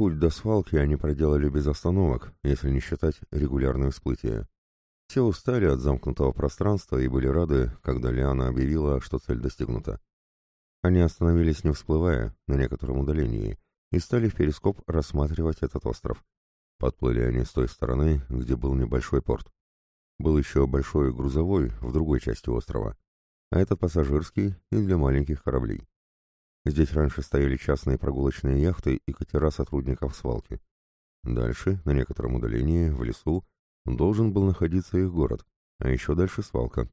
путь до свалки они проделали без остановок, если не считать регулярные всплытия. Все устали от замкнутого пространства и были рады, когда Лиана объявила, что цель достигнута. Они остановились не всплывая, на некотором удалении, и стали в перископ рассматривать этот остров. Подплыли они с той стороны, где был небольшой порт. Был еще большой грузовой в другой части острова, а этот пассажирский и для маленьких кораблей. Здесь раньше стояли частные прогулочные яхты и катера сотрудников свалки. Дальше, на некотором удалении, в лесу, должен был находиться их город, а еще дальше свалка.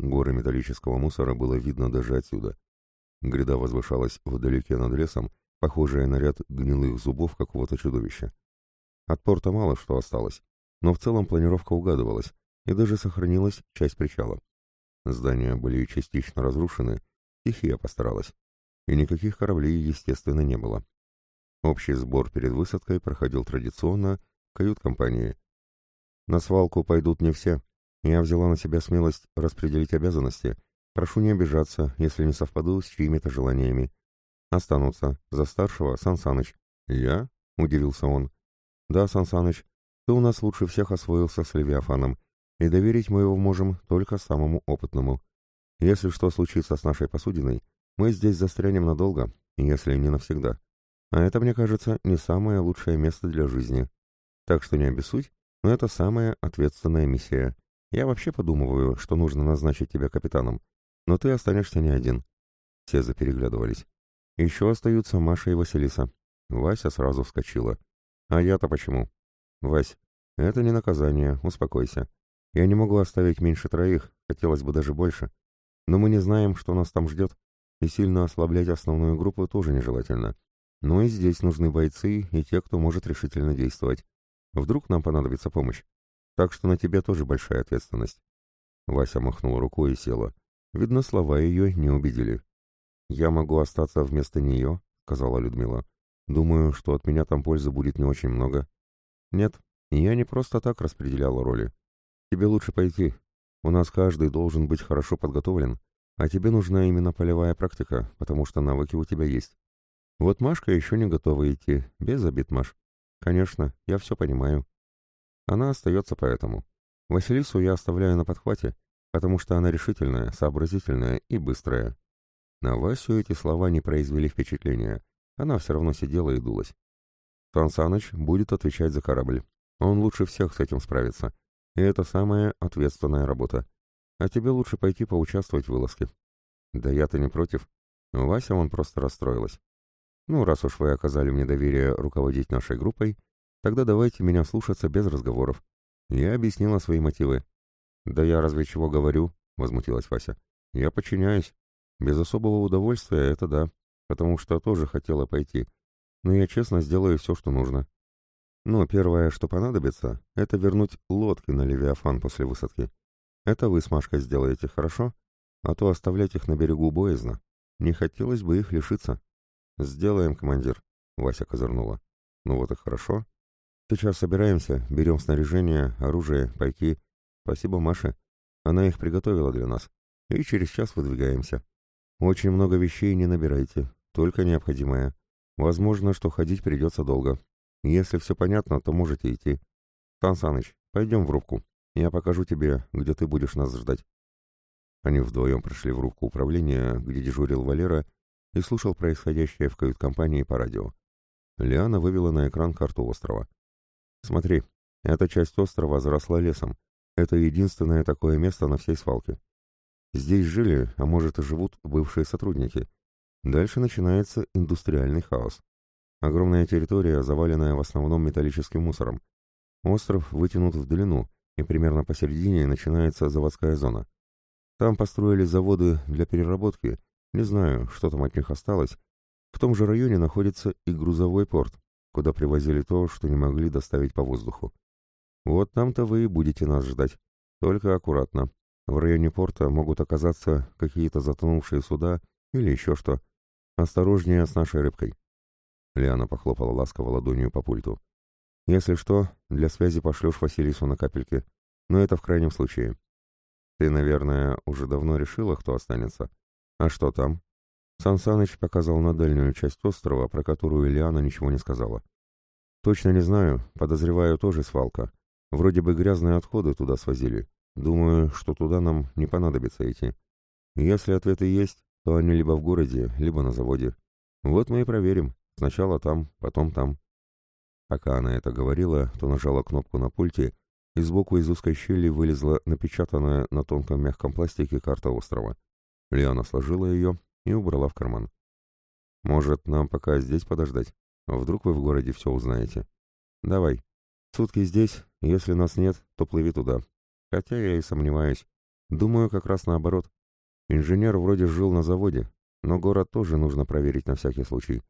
Горы металлического мусора было видно даже отсюда. Гряда возвышалась вдалеке над лесом, похожая на ряд гнилых зубов какого-то чудовища. От порта мало что осталось, но в целом планировка угадывалась, и даже сохранилась часть причала. Здания были частично разрушены, стихия постаралась, и никаких кораблей, естественно, не было. Общий сбор перед высадкой проходил традиционно в кают-компании. На свалку пойдут не все. Я взяла на себя смелость распределить обязанности. Прошу не обижаться, если не совпаду с чьими-то желаниями. Останутся. За старшего Сан. Я? — удивился он. Да, Сан ты у нас лучше всех освоился с Левиафаном, и доверить мы его можем только самому опытному. Если что случится с нашей посудиной, мы здесь застрянем надолго, если не навсегда. А это, мне кажется, не самое лучшее место для жизни. Так что не обессудь, но это самая ответственная миссия. Я вообще подумываю, что нужно назначить тебя капитаном, но ты останешься не один. Все запереглядывались. Еще остаются Маша и Василиса. Вася сразу вскочила. А я-то почему? Вась, это не наказание, успокойся. Я не могу оставить меньше троих, хотелось бы даже больше. Но мы не знаем, что нас там ждет, и сильно ослаблять основную группу тоже нежелательно. Но и здесь нужны бойцы и те, кто может решительно действовать. Вдруг нам понадобится помощь. Так что на тебе тоже большая ответственность. Вася махнула рукой и села. Видно, слова ее не убедили. «Я могу остаться вместо нее», — сказала Людмила. «Думаю, что от меня там пользы будет не очень много». «Нет, я не просто так распределяла роли. Тебе лучше пойти. У нас каждый должен быть хорошо подготовлен, а тебе нужна именно полевая практика, потому что навыки у тебя есть. Вот Машка еще не готова идти, без обид, Маш. Конечно, я все понимаю. Она остается поэтому. Василису я оставляю на подхвате, потому что она решительная, сообразительная и быстрая. На Васю эти слова не произвели впечатления. Она все равно сидела и дулась. Сан будет отвечать за корабль. Он лучше всех с этим справится. И это самая ответственная работа. А тебе лучше пойти поучаствовать в вылазке. Да я-то не против. Вася он просто расстроилась. Ну, раз уж вы оказали мне доверие руководить нашей группой, тогда давайте меня слушаться без разговоров. Я объяснила свои мотивы. Да я разве чего говорю? Возмутилась Вася. Я подчиняюсь. Без особого удовольствия, это да, потому что тоже хотела пойти. Но я честно сделаю все, что нужно. Но первое, что понадобится, это вернуть лодки на Левиафан после высадки. Это вы с Машкой сделаете, хорошо? А то оставлять их на берегу боязно. Не хотелось бы их лишиться. Сделаем, командир, Вася козырнула. Ну вот и хорошо. Сейчас собираемся, берем снаряжение, оружие, пайки. Спасибо Маше. Она их приготовила для нас. И через час выдвигаемся. Очень много вещей не набирайте, только необходимое. Возможно, что ходить придется долго. Если все понятно, то можете идти. Сан Саныч, пойдем в рубку. Я покажу тебе, где ты будешь нас ждать». Они вдвоем пришли в рубку управления, где дежурил Валера, и слушал происходящее в кают-компании по радио. Лиана вывела на экран карту острова. «Смотри, эта часть острова заросла лесом. Это единственное такое место на всей свалке. Здесь жили, а может и живут, бывшие сотрудники. Дальше начинается индустриальный хаос. Огромная территория, заваленная в основном металлическим мусором. Остров вытянут в длину, и примерно посередине начинается заводская зона. Там построили заводы для переработки, не знаю, что там от них осталось. В том же районе находится и грузовой порт, куда привозили то, что не могли доставить по воздуху. Вот там-то вы и будете нас ждать. Только аккуратно. В районе порта могут оказаться какие-то затонувшие суда или еще что. Осторожнее с нашей рыбкой. Лиана похлопала ласково ладонью по пульту. Если что, для связи пошлешь Василису на капельки. Но это в крайнем случае. Ты, наверное, уже давно решила, кто останется. А что там? Сан показал на дальнюю часть острова, про которую Лиана ничего не сказала. Точно не знаю, подозреваю тоже свалка. Вроде бы грязные отходы туда свозили. Думаю, что туда нам не понадобится идти. Если ответы есть, то они либо в городе, либо на заводе. Вот мы и проверим. Сначала там, потом там. Пока она это говорила, то нажала кнопку на пульте, и сбоку из узкой щели вылезла напечатанная на тонком мягком пластике карта острова. Лиана сложила ее и убрала в карман. «Может, нам пока здесь подождать? Вдруг вы в городе все узнаете?» «Давай. Сутки здесь, если нас нет, то плыви туда. Хотя я и сомневаюсь. Думаю, как раз наоборот. Инженер вроде жил на заводе, но город тоже нужно проверить на всякий случай.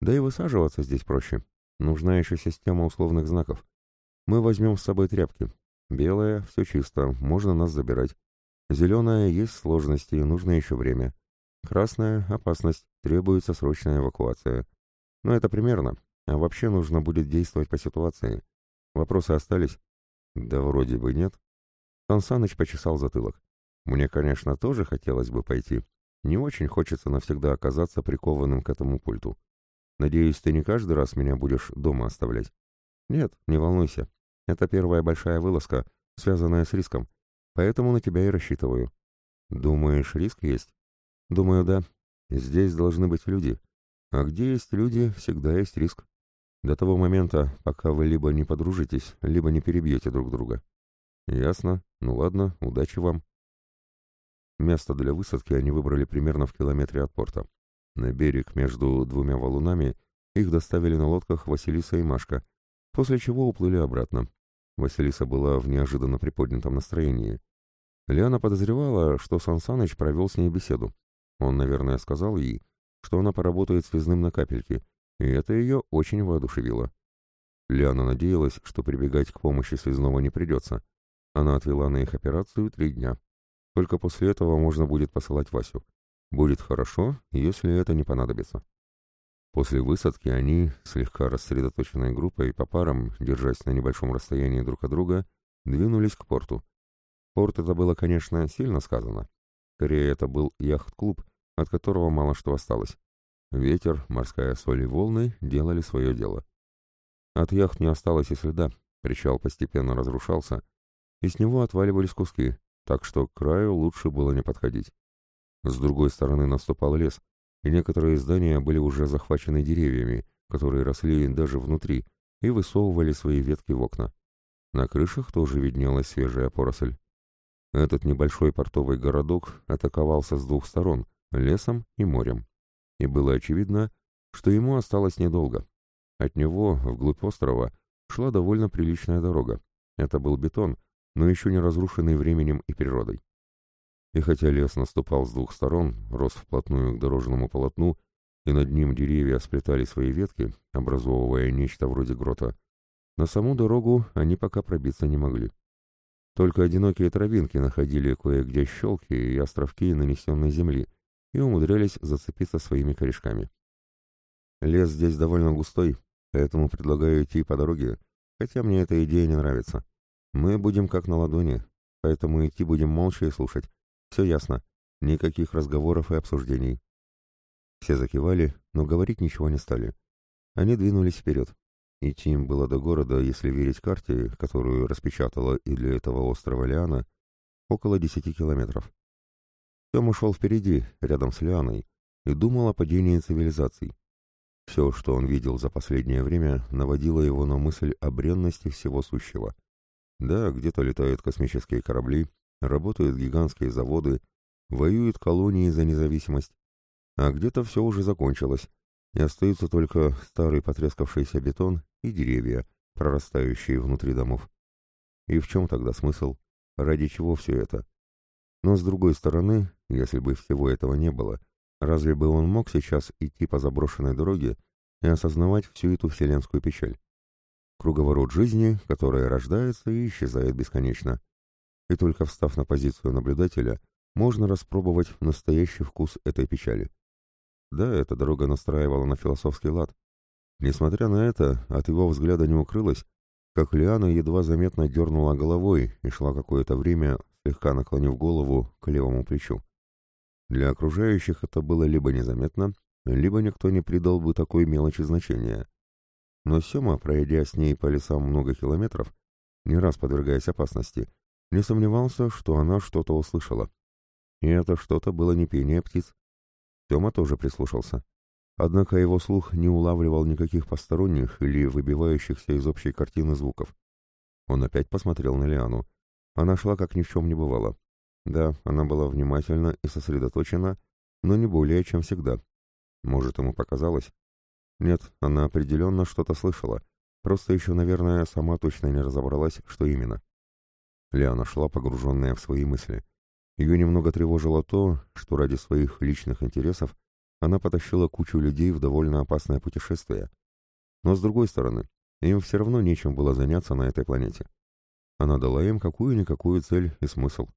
Да и высаживаться здесь проще. Нужна еще система условных знаков. Мы возьмем с собой тряпки. Белая, все чисто, можно нас забирать. Зеленая, есть сложности, нужно еще время. Красная, опасность, требуется срочная эвакуация. Но это примерно. А вообще нужно будет действовать по ситуации. Вопросы остались? Да вроде бы нет. Сан почесал затылок. Мне, конечно, тоже хотелось бы пойти. Не очень хочется навсегда оказаться прикованным к этому пульту. Надеюсь, ты не каждый раз меня будешь дома оставлять? Нет, не волнуйся. Это первая большая вылазка, связанная с риском. Поэтому на тебя и рассчитываю. Думаешь, риск есть? Думаю, да. Здесь должны быть люди. А где есть люди, всегда есть риск. До того момента, пока вы либо не подружитесь, либо не перебьете друг друга. Ясно. Ну ладно, удачи вам. Место для высадки они выбрали примерно в километре от порта. На берег между двумя валунами их доставили на лодках Василиса и Машка, после чего уплыли обратно. Василиса была в неожиданно приподнятом настроении. Лиана подозревала, что Сансаныч провел с ней беседу. Он, наверное, сказал ей, что она поработает связным на капельке, и это ее очень воодушевило. Лиана надеялась, что прибегать к помощи связного не придется. Она отвела на их операцию три дня. Только после этого можно будет посылать Васю. Будет хорошо, если это не понадобится. После высадки они, слегка рассредоточенной группой по парам, держась на небольшом расстоянии друг от друга, двинулись к порту. Порт это было, конечно, сильно сказано. Скорее, это был яхт-клуб, от которого мало что осталось. Ветер, морская соль и волны делали свое дело. От яхт не осталось и следа, причал постепенно разрушался, и с него отваливались куски, так что к краю лучше было не подходить. С другой стороны наступал лес, и некоторые здания были уже захвачены деревьями, которые росли даже внутри и высовывали свои ветки в окна. На крышах тоже виднелась свежая поросль. Этот небольшой портовый городок атаковался с двух сторон, лесом и морем. И было очевидно, что ему осталось недолго. От него, вглубь острова, шла довольно приличная дорога. Это был бетон, но еще не разрушенный временем и природой. И хотя лес наступал с двух сторон, рос вплотную к дорожному полотну, и над ним деревья сплетали свои ветки, образовывая нечто вроде грота, на саму дорогу они пока пробиться не могли. Только одинокие травинки находили кое-где щелки и островки нанесенной земли и умудрялись зацепиться своими корешками. Лес здесь довольно густой, поэтому предлагаю идти по дороге, хотя мне эта идея не нравится. Мы будем как на ладони, поэтому идти будем молча и слушать. Все ясно. Никаких разговоров и обсуждений. Все закивали, но говорить ничего не стали. Они двинулись вперед. Идти им было до города, если верить карте, которую распечатала и для этого острова Лиана, около десяти километров. Тёма шел впереди, рядом с Лианой, и думал о падении цивилизаций. Все, что он видел за последнее время, наводило его на мысль о бренности всего сущего. Да, где-то летают космические корабли, работают гигантские заводы, воюют колонии за независимость, а где-то все уже закончилось, и остаются только старый потрескавшийся бетон и деревья, прорастающие внутри домов. И в чем тогда смысл? Ради чего все это? Но с другой стороны, если бы всего этого не было, разве бы он мог сейчас идти по заброшенной дороге и осознавать всю эту вселенскую печаль? Круговорот жизни, которая рождается и исчезает бесконечно и только встав на позицию наблюдателя, можно распробовать настоящий вкус этой печали. Да, эта дорога настраивала на философский лад. Несмотря на это, от его взгляда не укрылось, как Лиана едва заметно дернула головой и шла какое-то время, слегка наклонив голову к левому плечу. Для окружающих это было либо незаметно, либо никто не придал бы такой мелочи значения. но Сема, пройдя с ней по лесам много километров, не раз подвергаясь опасности, не сомневался, что она что-то услышала. И это что-то было не пение птиц. Сема тоже прислушался. Однако его слух не улавливал никаких посторонних или выбивающихся из общей картины звуков. Он опять посмотрел на Лиану. Она шла, как ни в чем не бывало. Да, она была внимательна и сосредоточена, но не более, чем всегда. Может, ему показалось? Нет, она определенно что-то слышала. Просто еще, наверное, сама точно не разобралась, что именно. Лиана шла, погруженная в свои мысли. Ее немного тревожило то, что ради своих личных интересов она потащила кучу людей в довольно опасное путешествие. Но с другой стороны, им все равно нечем было заняться на этой планете. Она дала им какую-никакую цель и смысл.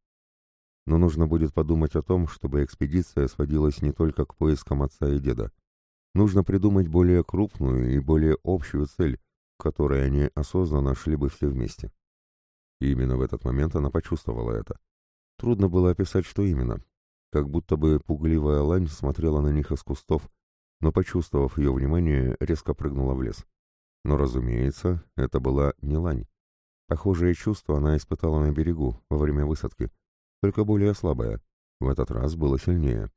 Но нужно будет подумать о том, чтобы экспедиция сводилась не только к поискам отца и деда. Нужно придумать более крупную и более общую цель, к которой они осознанно шли бы все вместе. И именно в этот момент она почувствовала это. Трудно было описать, что именно. Как будто бы пугливая лань смотрела на них из кустов, но, почувствовав ее внимание, резко прыгнула в лес. Но, разумеется, это была не лань. Похожее чувство она испытала на берегу во время высадки, только более слабое. В этот раз было сильнее.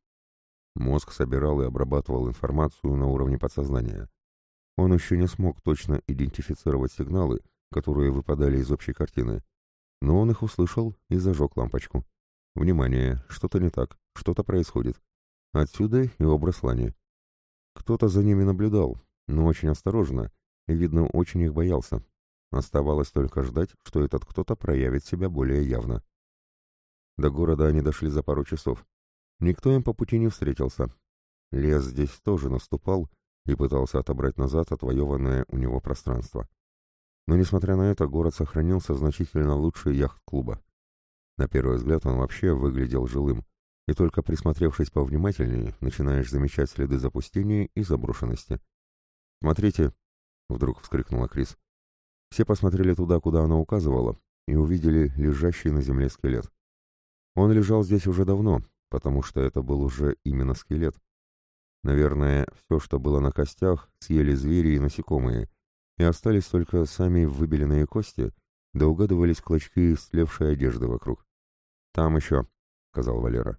Мозг собирал и обрабатывал информацию на уровне подсознания. Он еще не смог точно идентифицировать сигналы, которые выпадали из общей картины, но он их услышал и зажег лампочку. Внимание, что-то не так, что-то происходит. Отсюда и образ Лани. Кто-то за ними наблюдал, но очень осторожно, и, видно, очень их боялся. Оставалось только ждать, что этот кто-то проявит себя более явно. До города они дошли за пару часов. Никто им по пути не встретился. Лес здесь тоже наступал и пытался отобрать назад отвоеванное у него пространство. Но, несмотря на это, город сохранился значительно лучше яхт-клуба. На первый взгляд он вообще выглядел жилым, и только присмотревшись повнимательнее, начинаешь замечать следы запустения и заброшенности. «Смотрите!» — вдруг вскрикнула Крис. Все посмотрели туда, куда она указывала, и увидели лежащий на земле скелет. Он лежал здесь уже давно, потому что это был уже именно скелет. Наверное, все, что было на костях, съели звери и насекомые, и остались только сами выбеленные кости, да угадывались клочки слевшей одежды вокруг. «Там еще», — сказал Валера.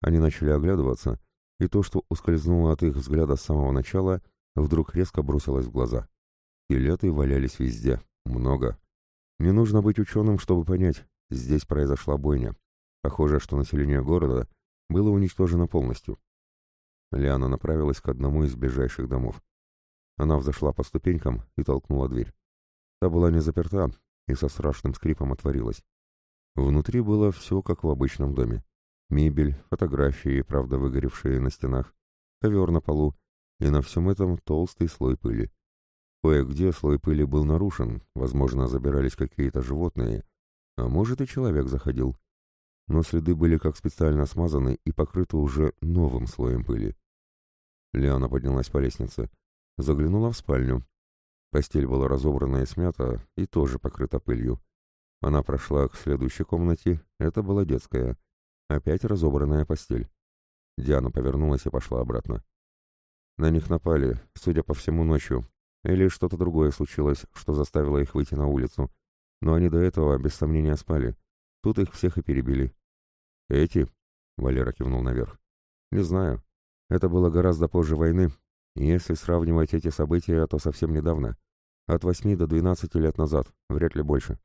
Они начали оглядываться, и то, что ускользнуло от их взгляда с самого начала, вдруг резко бросилось в глаза. Скелеты валялись везде, много. Не нужно быть ученым, чтобы понять, здесь произошла бойня. Похоже, что население города было уничтожено полностью. Лиана направилась к одному из ближайших домов. Она взошла по ступенькам и толкнула дверь. Та была не заперта и со страшным скрипом отворилась. Внутри было все, как в обычном доме. Мебель, фотографии, правда выгоревшие на стенах, ковер на полу, и на всем этом толстый слой пыли. Кое-где слой пыли был нарушен, возможно, забирались какие-то животные, а может и человек заходил. Но следы были как специально смазаны и покрыты уже новым слоем пыли. Лиана поднялась по лестнице. Заглянула в спальню. Постель была разобрана и смята, и тоже покрыта пылью. Она прошла к следующей комнате, это была детская. Опять разобранная постель. Диана повернулась и пошла обратно. На них напали, судя по всему, ночью. Или что-то другое случилось, что заставило их выйти на улицу. Но они до этого, без сомнения, спали. Тут их всех и перебили. «Эти?» — Валера кивнул наверх. «Не знаю. Это было гораздо позже войны, если сравнивать эти события, то совсем недавно. От восьми до двенадцати лет назад, вряд ли больше.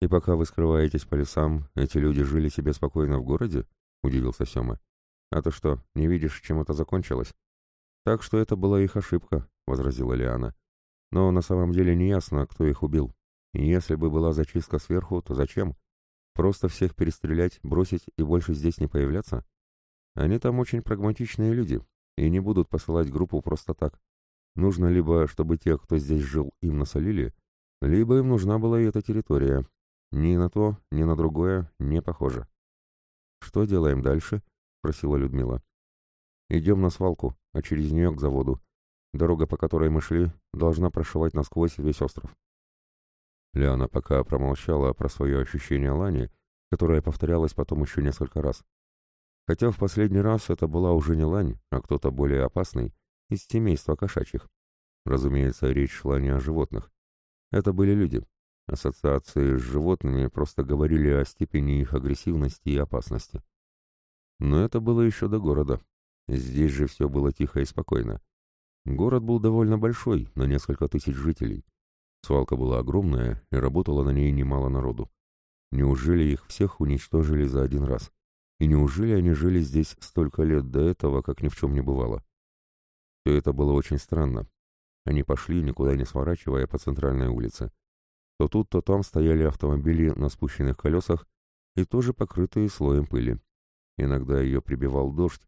И пока вы скрываетесь по лесам, эти люди жили себе спокойно в городе? Удивился Сема. А то что, не видишь, чем это закончилось? Так что это была их ошибка, возразила Лиана. Но на самом деле не ясно, кто их убил. Если бы была зачистка сверху, то зачем? Просто всех перестрелять, бросить и больше здесь не появляться? Они там очень прагматичные люди, и не будут посылать группу просто так. Нужно либо, чтобы те, кто здесь жил, им насолили, либо им нужна была и эта территория. Ни на то, ни на другое не похоже. «Что делаем дальше?» — просила Людмила. «Идем на свалку, а через нее к заводу. Дорога, по которой мы шли, должна прошивать насквозь весь остров». Лиана пока промолчала про свое ощущение Лани, которое повторялось потом еще несколько раз. Хотя в последний раз это была уже не лань, а кто-то более опасный, из семейства кошачьих. Разумеется, речь шла не о животных. Это были люди. Ассоциации с животными просто говорили о степени их агрессивности и опасности. Но это было еще до города. Здесь же все было тихо и спокойно. Город был довольно большой, на несколько тысяч жителей. Свалка была огромная, и работало на ней немало народу. Неужели их всех уничтожили за один раз? И неужели они жили здесь столько лет до этого, как ни в чем не бывало? Все это было очень странно. Они пошли, никуда не сворачивая по центральной улице. То тут, то там стояли автомобили на спущенных колесах и тоже покрытые слоем пыли. Иногда ее прибивал дождь,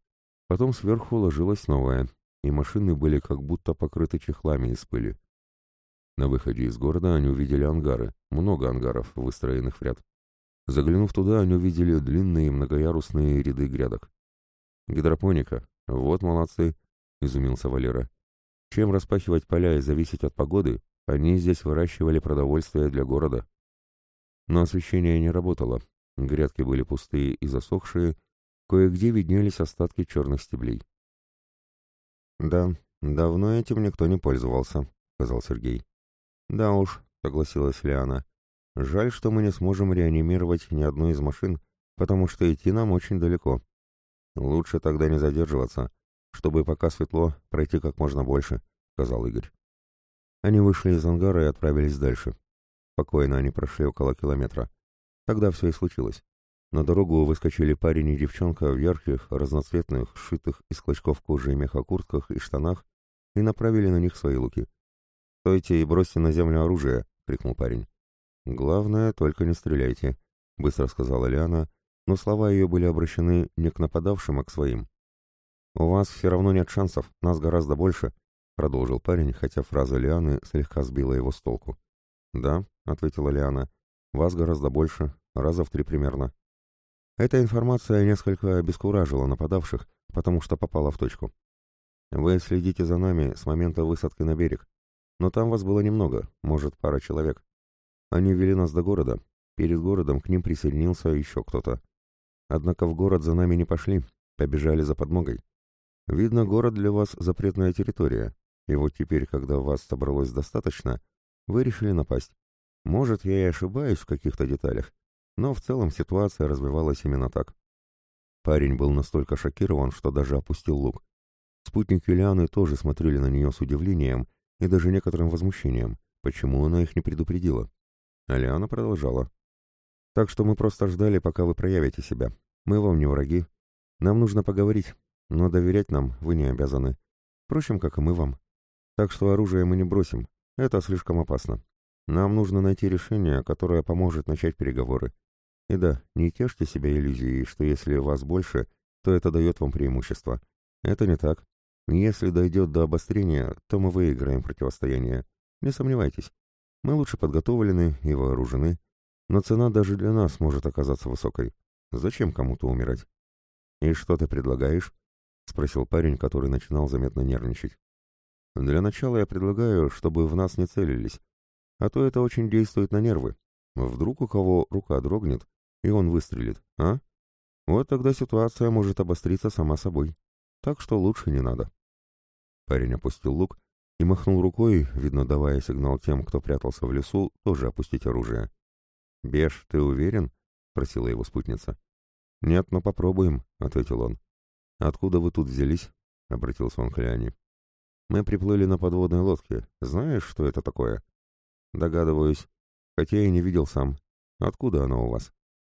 потом сверху ложилась новая, и машины были как будто покрыты чехлами из пыли. На выходе из города они увидели ангары, много ангаров, выстроенных в ряд. Заглянув туда, они увидели длинные многоярусные ряды грядок. «Гидропоника. Вот молодцы», — изумился Валера. «Чем распахивать поля и зависеть от погоды, они здесь выращивали продовольствие для города». Но освещение не работало. Грядки были пустые и засохшие, кое-где виднелись остатки черных стеблей. «Да, давно этим никто не пользовался», — сказал Сергей. «Да уж», — согласилась Лиана. «Жаль, что мы не сможем реанимировать ни одну из машин, потому что идти нам очень далеко. Лучше тогда не задерживаться, чтобы пока светло пройти как можно больше», — сказал Игорь. Они вышли из ангара и отправились дальше. Спокойно они прошли около километра. Тогда все и случилось. На дорогу выскочили парень и девчонка в ярких, разноцветных, сшитых из клочков кожи и меха куртках и штанах и направили на них свои луки. «Стойте и бросьте на землю оружие!» — крикнул парень. «Главное, только не стреляйте», — быстро сказала Лиана, но слова ее были обращены не к нападавшим, а к своим. «У вас все равно нет шансов, нас гораздо больше», — продолжил парень, хотя фраза Лианы слегка сбила его с толку. «Да», — ответила Лиана, — «вас гораздо больше, раза в три примерно». Эта информация несколько обескуражила нападавших, потому что попала в точку. «Вы следите за нами с момента высадки на берег. Но там вас было немного, может, пара человек. Они вели нас до города. Перед городом к ним присоединился еще кто-то. Однако в город за нами не пошли, побежали за подмогой. Видно, город для вас запретная территория, и вот теперь, когда вас собралось достаточно, вы решили напасть. Может, я и ошибаюсь в каких-то деталях, но в целом ситуация развивалась именно так. Парень был настолько шокирован, что даже опустил лук. Спутники Лианы тоже смотрели на нее с удивлением и даже некоторым возмущением, почему она их не предупредила. Алиана продолжала. «Так что мы просто ждали, пока вы проявите себя. Мы вам не враги. Нам нужно поговорить, но доверять нам вы не обязаны. Впрочем, как и мы вам. Так что оружие мы не бросим. Это слишком опасно. Нам нужно найти решение, которое поможет начать переговоры. И да, не тешьте себя иллюзией, что если вас больше, то это дает вам преимущество. Это не так. Если дойдет до обострения, то мы выиграем противостояние. Не сомневайтесь. Мы лучше подготовлены и вооружены, но цена даже для нас может оказаться высокой. Зачем кому-то умирать? «И что ты предлагаешь?» — спросил парень, который начинал заметно нервничать. «Для начала я предлагаю, чтобы в нас не целились, а то это очень действует на нервы. Вдруг у кого рука дрогнет, и он выстрелит, а? Вот тогда ситуация может обостриться сама собой. Так что лучше не надо». Парень опустил лук и махнул рукой, видно, давая сигнал тем, кто прятался в лесу, тоже опустить оружие. «Беш, ты уверен?» — просила его спутница. «Нет, но попробуем», — ответил он. «Откуда вы тут взялись?» — обратился он к Лиане. «Мы приплыли на подводной лодке. Знаешь, что это такое?» «Догадываюсь. Хотя я не видел сам. Откуда она у вас?»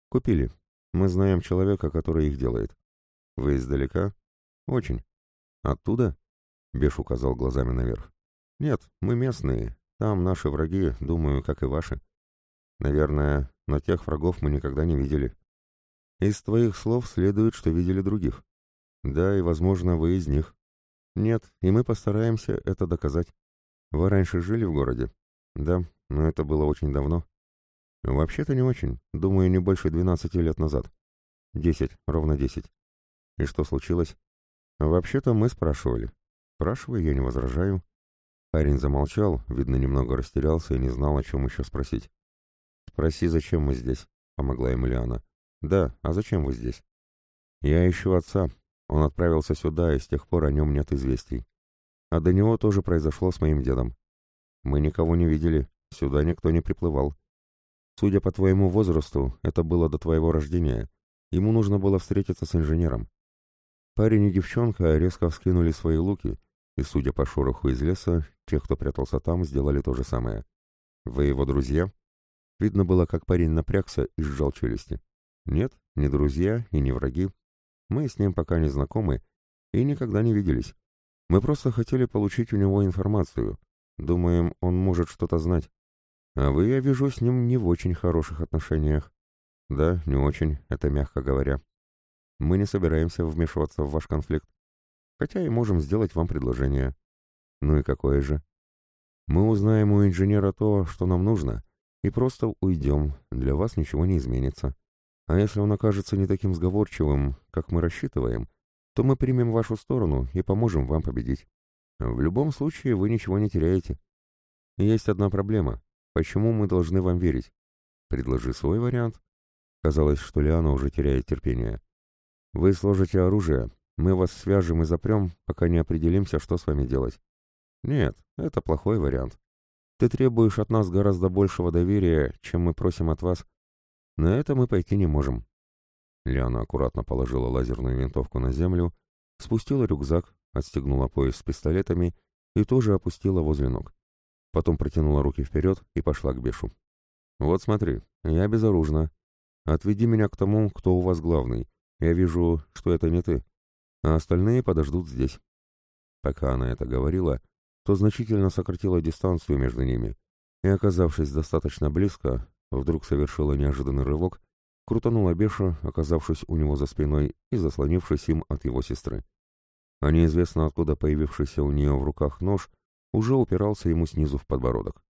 «Купили. Мы знаем человека, который их делает». «Вы издалека?» «Очень». «Оттуда?» Беш указал глазами наверх. «Нет, мы местные. Там наши враги, думаю, как и ваши. Наверное, но тех врагов мы никогда не видели. Из твоих слов следует, что видели других. Да, и, возможно, вы из них. Нет, и мы постараемся это доказать. Вы раньше жили в городе? Да, но это было очень давно. Вообще-то не очень. Думаю, не больше двенадцати лет назад. Десять, ровно десять. И что случилось? Вообще-то мы спрашивали. Спрашивай, я не возражаю. Парень замолчал, видно, немного растерялся и не знал, о чем еще спросить. «Спроси, зачем мы здесь?» — помогла ему Лиана. «Да, а зачем вы здесь?» «Я ищу отца. Он отправился сюда, и с тех пор о нем нет известий. А до него тоже произошло с моим дедом. Мы никого не видели, сюда никто не приплывал. Судя по твоему возрасту, это было до твоего рождения. Ему нужно было встретиться с инженером. Парень и девчонка резко вскинули свои луки, и, судя по шороху из леса, те, кто прятался там, сделали то же самое. «Вы его друзья?» Видно было, как парень напрягся и сжал челюсти. «Нет, не друзья и не враги. Мы с ним пока не знакомы и никогда не виделись. Мы просто хотели получить у него информацию. Думаем, он может что-то знать. А вы, я вижу, с ним не в очень хороших отношениях. Да, не очень, это мягко говоря. Мы не собираемся вмешиваться в ваш конфликт. Хотя и можем сделать вам предложение. Ну и какое же? Мы узнаем у инженера то, что нам нужно, и просто уйдем, для вас ничего не изменится. А если он окажется не таким сговорчивым, как мы рассчитываем, то мы примем вашу сторону и поможем вам победить. В любом случае вы ничего не теряете. Есть одна проблема. Почему мы должны вам верить? Предложи свой вариант. Казалось, что Лиана уже теряет терпение. Вы сложите оружие, мы вас свяжем и запрем, пока не определимся, что с вами делать. Нет, это плохой вариант. Ты требуешь от нас гораздо большего доверия, чем мы просим от вас. На это мы пойти не можем. Лиана аккуратно положила лазерную винтовку на землю, спустила рюкзак, отстегнула пояс с пистолетами и тоже опустила возле ног. Потом протянула руки вперед и пошла к Бешу. «Вот смотри, я безоружна. Отведи меня к тому, кто у вас главный, я вижу, что это не ты, а остальные подождут здесь». Пока она это говорила, то значительно сократила дистанцию между ними, и, оказавшись достаточно близко, вдруг совершила неожиданный рывок, крутанула Беша, оказавшись у него за спиной и заслонившись им от его сестры. А неизвестно откуда появившийся у нее в руках нож уже упирался ему снизу в подбородок.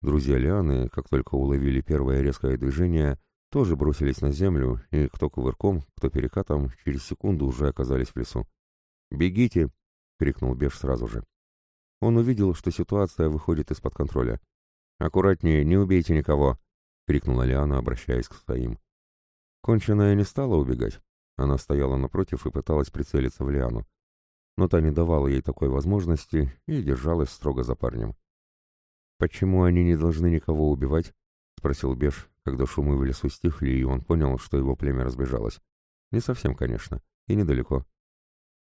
Друзья Лианы, как только уловили первое резкое движение, тоже бросились на землю, и кто кувырком, кто перекатом, через секунду уже оказались в лесу. «Бегите!» — крикнул Беш сразу же. Он увидел, что ситуация выходит из-под контроля. «Аккуратнее, не убейте никого!» — крикнула Лиана, обращаясь к своим. Конченая не стала убегать. Она стояла напротив и пыталась прицелиться в Лиану. Но та не давала ей такой возможности и держалась строго за парнем. «Почему они не должны никого убивать?» — спросил Беш, когда шумы в лесу стихли, и он понял, что его племя разбежалось. Не совсем, конечно, и недалеко.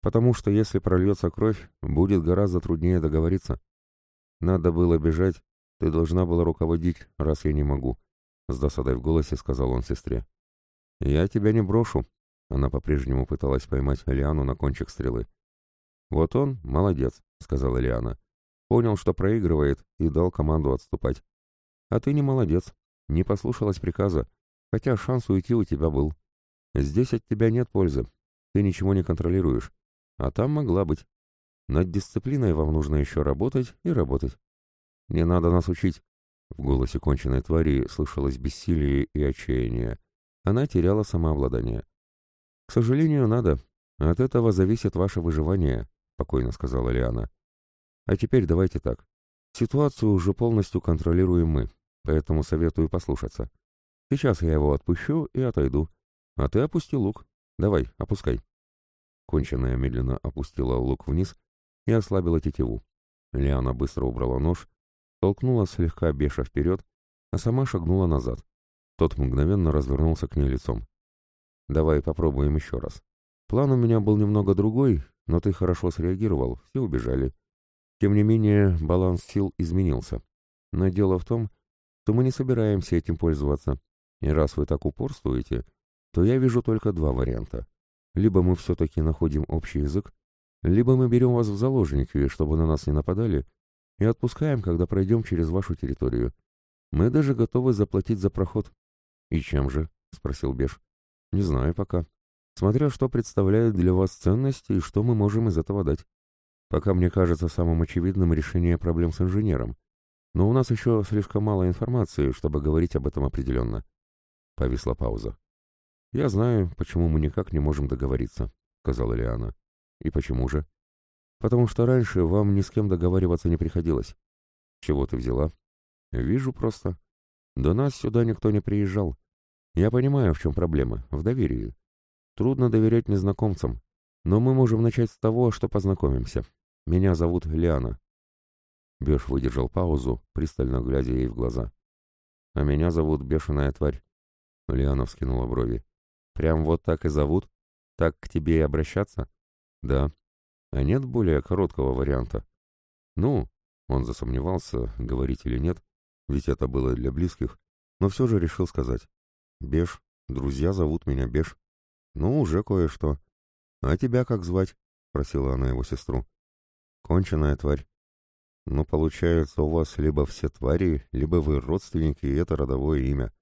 Потому что если прольется кровь, будет гораздо труднее договориться. Надо было бежать, ты должна была руководить, раз я не могу, — с досадой в голосе сказал он сестре. Я тебя не брошу. Она по-прежнему пыталась поймать Лиану на кончик стрелы. Вот он, молодец, — сказала Лиана. Понял, что проигрывает, и дал команду отступать. А ты не молодец, не послушалась приказа, хотя шанс уйти у тебя был. Здесь от тебя нет пользы. Ты ничего не контролируешь. А там могла быть. Над дисциплиной вам нужно еще работать и работать. Не надо нас учить. В голосе конченной твари слышалось бессилие и отчаяние. Она теряла самообладание. «К сожалению, надо. От этого зависит ваше выживание», — спокойно сказала Лиана. «А теперь давайте так. Ситуацию уже полностью контролируем мы поэтому советую послушаться. Сейчас я его отпущу и отойду. А ты опусти лук. Давай, опускай. Конченая медленно опустила лук вниз и ослабила тетиву. Лиана быстро убрала нож, толкнула слегка Беша вперед, а сама шагнула назад. Тот мгновенно развернулся к ней лицом. «Давай попробуем еще раз. План у меня был немного другой, но ты хорошо среагировал, все убежали. Тем не менее, баланс сил изменился. Но дело в том, то мы не собираемся этим пользоваться. И раз вы так упорствуете, то я вижу только два варианта. Либо мы все-таки находим общий язык, либо мы берем вас в заложники, чтобы на нас не нападали, и отпускаем, когда пройдем через вашу территорию. Мы даже готовы заплатить за проход. — И чем же? — спросил Беш. — Не знаю пока. Смотря что представляет для вас ценность и что мы можем из этого дать. Пока мне кажется самым очевидным решение проблем с инженером. Но у нас еще слишком мало информации, чтобы говорить об этом определенно. Повисла пауза. «Я знаю, почему мы никак не можем договориться», — сказала Лиана. «И почему же?» «Потому что раньше вам ни с кем договариваться не приходилось». «Чего ты взяла?» «Вижу просто. До нас сюда никто не приезжал. Я понимаю, в чем проблема. В доверии. Трудно доверять незнакомцам. Но мы можем начать с того, что познакомимся. Меня зовут Лиана». Беш выдержал паузу, пристально глядя ей в глаза. «А меня зовут Бешеная Тварь». Лиана вскинула брови. «Прям вот так и зовут? Так к тебе и обращаться?» «Да». «А нет более короткого варианта?» «Ну?» — он засомневался, говорить или нет, ведь это было для близких, но все же решил сказать. «Беш, друзья зовут меня Беш». «Ну, уже кое-что». «А тебя как звать?» — просила она его сестру. «Конченая тварь». «Ну, получается, у вас либо все твари, либо вы родственники, и это родовое имя.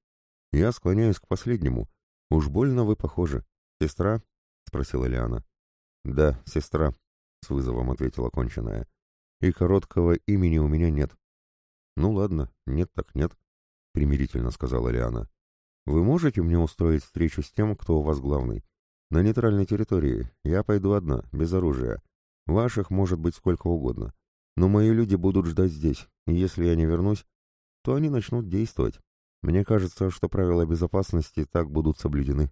Я склоняюсь к последнему. Уж больно вы похожи. Сестра?» — спросила Лиана. «Да, сестра», — с вызовом ответила конченая. «И короткого имени у меня нет». «Ну ладно, нет так нет», — примирительно сказала Лиана. «Вы можете мне устроить встречу с тем, кто у вас главный? На нейтральной территории. Я пойду одна, без оружия. Ваших может быть сколько угодно. Но мои люди будут ждать здесь, и если я не вернусь, то они начнут действовать. Мне кажется, что правила безопасности так будут соблюдены».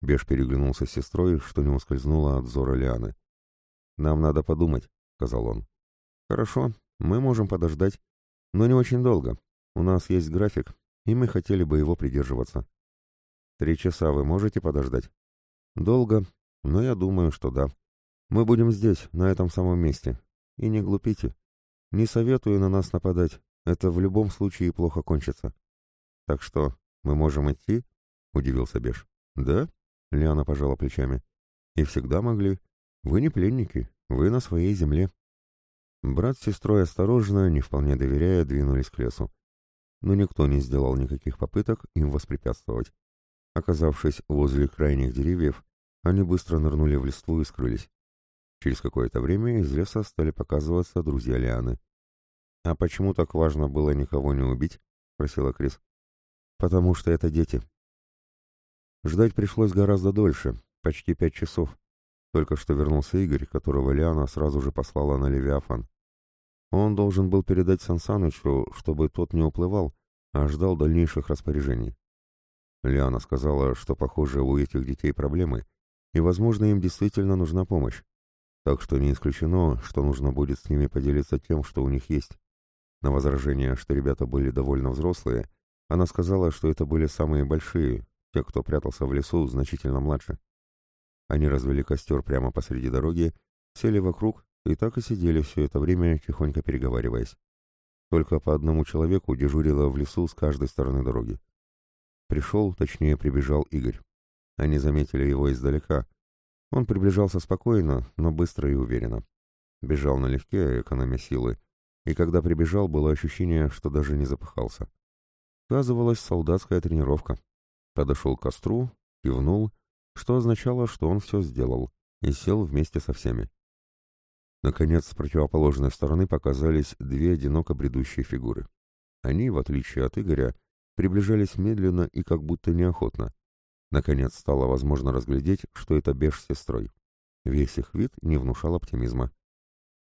Беш переглянулся с сестрой, что не ускользнуло от взора Лианы. «Нам надо подумать», — сказал он. «Хорошо, мы можем подождать, но не очень долго. У нас есть график, и мы хотели бы его придерживаться». «Три часа вы можете подождать?» «Долго, но я думаю, что да. Мы будем здесь, на этом самом месте. И не глупите. Не советую на нас нападать, это в любом случае плохо кончится». «Так что, мы можем идти?» — удивился Беш. «Да?» Лиана пожала плечами. «И всегда могли. Вы не пленники, вы на своей земле». Брат с сестрой осторожно, не вполне доверяя, двинулись к лесу. Но никто не сделал никаких попыток им воспрепятствовать. Оказавшись возле крайних деревьев, они быстро нырнули в листву и скрылись. Через какое-то время из леса стали показываться друзья Лианы. «А почему так важно было никого не убить?» — спросила Крис. «Потому что это дети», Ждать пришлось гораздо дольше, почти пять часов. Только что вернулся Игорь, которого Лиана сразу же послала на Левиафан. Он должен был передать Сансанычу, чтобы тот не уплывал, а ждал дальнейших распоряжений. Лиана сказала, что, похоже, у этих детей проблемы, и, возможно, им действительно нужна помощь. Так что не исключено, что нужно будет с ними поделиться тем, что у них есть. На возражение, что ребята были довольно взрослые, она сказала, что это были самые большие, те, кто прятался в лесу, значительно младше. Они развели костер прямо посреди дороги, сели вокруг и так и сидели все это время, тихонько переговариваясь. Только по одному человеку дежурило в лесу с каждой стороны дороги. Пришел, точнее прибежал Игорь. Они заметили его издалека. Он приближался спокойно, но быстро и уверенно. Бежал налегке, экономя силы, и когда прибежал, было ощущение, что даже не запыхался. Сказывалась солдатская тренировка. Подошел к костру, кивнул, что означало, что он все сделал, и сел вместе со всеми. Наконец, с противоположной стороны показались две одиноко бредущие фигуры. Они, в отличие от Игоря, приближались медленно и как будто неохотно. Наконец стало возможно разглядеть, что это Беш с сестрой. Весь их вид не внушал оптимизма.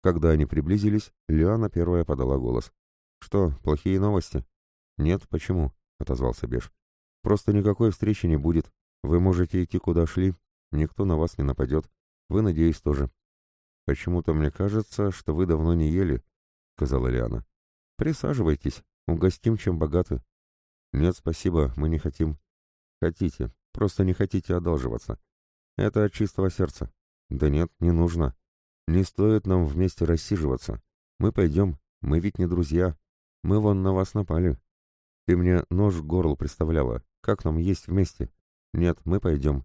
Когда они приблизились, Лиана первая подала голос. «Что, плохие новости?» «Нет, почему?» — отозвался Беш. Просто никакой встречи не будет. Вы можете идти куда шли, никто на вас не нападет. Вы, надеюсь, тоже. Почему-то мне кажется, что вы давно не ели, сказала Лиана. Присаживайтесь, угостим, чем богаты. Нет, спасибо, мы не хотим. Хотите, просто не хотите одалживаться. Это от чистого сердца. Да нет, не нужно. Не стоит нам вместе рассиживаться. Мы пойдем, мы ведь не друзья. Мы вон на вас напали. Ты мне нож к горлу представляла. Как нам есть вместе? Нет, мы пойдем.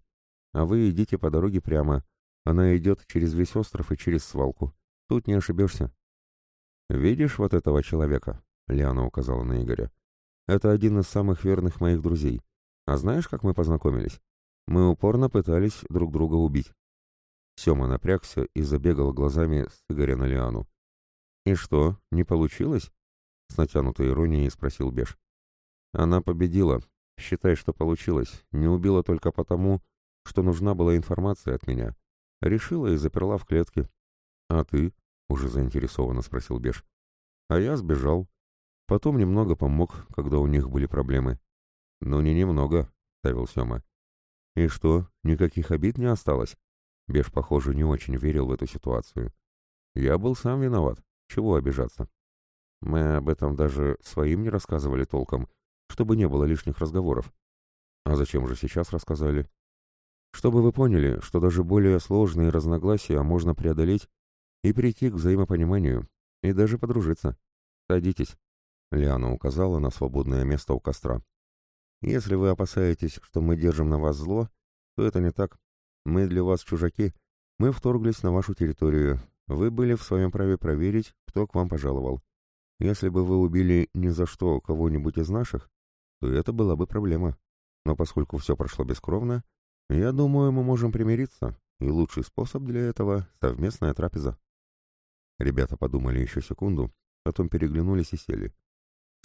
А вы идите по дороге прямо. Она идет через весь остров и через свалку. Тут не ошибешься. Видишь вот этого человека? Лиана указала на Игоря. Это один из самых верных моих друзей. А знаешь, как мы познакомились? Мы упорно пытались друг друга убить. Сема напрягся и забегал глазами с Игоря на Лиану. «И что, не получилось?» — с натянутой иронией спросил Беш. «Она победила, Считай, что получилось. Не убила только потому, что нужна была информация от меня. Решила и заперла в клетке. А ты? Уже заинтересованно спросил Беш. А я сбежал. Потом немного помог, когда у них были проблемы. Ну, не немного, ставил Сема. И что, никаких обид не осталось? Беш, похоже, не очень верил в эту ситуацию. Я был сам виноват. Чего обижаться? Мы об этом даже своим не рассказывали толком, чтобы не было лишних разговоров. А зачем же сейчас рассказали? Чтобы вы поняли, что даже более сложные разногласия можно преодолеть и прийти к взаимопониманию, и даже подружиться. Садитесь. Лиана указала на свободное место у костра. Если вы опасаетесь, что мы держим на вас зло, то это не так. Мы для вас чужаки. Мы вторглись на вашу территорию. Вы были в своем праве проверить, кто к вам пожаловал. Если бы вы убили ни за что кого-нибудь из наших, то это была бы проблема. Но поскольку все прошло бескровно, я думаю, мы можем примириться, и лучший способ для этого — совместная трапеза. Ребята подумали еще секунду, потом переглянулись и сели.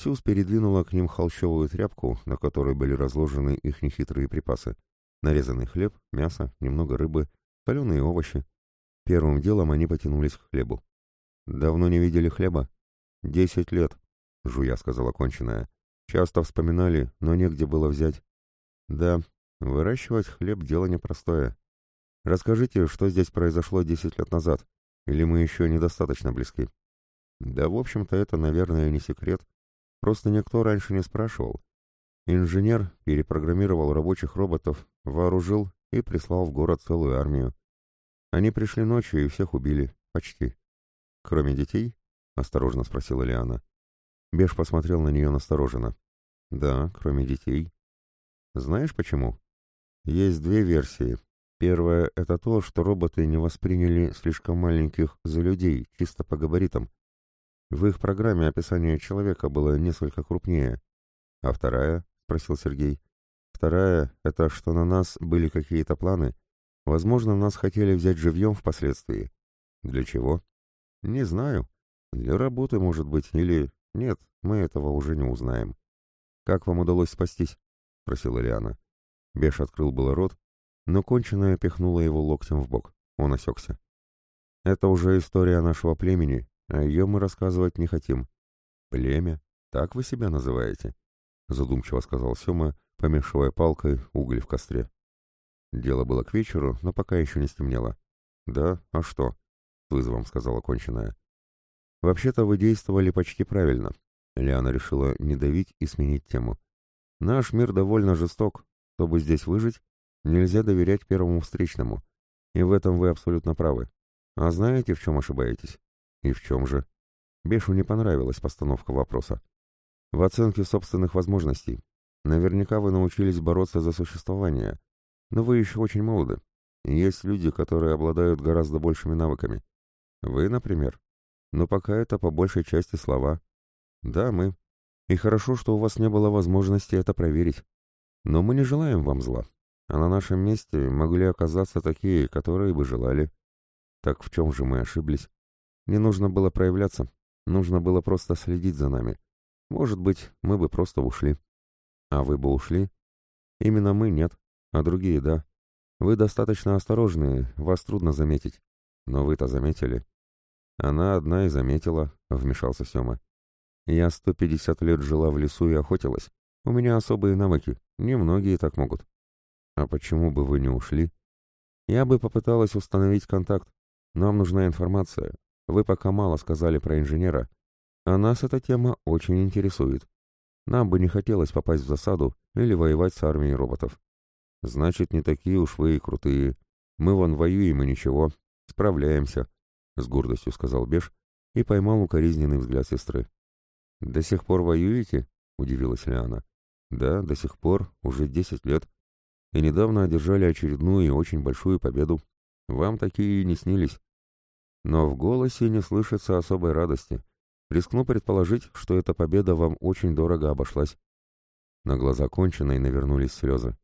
Сюз передвинула к ним холщовую тряпку, на которой были разложены их нехитрые припасы. Нарезанный хлеб, мясо, немного рыбы, соленые овощи. Первым делом они потянулись к хлебу. «Давно не видели хлеба?» «Десять лет», — жуя сказала конченая. «Часто вспоминали, но негде было взять». «Да, выращивать хлеб — дело непростое. Расскажите, что здесь произошло десять лет назад, или мы еще недостаточно близки?» «Да, в общем-то, это, наверное, не секрет. Просто никто раньше не спрашивал. Инженер перепрограммировал рабочих роботов, вооружил и прислал в город целую армию. Они пришли ночью и всех убили. Почти. Кроме детей? — осторожно спросила Лиана. Беш посмотрел на нее настороженно. «Да, кроме детей». «Знаешь почему?» «Есть две версии. Первая — это то, что роботы не восприняли слишком маленьких за людей, чисто по габаритам. В их программе описание человека было несколько крупнее. А вторая?» — спросил Сергей. «Вторая — это что на нас были какие-то планы. Возможно, нас хотели взять живьем впоследствии. Для чего?» «Не знаю», для работы, может быть, или... Нет, мы этого уже не узнаем. Как вам удалось спастись? — спросила Лиана. Беш открыл было рот, но конченая пихнула его локтем в бок. Он осекся. Это уже история нашего племени, а ее мы рассказывать не хотим. Племя? Так вы себя называете? Задумчиво сказал Сема, помешивая палкой уголь в костре. Дело было к вечеру, но пока еще не стемнело. «Да? А что?» — вызовом сказала конченая. Вообще-то вы действовали почти правильно. Лиана решила не давить и сменить тему. Наш мир довольно жесток. Чтобы здесь выжить, нельзя доверять первому встречному. И в этом вы абсолютно правы. А знаете, в чем ошибаетесь? И в чем же? Бешу не понравилась постановка вопроса. В оценке собственных возможностей. Наверняка вы научились бороться за существование. Но вы еще очень молоды. Есть люди, которые обладают гораздо большими навыками. Вы, например, но пока это по большей части слова. Да, мы. И хорошо, что у вас не было возможности это проверить. Но мы не желаем вам зла. А на нашем месте могли оказаться такие, которые бы желали. Так в чем же мы ошиблись? Не нужно было проявляться. Нужно было просто следить за нами. Может быть, мы бы просто ушли. А вы бы ушли? Именно мы нет, а другие да. Вы достаточно осторожные, вас трудно заметить. Но вы-то заметили. Она одна и заметила, — вмешался Сема. Я сто пятьдесят лет жила в лесу и охотилась. У меня особые навыки, немногие так могут. А почему бы вы не ушли? Я бы попыталась установить контакт. Нам нужна информация. Вы пока мало сказали про инженера. А нас эта тема очень интересует. Нам бы не хотелось попасть в засаду или воевать с армией роботов. Значит, не такие уж вы и крутые. Мы вон воюем и ничего. Справляемся. — с гордостью сказал Беш и поймал укоризненный взгляд сестры. «До сих пор воюете?» — удивилась Лиана. «Да, до сих пор, уже десять лет. И недавно одержали очередную и очень большую победу. Вам такие не снились. Но в голосе не слышится особой радости. Рискну предположить, что эта победа вам очень дорого обошлась». На глаза конченой навернулись слезы.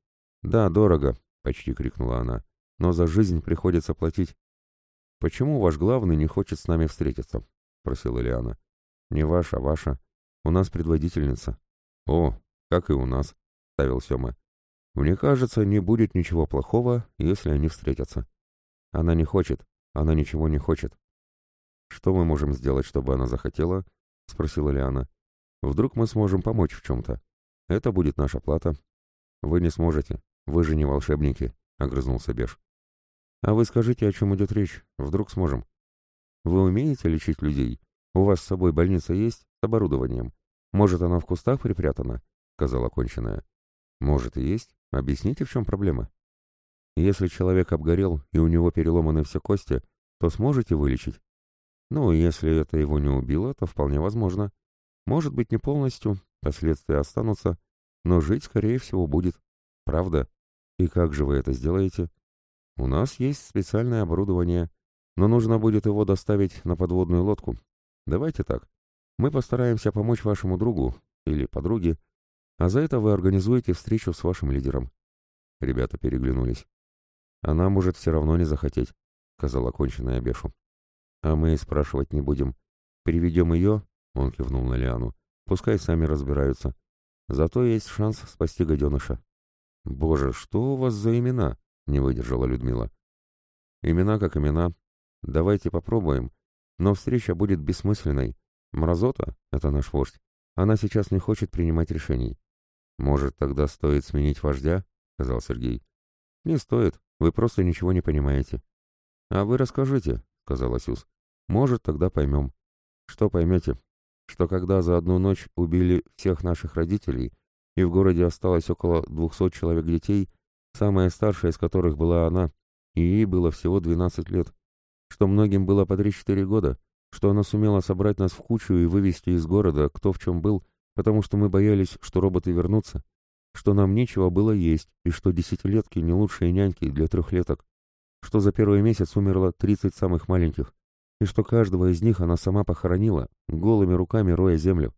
«Да, дорого!» — почти крикнула она. «Но за жизнь приходится платить. «Почему ваш главный не хочет с нами встретиться?» — спросила Лиана. «Не ваш, а ваша. У нас предводительница». «О, как и у нас», — ставил Сема. «Мне кажется, не будет ничего плохого, если они встретятся». «Она не хочет. Она ничего не хочет». «Что мы можем сделать, чтобы она захотела?» — спросила Лиана. «Вдруг мы сможем помочь в чем-то? Это будет наша плата». «Вы не сможете. Вы же не волшебники», — огрызнулся Беш. А вы скажите, о чем идет речь, вдруг сможем. Вы умеете лечить людей? У вас с собой больница есть с оборудованием? Может, она в кустах припрятана?» — сказала конченая. «Может и есть. Объясните, в чем проблема?» «Если человек обгорел и у него переломаны все кости, то сможете вылечить?» «Ну, если это его не убило, то вполне возможно. Может быть, не полностью, последствия останутся, но жить, скорее всего, будет. Правда? И как же вы это сделаете?» «У нас есть специальное оборудование, но нужно будет его доставить на подводную лодку. Давайте так. Мы постараемся помочь вашему другу или подруге, а за это вы организуете встречу с вашим лидером». Ребята переглянулись. «Она может все равно не захотеть», — сказала конченая Бешу. «А мы спрашивать не будем. Приведем ее», — он кивнул на Лиану, — «пускай сами разбираются. Зато есть шанс спасти гаденыша». «Боже, что у вас за имена?» — не выдержала Людмила. «Имена как имена. Давайте попробуем. Но встреча будет бессмысленной. Мразота — это наш вождь. Она сейчас не хочет принимать решений. «Может, тогда стоит сменить вождя?» — сказал Сергей. «Не стоит. Вы просто ничего не понимаете». «А вы расскажите», — сказал Асюс. «Может, тогда поймем». «Что поймете? Что когда за одну ночь убили всех наших родителей, и в городе осталось около двухсот человек детей, самая старшая из которых была она, и ей было всего двенадцать лет, что многим было по три-четыре года, что она сумела собрать нас в кучу и вывести из города, кто в чем был, потому что мы боялись, что роботы вернутся, что нам нечего было есть, и что десятилетки не лучшие няньки для трехлеток, что за первый месяц умерло тридцать самых маленьких, и что каждого из них она сама похоронила, голыми руками роя землю.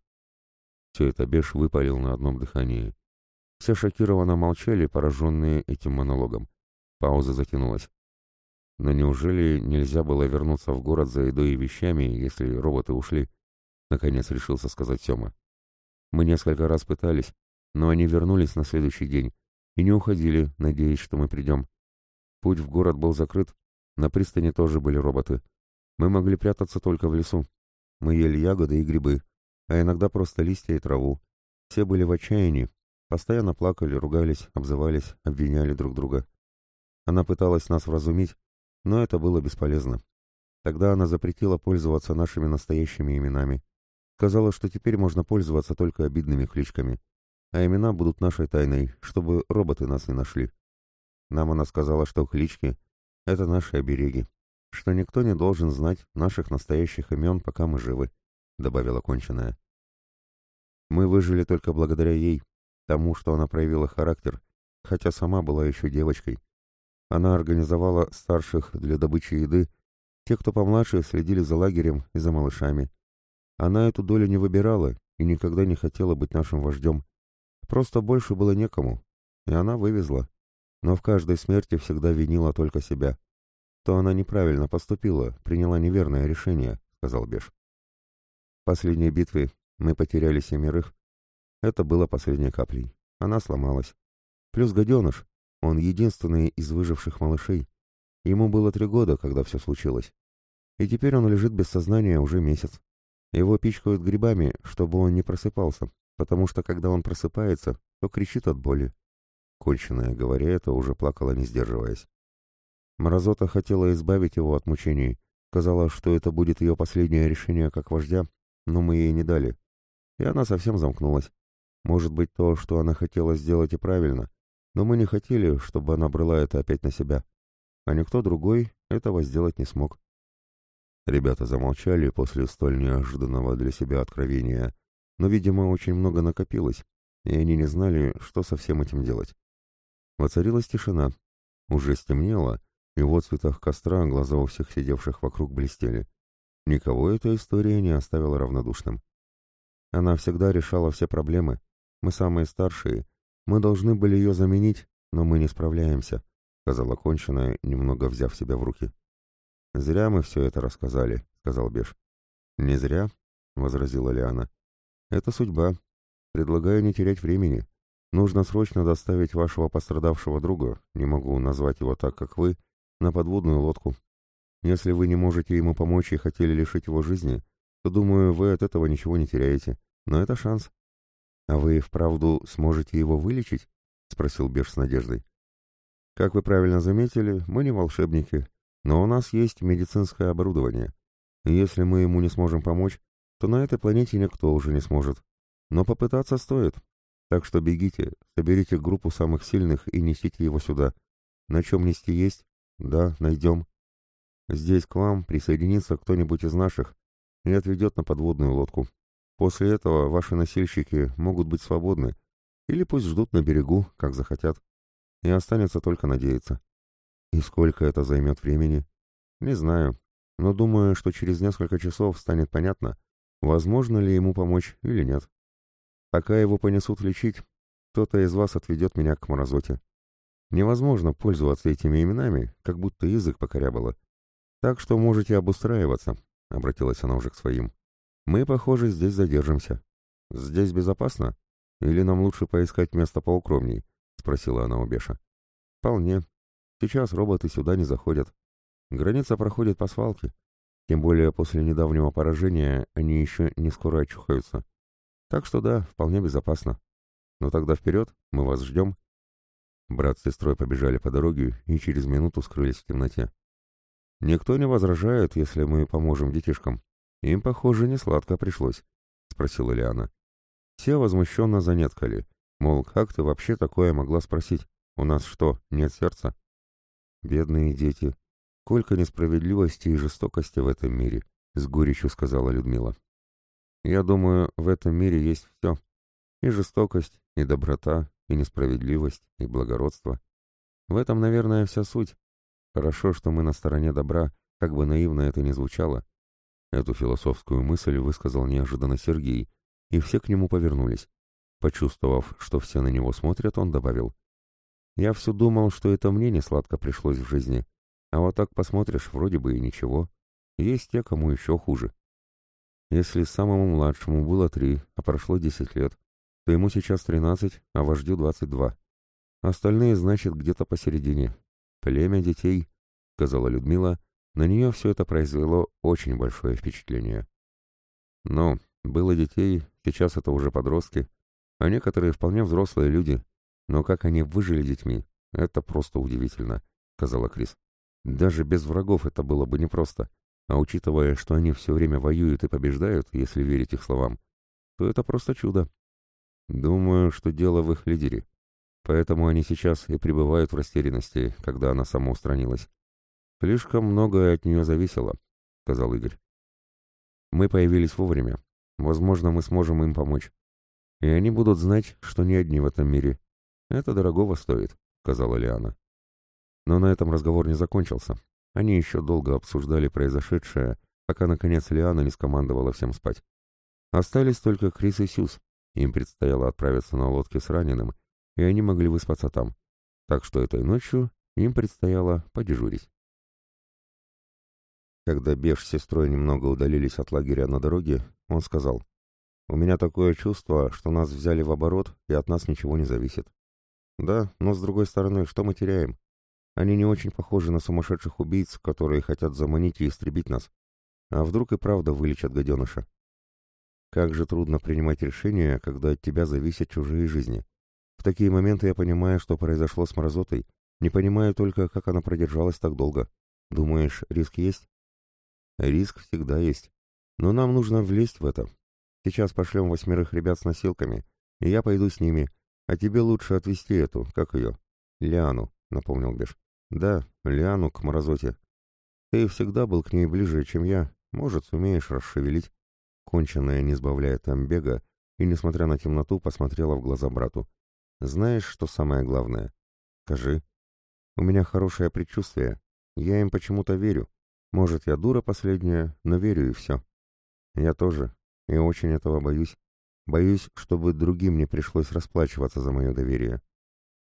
Все это Беш выпалил на одном дыхании. Все шокированно молчали, пораженные этим монологом. Пауза затянулась. Но неужели нельзя было вернуться в город за едой и вещами, если роботы ушли? Наконец решился сказать Сема. Мы несколько раз пытались, но они вернулись на следующий день и не уходили, надеясь, что мы придем. Путь в город был закрыт, на пристани тоже были роботы. Мы могли прятаться только в лесу. Мы ели ягоды и грибы, а иногда просто листья и траву. Все были в отчаянии, постоянно плакали, ругались, обзывались, обвиняли друг друга. Она пыталась нас вразумить, но это было бесполезно. Тогда она запретила пользоваться нашими настоящими именами. Сказала, что теперь можно пользоваться только обидными кличками, а имена будут нашей тайной, чтобы роботы нас не нашли. Нам она сказала, что клички — это наши обереги, что никто не должен знать наших настоящих имен, пока мы живы, — добавила конченая. Мы выжили только благодаря ей, тому, что она проявила характер, хотя сама была еще девочкой. Она организовала старших для добычи еды, те, кто помладше, следили за лагерем и за малышами. Она эту долю не выбирала и никогда не хотела быть нашим вождем. Просто больше было некому, и она вывезла. Но в каждой смерти всегда винила только себя. То она неправильно поступила, приняла неверное решение, сказал Беш. В последней битве мы потеряли семерых. Это было последней каплей. Она сломалась. Плюс гаденыш, он единственный из выживших малышей. Ему было три года, когда все случилось. И теперь он лежит без сознания уже месяц. Его пичкают грибами, чтобы он не просыпался, потому что когда он просыпается, то кричит от боли. Конченая, говоря это, уже плакала, не сдерживаясь. Мразота хотела избавить его от мучений, сказала, что это будет ее последнее решение как вождя, но мы ей не дали. И она совсем замкнулась. Может быть, то, что она хотела сделать и правильно, но мы не хотели, чтобы она брала это опять на себя. А никто другой этого сделать не смог. Ребята замолчали после столь неожиданного для себя откровения, но, видимо, очень много накопилось, и они не знали, что со всем этим делать. Воцарилась тишина. Уже стемнело, и в отцветах костра глаза у всех сидевших вокруг блестели. Никого эта история не оставила равнодушным. Она всегда решала все проблемы. Мы самые старшие, мы должны были ее заменить, но мы не справляемся», — сказала конченая, немного взяв себя в руки. «Зря мы все это рассказали», — сказал Беш. «Не зря», — возразила Лиана. «Это судьба. Предлагаю не терять времени. Нужно срочно доставить вашего пострадавшего друга, не могу назвать его так, как вы, на подводную лодку. Если вы не можете ему помочь и хотели лишить его жизни, то, думаю, вы от этого ничего не теряете. Но это шанс. «А вы вправду сможете его вылечить?» — спросил Беш с надеждой. «Как вы правильно заметили, мы не волшебники, но у нас есть медицинское оборудование. Если мы ему не сможем помочь, то на этой планете никто уже не сможет. Но попытаться стоит. Так что бегите, соберите группу самых сильных и несите его сюда. На чем нести есть? Да, найдем. Здесь к вам присоединится кто-нибудь из наших и отведет на подводную лодку. После этого ваши носильщики могут быть свободны, или пусть ждут на берегу, как захотят. И останется только надеяться. И сколько это займет времени? Не знаю, но думаю, что через несколько часов станет понятно, возможно ли ему помочь или нет. Пока его понесут лечить, кто-то из вас отведет меня к мразоте. Невозможно пользоваться этими именами, как будто язык покорябало. Так что можете обустраиваться, — обратилась она уже к своим. Мы, похоже, здесь задержимся. Здесь безопасно? Или нам лучше поискать место поукромней? — спросила она у Беша. Вполне. Сейчас роботы сюда не заходят. Граница проходит по свалке. Тем более после недавнего поражения они еще не скоро очухаются. Так что да, вполне безопасно. Но тогда вперед, мы вас ждем. Брат с сестрой побежали по дороге и через минуту скрылись в темноте. Никто не возражает, если мы поможем детишкам. Им, похоже, не сладко пришлось, — спросила Лиана. Все возмущенно занеткали. Мол, как ты вообще такое могла спросить? У нас что, нет сердца? Бедные дети. Сколько несправедливости и жестокости в этом мире, — с горечью сказала Людмила. Я думаю, в этом мире есть все. И жестокость, и доброта, и несправедливость, и благородство. В этом, наверное, вся суть. Хорошо, что мы на стороне добра, как бы наивно это ни звучало. Эту философскую мысль высказал неожиданно Сергей, и все к нему повернулись. Почувствовав, что все на него смотрят, он добавил. «Я все думал, что это мне не сладко пришлось в жизни, а вот так посмотришь, вроде бы и ничего. Есть те, кому еще хуже». Если самому младшему было три, а прошло десять лет, то ему сейчас тринадцать, а вождю двадцать два. Остальные, значит, где-то посередине. Племя детей, — сказала Людмила, на нее все это произвело очень большое впечатление. Но было детей, сейчас это уже подростки, а некоторые вполне взрослые люди. Но как они выжили детьми, это просто удивительно, — сказала Крис. Даже без врагов это было бы непросто. А учитывая, что они все время воюют и побеждают, если верить их словам, то это просто чудо. Думаю, что дело в их лидере. Поэтому они сейчас и пребывают в растерянности, когда она самоустранилась. Слишком многое от нее зависело, — сказал Игорь. Мы появились вовремя. Возможно, мы сможем им помочь. И они будут знать, что не одни в этом мире. Это дорогого стоит, — сказала Лиана. Но на этом разговор не закончился. Они еще долго обсуждали произошедшее, пока, наконец, Лиана не скомандовала всем спать. Остались только Крис и Сюз. Им предстояло отправиться на лодке с раненым, и они могли выспаться там. Так что этой ночью им предстояло подежурить. Когда Беш с сестрой немного удалились от лагеря на дороге, он сказал, «У меня такое чувство, что нас взяли в оборот, и от нас ничего не зависит». «Да, но с другой стороны, что мы теряем? Они не очень похожи на сумасшедших убийц, которые хотят заманить и истребить нас. А вдруг и правда вылечат гаденыша? Как же трудно принимать решения, когда от тебя зависят чужие жизни. В такие моменты я понимаю, что произошло с мразотой. Не понимаю только, как она продержалась так долго. Думаешь, риск есть? Риск всегда есть. Но нам нужно влезть в это. Сейчас пошлем восьмерых ребят с носилками, и я пойду с ними. А тебе лучше отвезти эту, как ее? Лиану, напомнил Беш. Да, Лиану к мразоте. Ты всегда был к ней ближе, чем я. Может, сумеешь расшевелить. Конченая, не сбавляя там бега, и, несмотря на темноту, посмотрела в глаза брату. Знаешь, что самое главное? Скажи. У меня хорошее предчувствие. Я им почему-то верю. Может, я дура последняя, но верю и все. Я тоже. И очень этого боюсь. Боюсь, чтобы другим не пришлось расплачиваться за мое доверие.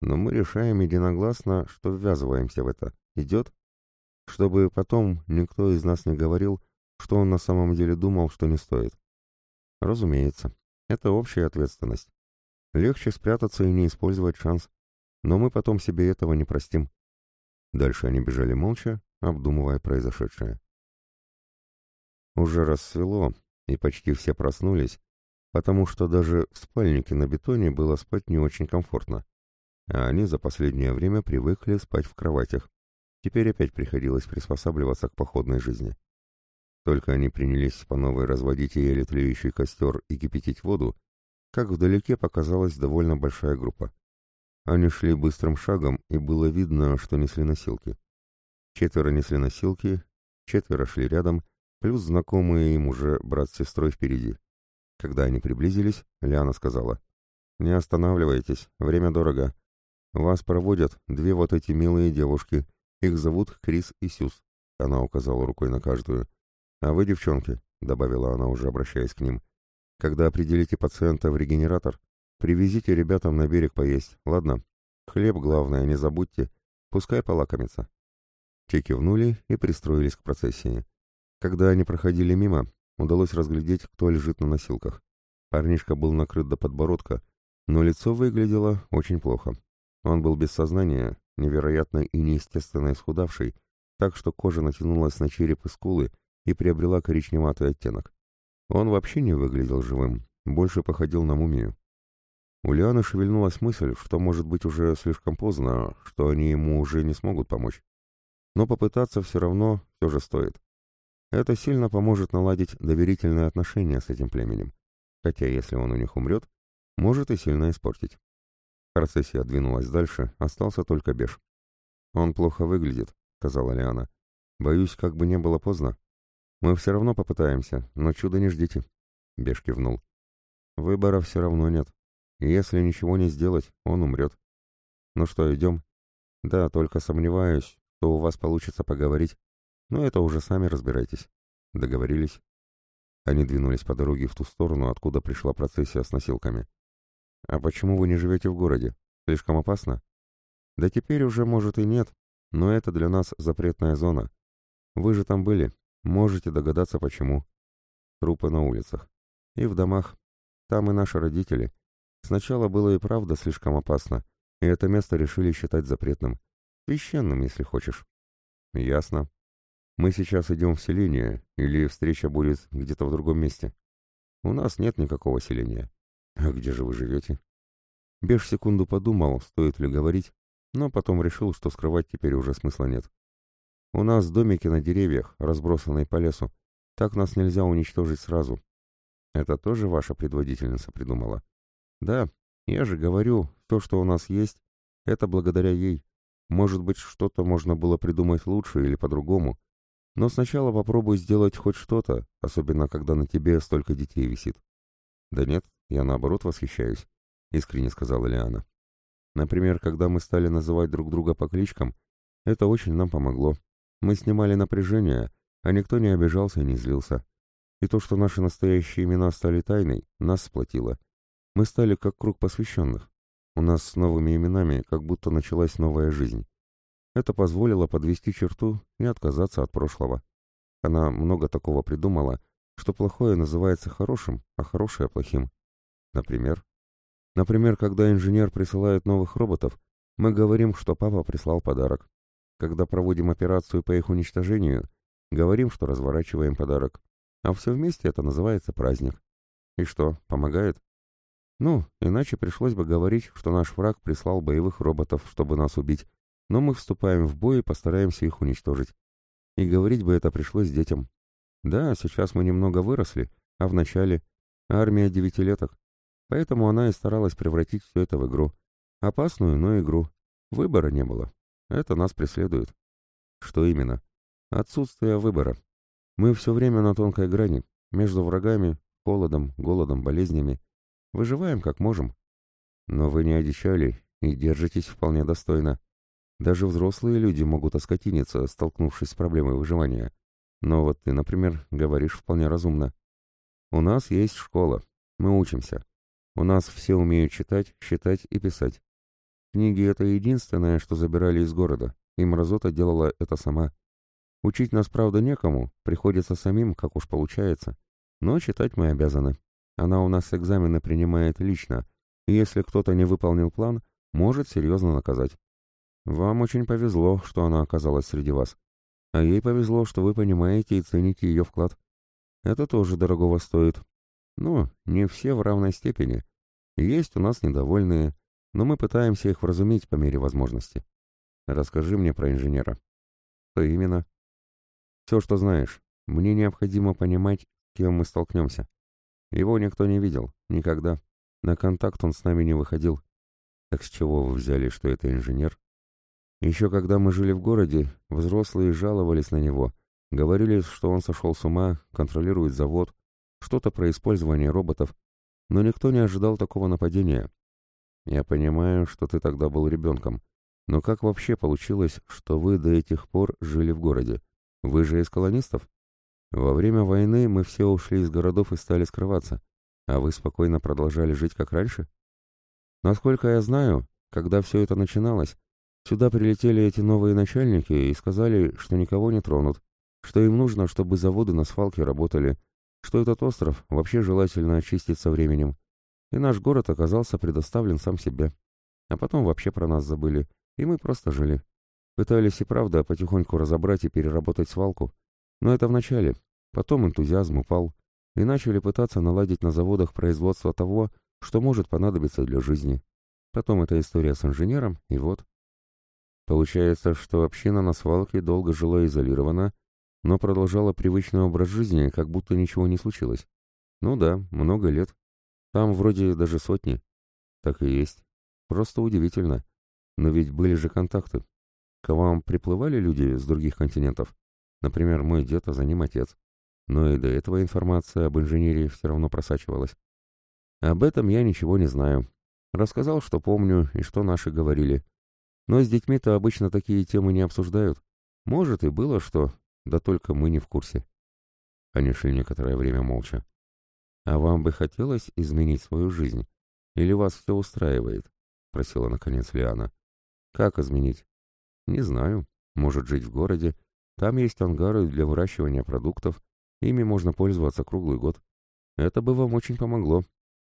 Но мы решаем единогласно, что ввязываемся в это. Идет? Чтобы потом никто из нас не говорил, что он на самом деле думал, что не стоит. Разумеется, это общая ответственность. Легче спрятаться и не использовать шанс. Но мы потом себе этого не простим. Дальше они бежали молча, обдумывая произошедшее. Уже рассвело, и почти все проснулись, потому что даже в спальнике на бетоне было спать не очень комфортно а они за последнее время привыкли спать в кроватях. Теперь опять приходилось приспосабливаться к походной жизни. Только они принялись по новой разводить еле тлеющий костер и кипятить воду, как вдалеке показалась довольно большая группа. Они шли быстрым шагом, и было видно, что несли носилки. Четверо несли носилки, четверо шли рядом, плюс знакомые им уже брат с сестрой впереди. Когда они приблизились, Лиана сказала, «Не останавливайтесь, время дорого. Вас проводят две вот эти милые девушки, их зовут Крис и Сюз». Она указала рукой на каждую. «А вы, девчонки», — добавила она, уже обращаясь к ним, — «когда определите пациента в регенератор, привезите ребятам на берег поесть, ладно? Хлеб, главное, не забудьте, пускай полакомится». Те кивнули и пристроились к процессии. Когда они проходили мимо, удалось разглядеть, кто лежит на носилках. Парнишка был накрыт до подбородка, но лицо выглядело очень плохо. Он был без сознания, невероятно и неестественно исхудавший, так что кожа натянулась на череп и скулы, и приобрела коричневатый оттенок. Он вообще не выглядел живым, больше походил на мумию. У Лианы шевельнулась мысль, что может быть уже слишком поздно, что они ему уже не смогут помочь. Но попытаться все равно все же стоит. Это сильно поможет наладить доверительные отношения с этим племенем. Хотя если он у них умрет, может и сильно испортить. Процессия двинулась дальше, остался только Беш. «Он плохо выглядит», — сказала Лиана. «Боюсь, как бы не было поздно. Мы все равно попытаемся, но чуда не ждите. Беш кивнул. Выбора все равно нет. если ничего не сделать, он умрет. Ну что, идем? Да, только сомневаюсь, что у вас получится поговорить. Но это уже сами разбирайтесь. Договорились. Они двинулись по дороге в ту сторону, откуда пришла процессия с носилками. «А почему вы не живете в городе? Слишком опасно?» «Да теперь уже, может, и нет, но это для нас запретная зона. Вы же там были, Можете догадаться, почему. Трупы на улицах. И в домах. Там и наши родители. Сначала было и правда слишком опасно, и это место решили считать запретным. Священным, если хочешь. Ясно. Мы сейчас идем в селение, или встреча будет где-то в другом месте? У нас нет никакого селения. А где же вы живете? Беж секунду подумал, стоит ли говорить, но потом решил, что скрывать теперь уже смысла нет. У нас домики на деревьях, разбросанные по лесу. Так нас нельзя уничтожить сразу. Это тоже ваша предводительница придумала? Да, я же говорю, то, что у нас есть, это благодаря ей. Может быть, что-то можно было придумать лучше или по-другому. Но сначала попробуй сделать хоть что-то, особенно когда на тебе столько детей висит. Да нет, я наоборот восхищаюсь, искренне сказала Лиана. Например, когда мы стали называть друг друга по кличкам, это очень нам помогло. Мы снимали напряжение, а никто не обижался и не злился. И то, что наши настоящие имена стали тайной, нас сплотило. Мы стали как круг посвященных. У нас с новыми именами как будто началась новая жизнь. Это позволило подвести черту и отказаться от прошлого. Она много такого придумала, что плохое называется хорошим, а хорошее плохим. Например? Например, когда инженер присылает новых роботов, мы говорим, что папа прислал подарок. Когда проводим операцию по их уничтожению, говорим, что разворачиваем подарок. А все вместе это называется праздник. И что, помогает? Ну, иначе пришлось бы говорить, что наш враг прислал боевых роботов, чтобы нас убить, но мы вступаем в бой и постараемся их уничтожить. И говорить бы это пришлось детям. Да, сейчас мы немного выросли, а в начале армия девятилеток. Поэтому она и старалась превратить все это в игру. Опасную, но игру. Выбора не было. Это нас преследует. Что именно? Отсутствие выбора. Мы все время на тонкой грани, между врагами, холодом, голодом, болезнями. Выживаем как можем. Но вы не одичали и держитесь вполне достойно. Даже взрослые люди могут оскотиниться, столкнувшись с проблемой выживания. Но вот ты, например, говоришь вполне разумно. У нас есть школа. Мы учимся. У нас все умеют читать, считать и писать. Книги — это единственное, что забирали из города, и Мразота делала это сама. Учить нас, правда, некому, приходится самим, как уж получается. Но читать мы обязаны. Она у нас экзамены принимает лично, и если кто-то не выполнил план, может серьезно наказать. Вам очень повезло, что она оказалась среди вас. А ей повезло, что вы понимаете и цените ее вклад. Это тоже дорогого стоит. Ну, не все в равной степени. Есть у нас недовольные, но мы пытаемся их вразумить по мере возможности. Расскажи мне про инженера. Что именно? Все, что знаешь. Мне необходимо понимать, с кем мы столкнемся. Его никто не видел, никогда. На контакт он с нами не выходил. Так с чего вы взяли, что это инженер? Еще когда мы жили в городе, взрослые жаловались на него, говорили, что он сошел с ума, контролирует завод, что-то про использование роботов, но никто не ожидал такого нападения. Я понимаю, что ты тогда был ребенком, но как вообще получилось, что вы до этих пор жили в городе? Вы же из колонистов? Во время войны мы все ушли из городов и стали скрываться, а вы спокойно продолжали жить как раньше? Насколько я знаю, когда все это начиналось, сюда прилетели эти новые начальники и сказали, что никого не тронут, что им нужно, чтобы заводы на свалке работали, что этот остров вообще желательно очистить со временем. И наш город оказался предоставлен сам себе. А потом вообще про нас забыли, и мы просто жили. Пытались и правда потихоньку разобрать и переработать свалку. Но это в начале. Потом энтузиазм упал. И начали пытаться наладить на заводах производство того, что может понадобиться для жизни. Потом эта история с инженером, и вот. Получается, что община на свалке долго жила изолирована, но продолжала привычный образ жизни, как будто ничего не случилось. Ну да, много лет. Там вроде даже сотни. Так и есть. Просто удивительно. Но ведь были же контакты. К вам приплывали люди с других континентов? Например, мой дед, а за ним отец. Но и до этого информация об инженерии все равно просачивалась. Об этом я ничего не знаю. Рассказал, что помню и что наши говорили. Но с детьми-то обычно такие темы не обсуждают. Может, и было что, да только мы не в курсе. Они шли некоторое время молча. «А вам бы хотелось изменить свою жизнь? Или вас все устраивает?» — просила наконец Лиана. «Как изменить?» «Не знаю. Может, жить в городе. Там есть ангары для выращивания продуктов. Ими можно пользоваться круглый год. Это бы вам очень помогло.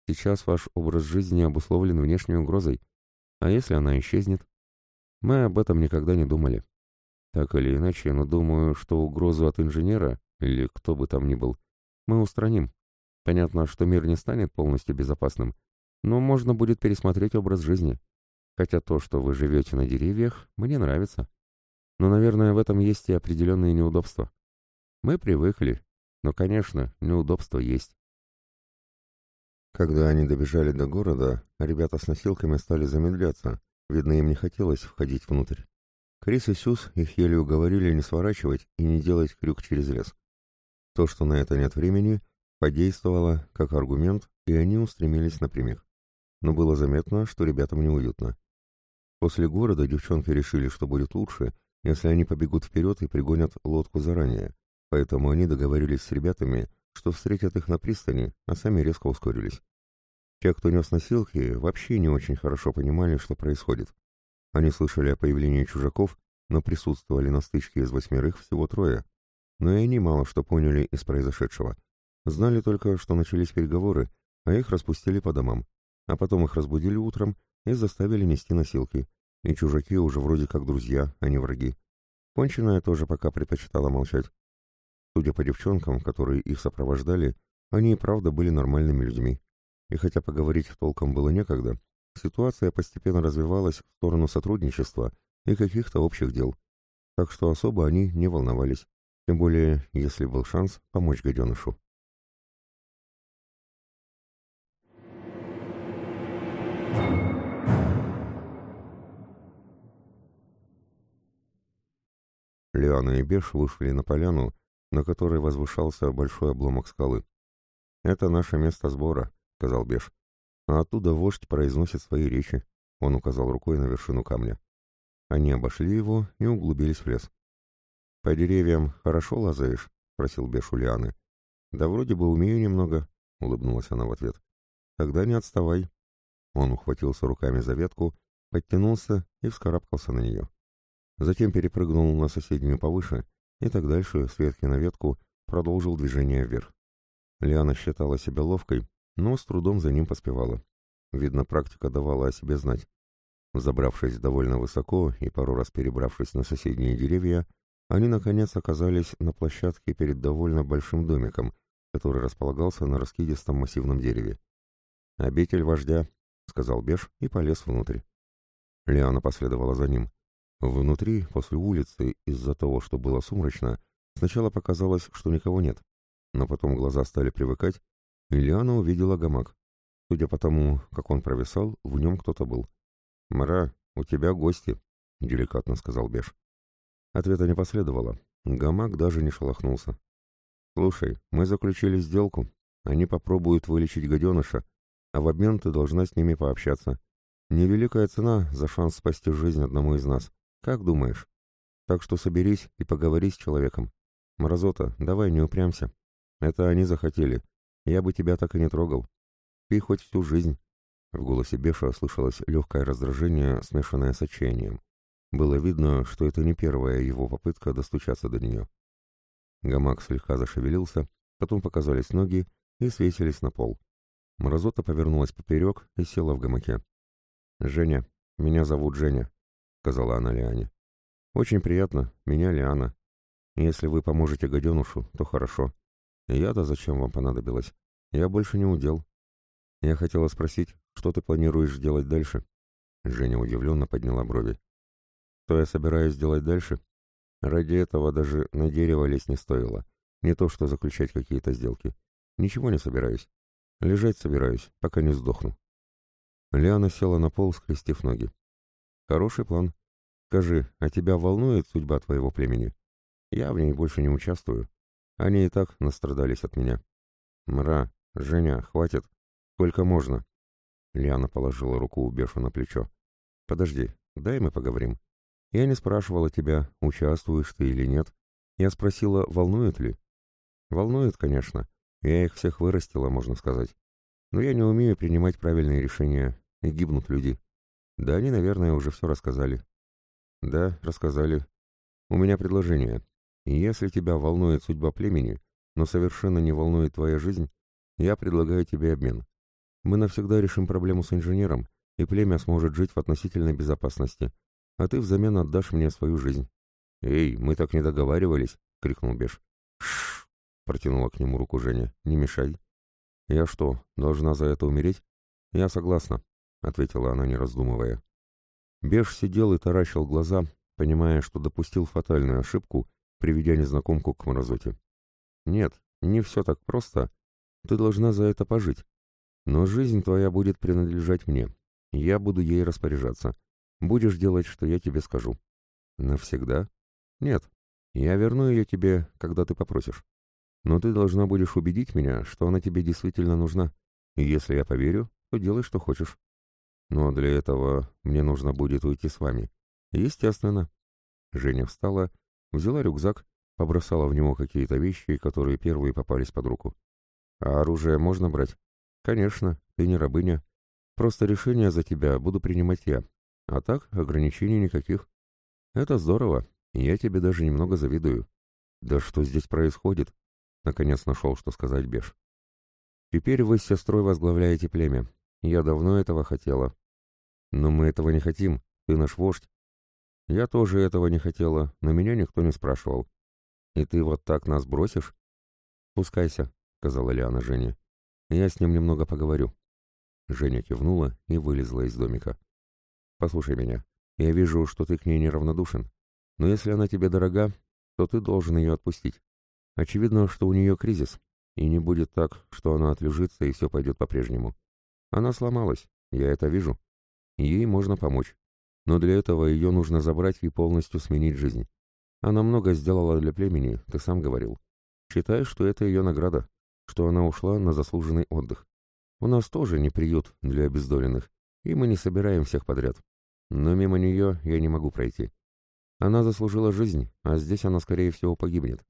Сейчас ваш образ жизни обусловлен внешней угрозой. А если она исчезнет? Мы об этом никогда не думали. Так или иначе, но думаю, что угрозу от инженера, или кто бы там ни был, мы устраним. Понятно, что мир не станет полностью безопасным, но можно будет пересмотреть образ жизни. Хотя то, что вы живете на деревьях, мне нравится. Но, наверное, в этом есть и определенные неудобства. Мы привыкли, но, конечно, неудобства есть. Когда они добежали до города, ребята с носилками стали замедляться. Видно, им не хотелось входить внутрь. Крис и Сюз их еле уговорили не сворачивать и не делать крюк через лес. То, что на это нет времени, подействовало как аргумент, и они устремились напрямик. Но было заметно, что ребятам неуютно. После города девчонки решили, что будет лучше, если они побегут вперед и пригонят лодку заранее, поэтому они договорились с ребятами, что встретят их на пристани, а сами резко ускорились. Те, кто нес носилки, вообще не очень хорошо понимали, что происходит. Они слышали о появлении чужаков, но присутствовали на стычке из восьмерых всего трое. Но и они мало что поняли из произошедшего. Знали только, что начались переговоры, а их распустили по домам. А потом их разбудили утром и заставили нести носилки. И чужаки уже вроде как друзья, а не враги. Конченая тоже пока предпочитала молчать. Судя по девчонкам, которые их сопровождали, они и правда были нормальными людьми. И хотя поговорить толком было некогда, ситуация постепенно развивалась в сторону сотрудничества и каких-то общих дел. Так что особо они не волновались, тем более, если был шанс помочь гаденышу. Лиана и Беш вышли на поляну, на которой возвышался большой обломок скалы. «Это наше место сбора», — сказал Беш. «А оттуда вождь произносит свои речи», — он указал рукой на вершину камня. Они обошли его и углубились в лес. «По деревьям хорошо лазаешь?» — спросил Беш у Лианы. «Да вроде бы умею немного», — улыбнулась она в ответ. «Тогда не отставай». Он ухватился руками за ветку, подтянулся и вскарабкался на нее. Затем перепрыгнул на соседнюю повыше и так дальше, с ветки на ветку, продолжил движение вверх. Лиана считала себя ловкой, но с трудом за ним поспевала. Видно, практика давала о себе знать. Забравшись довольно высоко и пару раз перебравшись на соседние деревья, они, наконец, оказались на площадке перед довольно большим домиком, который располагался на раскидистом массивном дереве. «Обитель вождя», — сказал Беш и полез внутрь. Лиана последовала за ним. Внутри, после улицы, из-за того, что было сумрачно, Сначала показалось, что никого нет, но потом глаза стали привыкать, и Лиана увидела гамак. Судя по тому, как он провисал, в нем кто-то был. «Мара, у тебя гости», — деликатно сказал Беш. Ответа не последовало. Гамак даже не шелохнулся. «Слушай, мы заключили сделку. Они попробуют вылечить гаденыша, а в обмен ты должна с ними пообщаться. Невеликая цена за шанс спасти жизнь одному из нас. Как думаешь? Так что соберись и поговори с человеком. Мразота, давай не упрямся. Это они захотели. Я бы тебя так и не трогал. Пей хоть всю жизнь. В голосе Беша слышалось легкое раздражение, смешанное с отчаянием. Было видно, что это не первая его попытка достучаться до нее. Гамак слегка зашевелился, потом показались ноги и свесились на пол. Мразота повернулась поперек и села в гамаке. «Женя, меня зовут Женя», — сказала она Лиане. «Очень приятно, меня Лиана. Если вы поможете гаденушу, то хорошо. Я-то зачем вам понадобилось? Я больше не удел. Я хотела спросить, что ты планируешь делать дальше?» Женя удивленно подняла брови. «Что я собираюсь делать дальше? Ради этого даже на дерево лезть не стоило. Не то что заключать какие-то сделки. Ничего не собираюсь. Лежать собираюсь, пока не сдохну». Лиана села на пол, скрестив ноги. «Хороший план. Скажи, а тебя волнует судьба твоего племени? Я в ней больше не участвую. Они и так настрадались от меня». «Мра, Женя, хватит. Сколько можно?» Лиана положила руку у Бешу на плечо. «Подожди, дай мы поговорим. Я не спрашивала тебя, участвуешь ты или нет. Я спросила, волнует ли?» «Волнует, конечно. Я их всех вырастила, можно сказать. Но я не умею принимать правильные решения, и гибнут люди. Да, они, наверное, уже все рассказали. Да, рассказали. У меня предложение. Если тебя волнует судьба племени, но совершенно не волнует твоя жизнь, я предлагаю тебе обмен. Мы навсегда решим проблему с инженером, и племя сможет жить в относительной безопасности, а ты взамен отдашь мне свою жизнь. «Эй, мы так не договаривались!» — крикнул Беш. «Шш!» — протянула к нему руку Женя. «Не мешай!» «Я что, должна за это умереть?» «Я согласна», — ответила она, не раздумывая. Беж сидел и таращил глаза, понимая, что допустил фатальную ошибку, приведя незнакомку к мразоте. «Нет, не все так просто. Ты должна за это пожить. Но жизнь твоя будет принадлежать мне. Я буду ей распоряжаться. Будешь делать, что я тебе скажу». «Навсегда?» «Нет. Я верну ее тебе, когда ты попросишь но ты должна будешь убедить меня, что она тебе действительно нужна. И если я поверю, то делай, что хочешь. Но для этого мне нужно будет уйти с вами. Естественно. Женя встала, взяла рюкзак, побросала в него какие-то вещи, которые первые попались под руку. А оружие можно брать? Конечно, ты не рабыня. Просто решение за тебя буду принимать я. А так, ограничений никаких. Это здорово, я тебе даже немного завидую. Да что здесь происходит? Наконец нашел, что сказать Беш. «Теперь вы с сестрой возглавляете племя. Я давно этого хотела. Но мы этого не хотим. Ты наш вождь. Я тоже этого не хотела, но меня никто не спрашивал. И ты вот так нас бросишь? Пускайся, сказала Лиана Жене. Я с ним немного поговорю. Женя кивнула и вылезла из домика. Послушай меня. Я вижу, что ты к ней неравнодушен. Но если она тебе дорога, то ты должен ее отпустить. Очевидно, что у нее кризис, и не будет так, что она отлежится и все пойдет по-прежнему. Она сломалась, я это вижу. Ей можно помочь. Но для этого ее нужно забрать и полностью сменить жизнь. Она много сделала для племени, ты сам говорил. Считай, что это ее награда, что она ушла на заслуженный отдых. У нас тоже не приют для обездоленных, и мы не собираем всех подряд. Но мимо нее я не могу пройти. Она заслужила жизнь, а здесь она, скорее всего, погибнет.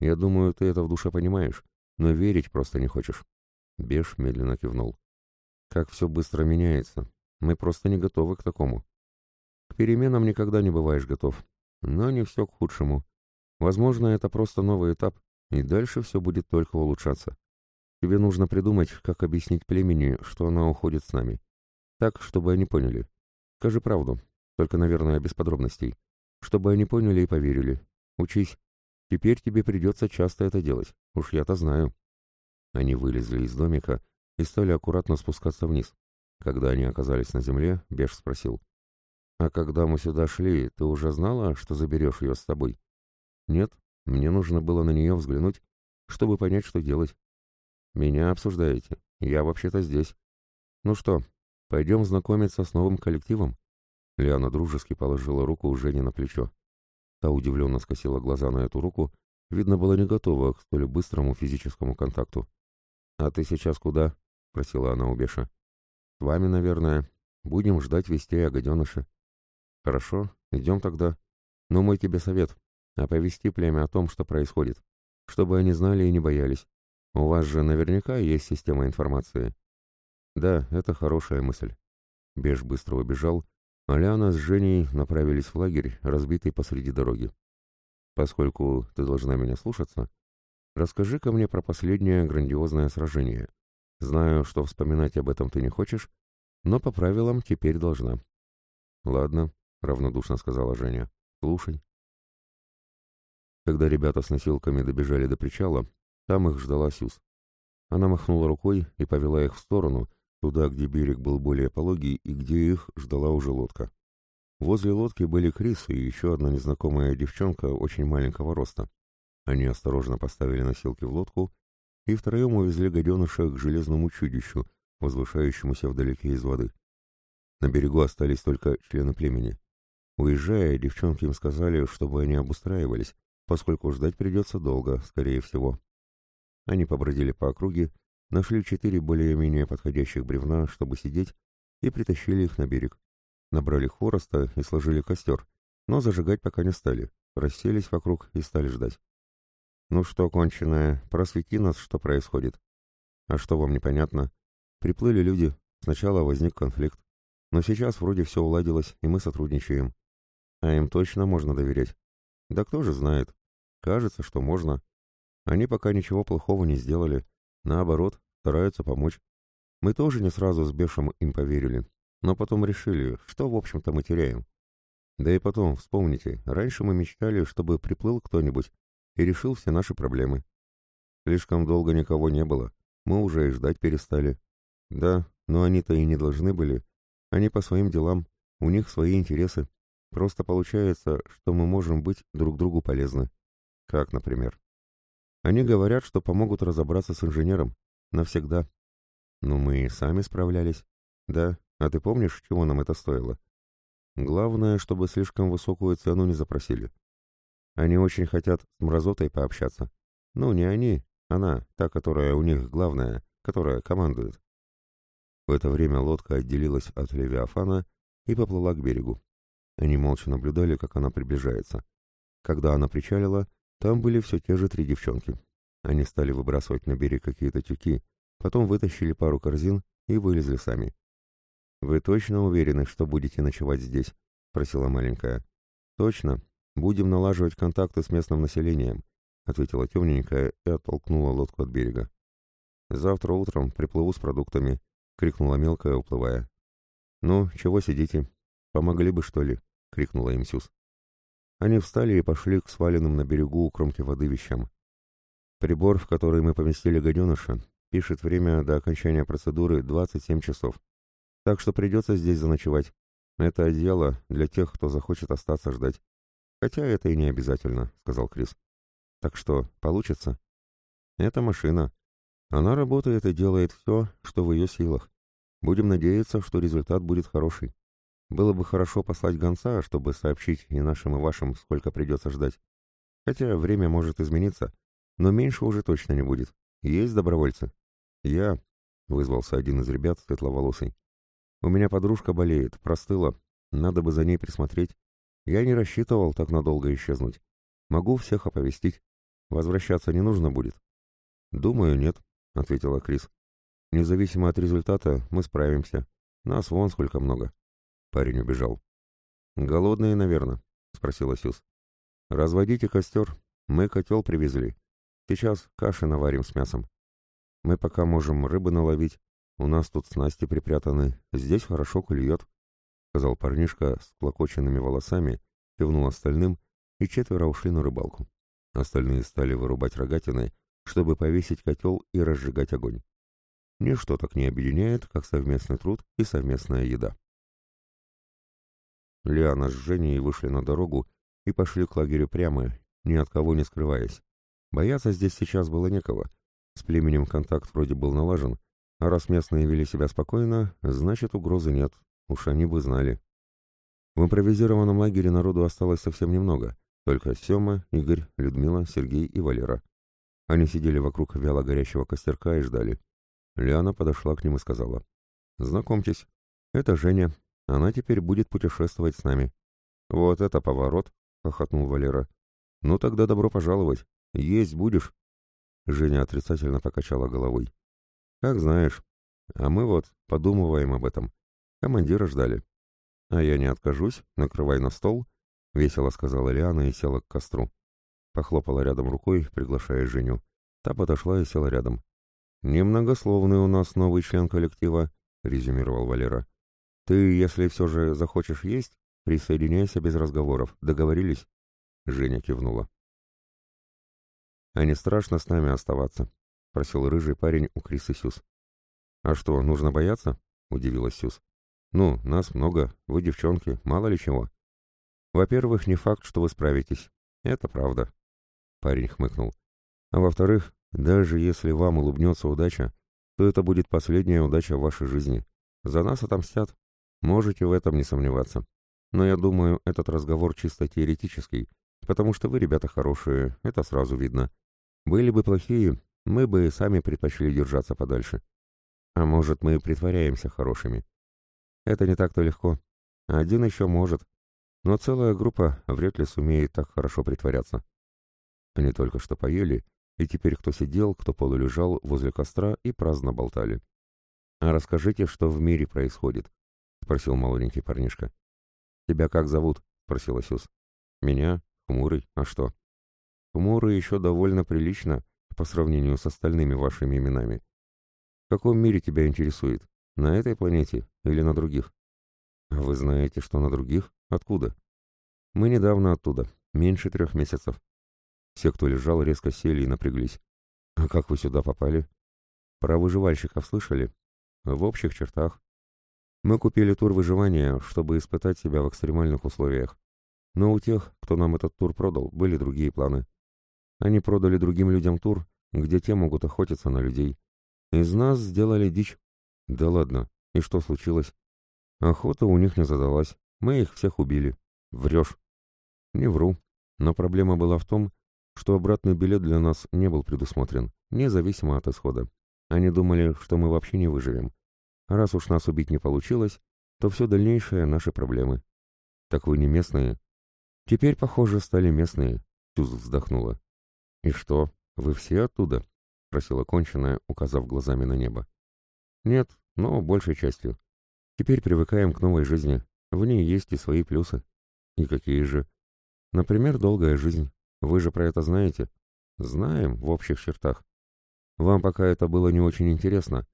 Я думаю, ты это в душе понимаешь, но верить просто не хочешь. Беш медленно кивнул. Как все быстро меняется. Мы просто не готовы к такому. К переменам никогда не бываешь готов. Но не все к худшему. Возможно, это просто новый этап, и дальше все будет только улучшаться. Тебе нужно придумать, как объяснить племени, что она уходит с нами. Так, чтобы они поняли. Скажи правду, только, наверное, без подробностей. Чтобы они поняли и поверили. Учись, Теперь тебе придется часто это делать, уж я-то знаю». Они вылезли из домика и стали аккуратно спускаться вниз. Когда они оказались на земле, Беш спросил. «А когда мы сюда шли, ты уже знала, что заберешь ее с собой?» «Нет, Мне нужно было на нее взглянуть, чтобы понять, что делать. Меня обсуждаете. Я вообще-то здесь. Ну что, пойдем знакомиться с новым коллективом? Лиана дружески положила руку Жене на плечо. Та удивленно скосила глаза на эту руку, видно, была не готова к столь быстрому физическому контакту. «А ты сейчас куда?» — просила она у Беша. «С вами, наверное. Будем ждать вестей о гаденыше». «Хорошо, идем тогда. Но мой тебе совет — оповести племя о том, что происходит, чтобы они знали и не боялись. У вас же наверняка есть система информации». «Да, это хорошая мысль». Беш быстро убежал, а Ляна с Женей направились в лагерь, разбитый посреди дороги. «Поскольку ты должна меня слушаться, расскажи-ка мне про последнее грандиозное сражение. Знаю, что вспоминать об этом ты не хочешь, но по правилам теперь должна». «Ладно», — равнодушно сказала Женя. «Слушай». Когда ребята с носилками добежали до причала, там их ждала Сюз. Она махнула рукой и повела их в сторону, туда, где берег был более пологий и где их ждала уже лодка. Возле лодки были Крис и еще одна незнакомая девчонка очень маленького роста. Они осторожно поставили носилки в лодку и втроем увезли гаденыша к железному чудищу, возвышающемуся вдалеке из воды. На берегу остались только члены племени. Уезжая, девчонки им сказали, чтобы они обустраивались, поскольку ждать придется долго, скорее всего. Они побродили по округе, нашли четыре более-менее подходящих бревна, чтобы сидеть, и притащили их на берег. Набрали хвороста и сложили костер, но зажигать пока не стали, расселись вокруг и стали ждать. «Ну что, конченая, просвети нас, что происходит». «А что вам непонятно?» «Приплыли люди, сначала возник конфликт, но сейчас вроде все уладилось, и мы сотрудничаем. А им точно можно доверять?» «Да кто же знает. Кажется, что можно. Они пока ничего плохого не сделали. Наоборот, стараются помочь. Мы тоже не сразу с Бешем им поверили, но потом решили, что, в общем-то, мы теряем. Да и потом, вспомните, раньше мы мечтали, чтобы приплыл кто-нибудь и решил все наши проблемы. Слишком долго никого не было, мы уже и ждать перестали. Да, но они-то и не должны были. Они по своим делам, у них свои интересы. Просто получается, что мы можем быть друг другу полезны. Как, например? Они говорят, что помогут разобраться с инженером. Навсегда. Но мы и сами справлялись. Да, а ты помнишь, чего нам это стоило? Главное, чтобы слишком высокую цену не запросили. Они очень хотят с мразотой пообщаться. Ну, не они, она, та, которая у них главная, которая командует. В это время лодка отделилась от Левиафана и поплыла к берегу. Они молча наблюдали, как она приближается. Когда она причалила, там были все те же три девчонки. Они стали выбрасывать на берег какие-то тюки, потом вытащили пару корзин и вылезли сами. «Вы точно уверены, что будете ночевать здесь?» — просила маленькая. «Точно. Будем налаживать контакты с местным населением», — ответила темненькая и оттолкнула лодку от берега. «Завтра утром приплыву с продуктами», — крикнула мелкая, уплывая. «Ну, чего сидите? Помогли бы, что ли?» — крикнула им Сюз. Они встали и пошли к сваленным на берегу у кромки воды вещам. Прибор, в который мы поместили гаденыша, пишет время до окончания процедуры 27 часов. Так что придется здесь заночевать. Это одеяло для тех, кто захочет остаться ждать. Хотя это и не обязательно, сказал Крис. Так что, получится? Это машина. Она работает и делает все, что в ее силах. Будем надеяться, что результат будет хороший. Было бы хорошо послать гонца, чтобы сообщить и нашим, и вашим, сколько придется ждать. Хотя время может измениться, но меньше уже точно не будет. Есть добровольцы? Я, — вызвался один из ребят, светловолосый. У меня подружка болеет, простыла. Надо бы за ней присмотреть. Я не рассчитывал так надолго исчезнуть. Могу всех оповестить. Возвращаться не нужно будет. Думаю, нет, — ответила Крис. Независимо от результата, мы справимся. Нас вон сколько много. Парень убежал. «Голодные, наверное?» — спросила Сюз. «Разводите костер. Мы котел привезли. Сейчас каши наварим с мясом. Мы пока можем рыбы наловить. У нас тут снасти припрятаны. Здесь хорошо клюет», — сказал парнишка с клокоченными волосами, кивнул остальным, и четверо ушли на рыбалку. Остальные стали вырубать рогатины, чтобы повесить котел и разжигать огонь. Ничто так не объединяет, как совместный труд и совместная еда. Лиана с Женей вышли на дорогу и пошли к лагерю прямо, ни от кого не скрываясь. Бояться здесь сейчас было некого. С племенем контакт вроде был налажен, а раз местные вели себя спокойно, значит угрозы нет, уж они бы знали. В импровизированном лагере народу осталось совсем немного, только Сема, Игорь, Людмила, Сергей и Валера. Они сидели вокруг вяло горящего костерка и ждали. Лиана подошла к ним и сказала. «Знакомьтесь, это Женя. Она теперь будет путешествовать с нами». «Вот это поворот!» — хохотнул Валера. «Ну тогда добро пожаловать. Есть будешь?» Женя отрицательно покачала головой. «Как знаешь. А мы вот подумываем об этом. Командира ждали». «А я не откажусь. Накрывай на стол», — весело сказала Лиана и села к костру. Похлопала рядом рукой, приглашая Женю. Та подошла и села рядом. «Немногословный у нас новый член коллектива», — резюмировал Валера. «Ты, если все же захочешь есть, присоединяйся без разговоров. Договорились?» Женя кивнула. «А не страшно с нами оставаться?» — просил рыжий парень у Крисы Сюз. «А что, нужно бояться?» — удивилась Сюз. «Ну, нас много, вы девчонки, мало ли чего». «Во-первых, не факт, что вы справитесь. Это правда». Парень хмыкнул. «А во-вторых, даже если вам улыбнется удача, то это будет последняя удача в вашей жизни. За нас отомстят. Можете в этом не сомневаться. Но я думаю, этот разговор чисто теоретический, потому что вы, ребята, хорошие, это сразу видно. Были бы плохие, мы бы сами предпочли держаться подальше. А может, мы притворяемся хорошими. Это не так-то легко. Один еще может. Но целая группа вряд ли сумеет так хорошо притворяться. Они только что поели, и теперь кто сидел, кто полулежал возле костра и праздно болтали. «А расскажите, что в мире происходит?» — спросил молоденький парнишка. «Тебя как зовут?» — спросил Асюс. «Меня? Хмурый. А что?» «Хмурый еще довольно прилично по сравнению с остальными вашими именами. В каком мире тебя интересует? На этой планете или на других?» «А «Вы знаете, что на других? Откуда?» «Мы недавно оттуда, меньше трех месяцев. Все, кто лежал, резко сели и напряглись. «А как вы сюда попали?» «Про выживальщиков слышали?» «В общих чертах. Мы купили тур выживания, чтобы испытать себя в экстремальных условиях. Но у тех, кто нам этот тур продал, были другие планы. Они продали другим людям тур, где те могут охотиться на людей. Из нас сделали дичь. Да ладно, и что случилось? Охота у них не задалась, мы их всех убили. Врешь. Не вру, но проблема была в том, что обратный билет для нас не был предусмотрен, независимо от исхода. Они думали, что мы вообще не выживем. Раз уж нас убить не получилось, то все дальнейшее — наши проблемы. Так вы не местные? Теперь, похоже, стали местные, — Тюз вздохнула. И что, вы все оттуда? — спросила конченая, указав глазами на небо. Нет, но большей частью. Теперь привыкаем к новой жизни. В ней есть и свои плюсы. И какие же? Например, долгая жизнь. Вы же про это знаете? Знаем, в общих чертах. Вам пока это было не очень интересно,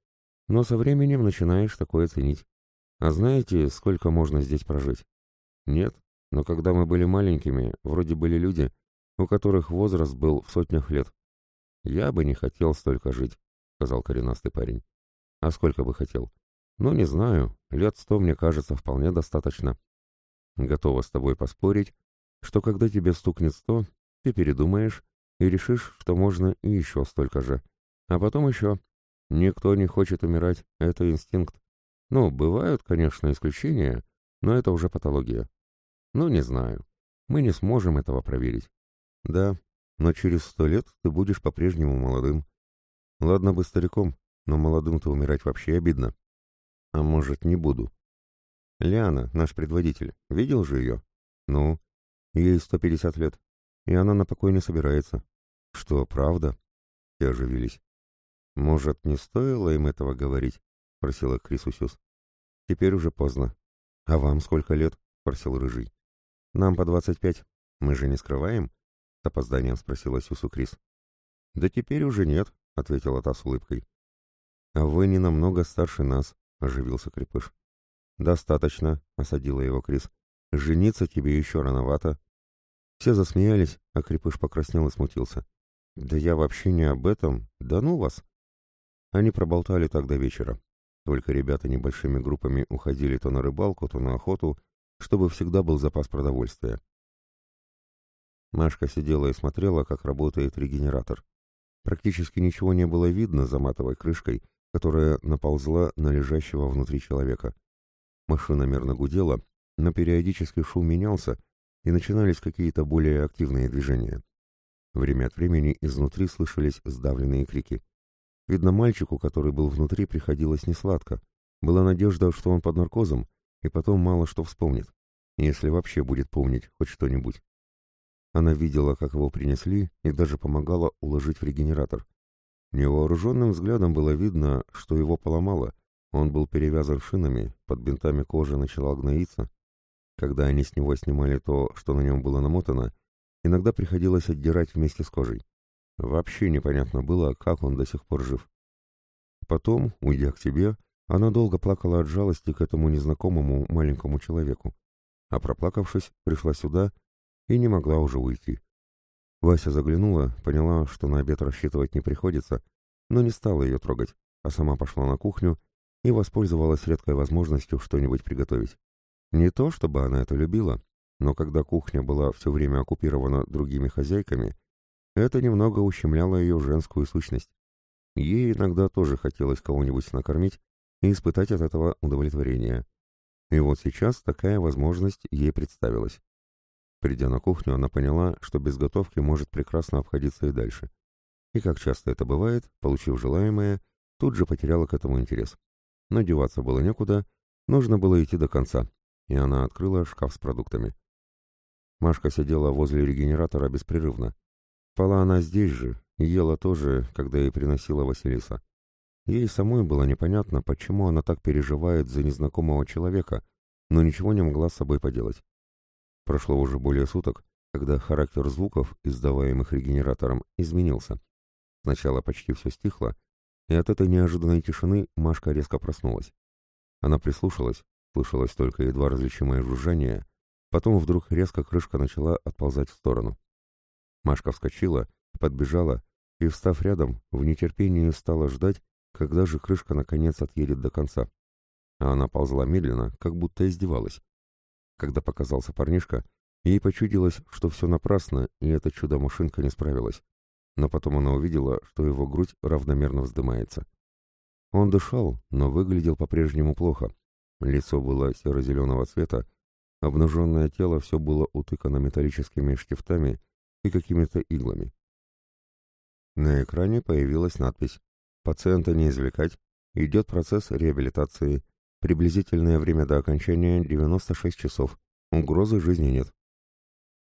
но со временем начинаешь такое ценить. А знаете, сколько можно здесь прожить? Нет, но когда мы были маленькими, вроде были люди, у которых возраст был в сотнях лет. Я бы не хотел столько жить, сказал коренастый парень. А сколько бы хотел? Ну, не знаю, лет сто, мне кажется, вполне достаточно. Готова с тобой поспорить, что когда тебе стукнет сто, ты передумаешь и решишь, что можно и еще столько же. А потом еще. Никто не хочет умирать, это инстинкт. Ну, бывают, конечно, исключения, но это уже патология. Ну, не знаю. Мы не сможем этого проверить. Да, но через сто лет ты будешь по-прежнему молодым. Ладно бы стариком, но молодым-то умирать вообще обидно. А может, не буду. Лиана, наш предводитель, видел же ее? Ну, ей сто пятьдесят лет и она на покой не собирается. Что, правда? Все оживились. Может, не стоило им этого говорить? Просила Крисусюс. Теперь уже поздно. А вам сколько лет? Спросил Рыжий. Нам по двадцать пять. Мы же не скрываем? С опозданием спросила Сюсу Крис. Да теперь уже нет, ответила та с улыбкой. А вы не намного старше нас, оживился Крепыш. Достаточно, осадила его Крис. Жениться тебе еще рановато. Все засмеялись, а Крепыш покраснел и смутился. «Да я вообще не об этом. Да ну вас!» Они проболтали так до вечера. Только ребята небольшими группами уходили то на рыбалку, то на охоту, чтобы всегда был запас продовольствия. Машка сидела и смотрела, как работает регенератор. Практически ничего не было видно за матовой крышкой, которая наползла на лежащего внутри человека. Машина мерно гудела, но периодически шум менялся, и начинались какие-то более активные движения. Время от времени изнутри слышались сдавленные крики. Видно, мальчику, который был внутри, приходилось несладко. Была надежда, что он под наркозом, и потом мало что вспомнит, если вообще будет помнить хоть что-нибудь. Она видела, как его принесли, и даже помогала уложить в регенератор. Невооруженным взглядом было видно, что его поломало. Он был перевязан шинами, под бинтами кожа начала гноиться. Когда они с него снимали то, что на нем было намотано, иногда приходилось отдирать вместе с кожей. Вообще непонятно было, как он до сих пор жив. Потом, уйдя к себе, она долго плакала от жалости к этому незнакомому маленькому человеку. А проплакавшись, пришла сюда и не могла уже уйти. Вася заглянула, поняла, что на обед рассчитывать не приходится, но не стала ее трогать, а сама пошла на кухню и воспользовалась редкой возможностью что-нибудь приготовить. Не то, чтобы она это любила, но когда кухня была все время оккупирована другими хозяйками, это немного ущемляло ее женскую сущность. Ей иногда тоже хотелось кого-нибудь накормить и испытать от этого удовлетворение. И вот сейчас такая возможность ей представилась. Придя на кухню, она поняла, что без готовки может прекрасно обходиться и дальше. И как часто это бывает, получив желаемое, тут же потеряла к этому интерес. Но деваться было некуда, нужно было идти до конца, и она открыла шкаф с продуктами. Машка сидела возле регенератора беспрерывно. Спала она здесь же и ела тоже, когда ей приносила Василиса. Ей самой было непонятно, почему она так переживает за незнакомого человека, но ничего не могла с собой поделать. Прошло уже более суток, когда характер звуков, издаваемых регенератором, изменился. Сначала почти все стихло, и от этой неожиданной тишины Машка резко проснулась. Она прислушалась, слышалось только едва различимое жужжание, потом вдруг резко крышка начала отползать в сторону. Машка вскочила, подбежала и, встав рядом, в нетерпении стала ждать, когда же крышка наконец отъедет до конца. А она ползла медленно, как будто издевалась. Когда показался парнишка, ей почудилось, что все напрасно, и эта чудо-машинка не справилась. Но потом она увидела, что его грудь равномерно вздымается. Он дышал, но выглядел по-прежнему плохо. Лицо было серо-зеленого цвета, обнаженное тело все было утыкано металлическими штифтами и какими-то иглами. На экране появилась надпись «Пациента не извлекать, идет процесс реабилитации, Приблизительное время до окончания 96 часов. Угрозы жизни нет.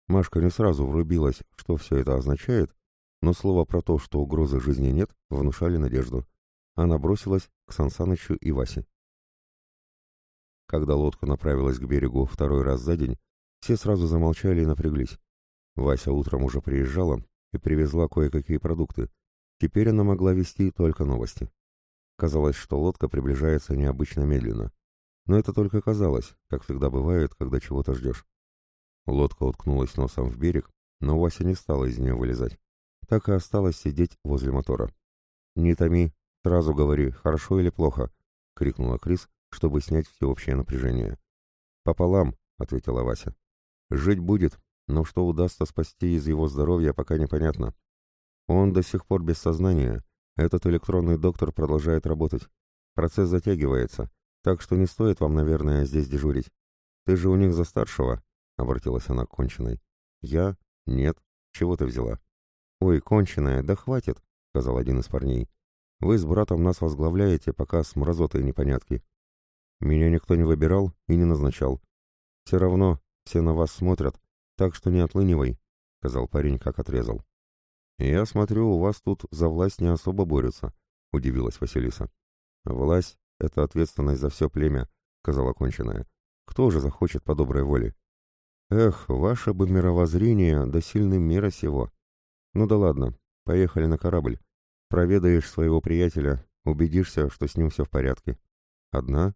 Машка не сразу врубилась, что все это означает, но слово про то, что угрозы жизни нет, внушали надежду. Она бросилась к Сансанычу и Васе. Когда лодка направилась к берегу второй раз за день, все сразу замолчали и напряглись. Вася утром уже приезжала и привезла кое-какие продукты. Теперь она могла вести только новости. Казалось, что лодка приближается необычно медленно. Но это только казалось, как всегда бывает, когда чего-то ждешь. Лодка уткнулась носом в берег, но Вася не стала из нее вылезать. Так и осталась сидеть возле мотора. «Не томи, сразу говори, хорошо или плохо», — крикнула Крис, чтобы снять всеобщее напряжение. «Пополам», — ответила Вася. «Жить будет, но что удастся спасти из его здоровья, пока непонятно. Он до сих пор без сознания, этот электронный доктор продолжает работать. Процесс затягивается, так что не стоит вам, наверное, здесь дежурить. Ты же у них за старшего, — обратилась она к конченой. Я? Нет. Чего ты взяла? Ой, конченая, да хватит, — сказал один из парней. Вы с братом нас возглавляете, пока с мразотой непонятки. Меня никто не выбирал и не назначал. Все равно все на вас смотрят, так что не отлынивай, — сказал парень, как отрезал. «Я смотрю, у вас тут за власть не особо борются», — удивилась Василиса. «Власть — это ответственность за все племя», — сказала конченая. «Кто же захочет по доброй воле?» «Эх, ваше бы мировоззрение, да сильным мира сего. Ну да ладно, поехали на корабль. Проведаешь своего приятеля, убедишься, что с ним все в порядке. Одна?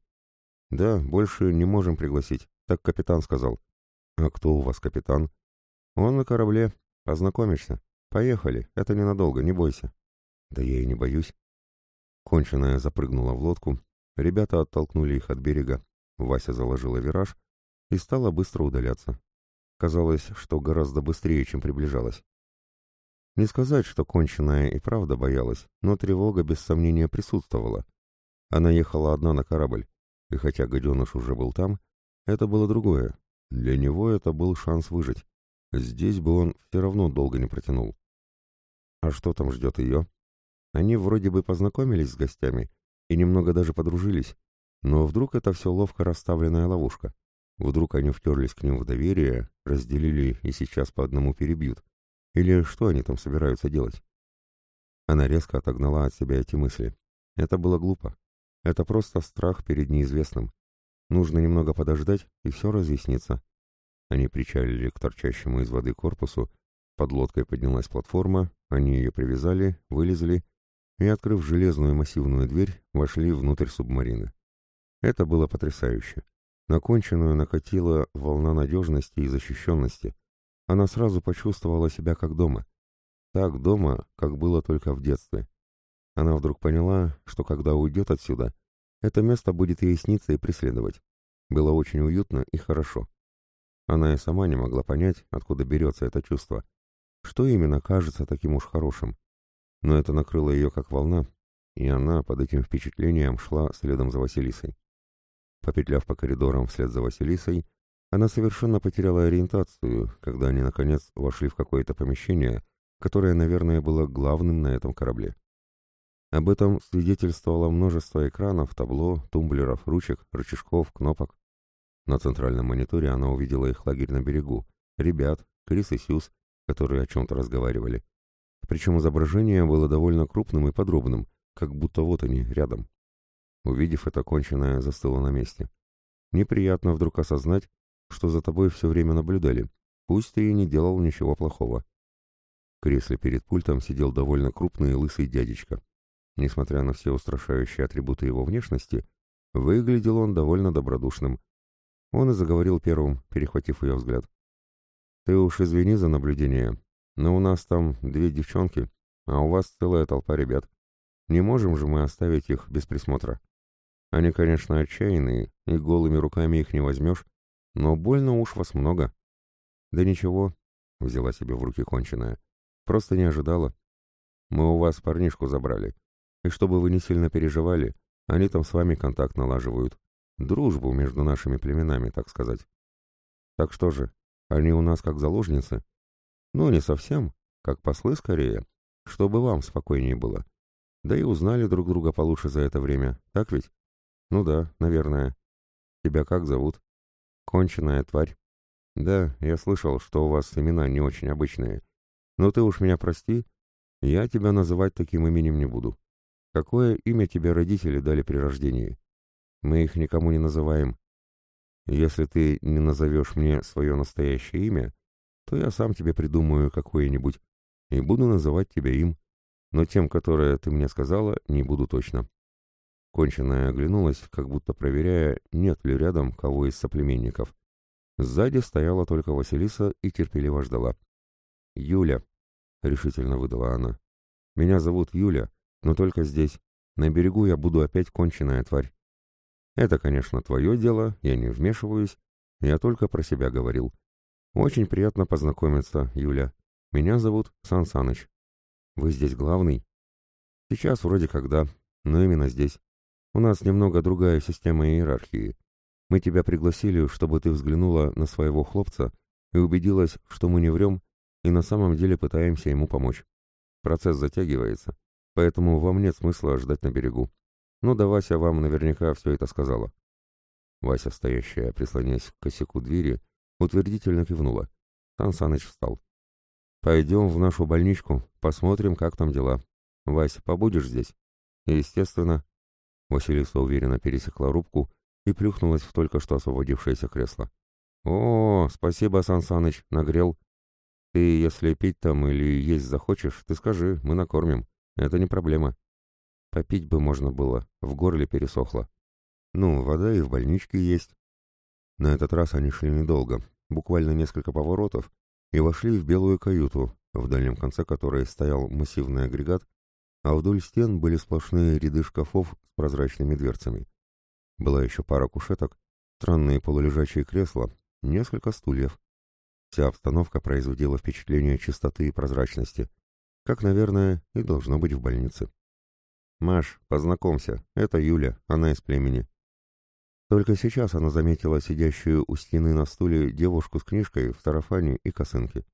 Да, больше не можем пригласить, так капитан сказал. А кто у вас капитан? Он на корабле, познакомишься. «Поехали, это ненадолго, не бойся». «Да я и не боюсь». Конченая запрыгнула в лодку, ребята оттолкнули их от берега, Вася заложила вираж и стала быстро удаляться. Казалось, что гораздо быстрее, чем приближалась. Не сказать, что конченая и правда боялась, но тревога без сомнения присутствовала. Она ехала одна на корабль, и хотя гаденыш уже был там, это было другое. Для него это был шанс выжить. Здесь бы он все равно долго не протянул. А что там ждет ее? Они вроде бы познакомились с гостями и немного даже подружились, но вдруг это все ловко расставленная ловушка. Вдруг они втерлись к ним в доверие, разделили и сейчас по одному перебьют. Или что они там собираются делать? Она резко отогнала от себя эти мысли. Это было глупо. Это просто страх перед неизвестным. Нужно немного подождать, и все разъяснится. Они причалили к торчащему из воды корпусу, под лодкой поднялась платформа, они ее привязали, вылезли и, открыв железную массивную дверь, вошли внутрь субмарины. Это было потрясающе. Наконченную накатила волна надежности и защищенности. Она сразу почувствовала себя как дома. Так дома, как было только в детстве. Она вдруг поняла, что когда уйдет отсюда, это место будет ей сниться и преследовать. Было очень уютно и хорошо. Она и сама не могла понять, откуда берется это чувство. Что именно кажется таким уж хорошим. Но это накрыло ее как волна, и она под этим впечатлением шла следом за Василисой. Попетляв по коридорам вслед за Василисой, она совершенно потеряла ориентацию, когда они, наконец, вошли в какое-то помещение, которое, наверное, было главным на этом корабле. Об этом свидетельствовало множество экранов, табло, тумблеров, ручек, рычажков, кнопок. На центральном мониторе она увидела их лагерь на берегу, ребят, Крис и Сьюз, которые о чем-то разговаривали. Причем изображение было довольно крупным и подробным, как будто вот они, рядом. Увидев это, конченое застыло на месте. Неприятно вдруг осознать, что за тобой все время наблюдали, пусть ты и не делал ничего плохого. В кресле перед пультом сидел довольно крупный лысый дядечка. Несмотря на все устрашающие атрибуты его внешности, выглядел он довольно добродушным. Он и заговорил первым, перехватив ее взгляд. «Ты уж извини за наблюдение, но у нас там две девчонки, а у вас целая толпа ребят. Не можем же мы оставить их без присмотра». Они, конечно, отчаянные, и голыми руками их не возьмешь, но больно уж вас много. Да ничего, взяла себе в руки конченая. Просто не ожидала. Мы у вас парнишку забрали. И чтобы вы не сильно переживали, они там с вами контакт налаживают. Дружбу между нашими племенами, так сказать. Так что же, они у нас как заложницы? Ну, не совсем, как послы скорее, чтобы вам спокойнее было. Да и узнали друг друга получше за это время, так ведь? «Ну да, наверное. Тебя как зовут?» «Конченая тварь». «Да, я слышал, что у вас имена не очень обычные. Но ты уж меня прости, я тебя называть таким именем не буду. Какое имя тебе родители дали при рождении? Мы их никому не называем. Если ты не назовешь мне свое настоящее имя, то я сам тебе придумаю какое-нибудь и буду называть тебя им. Но тем, которое ты мне сказала, не буду точно. Конченая оглянулась, как будто проверяя, нет ли рядом кого из соплеменников. Сзади стояла только Василиса и терпеливо ждала. «Юля», — решительно выдала она, — «меня зовут Юля, но только здесь. На берегу я буду опять конченая тварь. Это, конечно, твое дело, я не вмешиваюсь, я только про себя говорил. Очень приятно познакомиться, Юля. Меня зовут Сан Саныч. Вы здесь главный? Сейчас вроде как да, но именно здесь. У нас немного другая система иерархии. Мы тебя пригласили, чтобы ты взглянула на своего хлопца и убедилась, что мы не врем и на самом деле пытаемся ему помочь. Процесс затягивается, поэтому вам нет смысла ждать на берегу. Ну да Вася вам наверняка все это сказала». Вася, стоящая, прислоняясь к косяку двери, утвердительно кивнула. Сан Саныч встал. «Пойдем в нашу больничку, посмотрим, как там дела. Вась, побудешь здесь?» «Естественно», Василиса уверенно пересекла рубку и плюхнулась в только что освободившееся кресло. «О, спасибо, Сан Саныч, нагрел. Ты, если пить там или есть захочешь, ты скажи, мы накормим. Это не проблема. Попить бы можно было, в горле пересохло. Ну, вода и в больничке есть». На этот раз они шли недолго, буквально несколько поворотов, и вошли в белую каюту, в дальнем конце которой стоял массивный агрегат, а вдоль стен были сплошные ряды шкафов с прозрачными дверцами. Была еще пара кушеток, странные полулежачие кресла, несколько стульев. Вся обстановка производила впечатление чистоты и прозрачности, как, наверное, и должно быть в больнице. «Маш, познакомься, это Юля, она из племени». Только сейчас она заметила сидящую у стены на стуле девушку с книжкой в сарафане и косынке.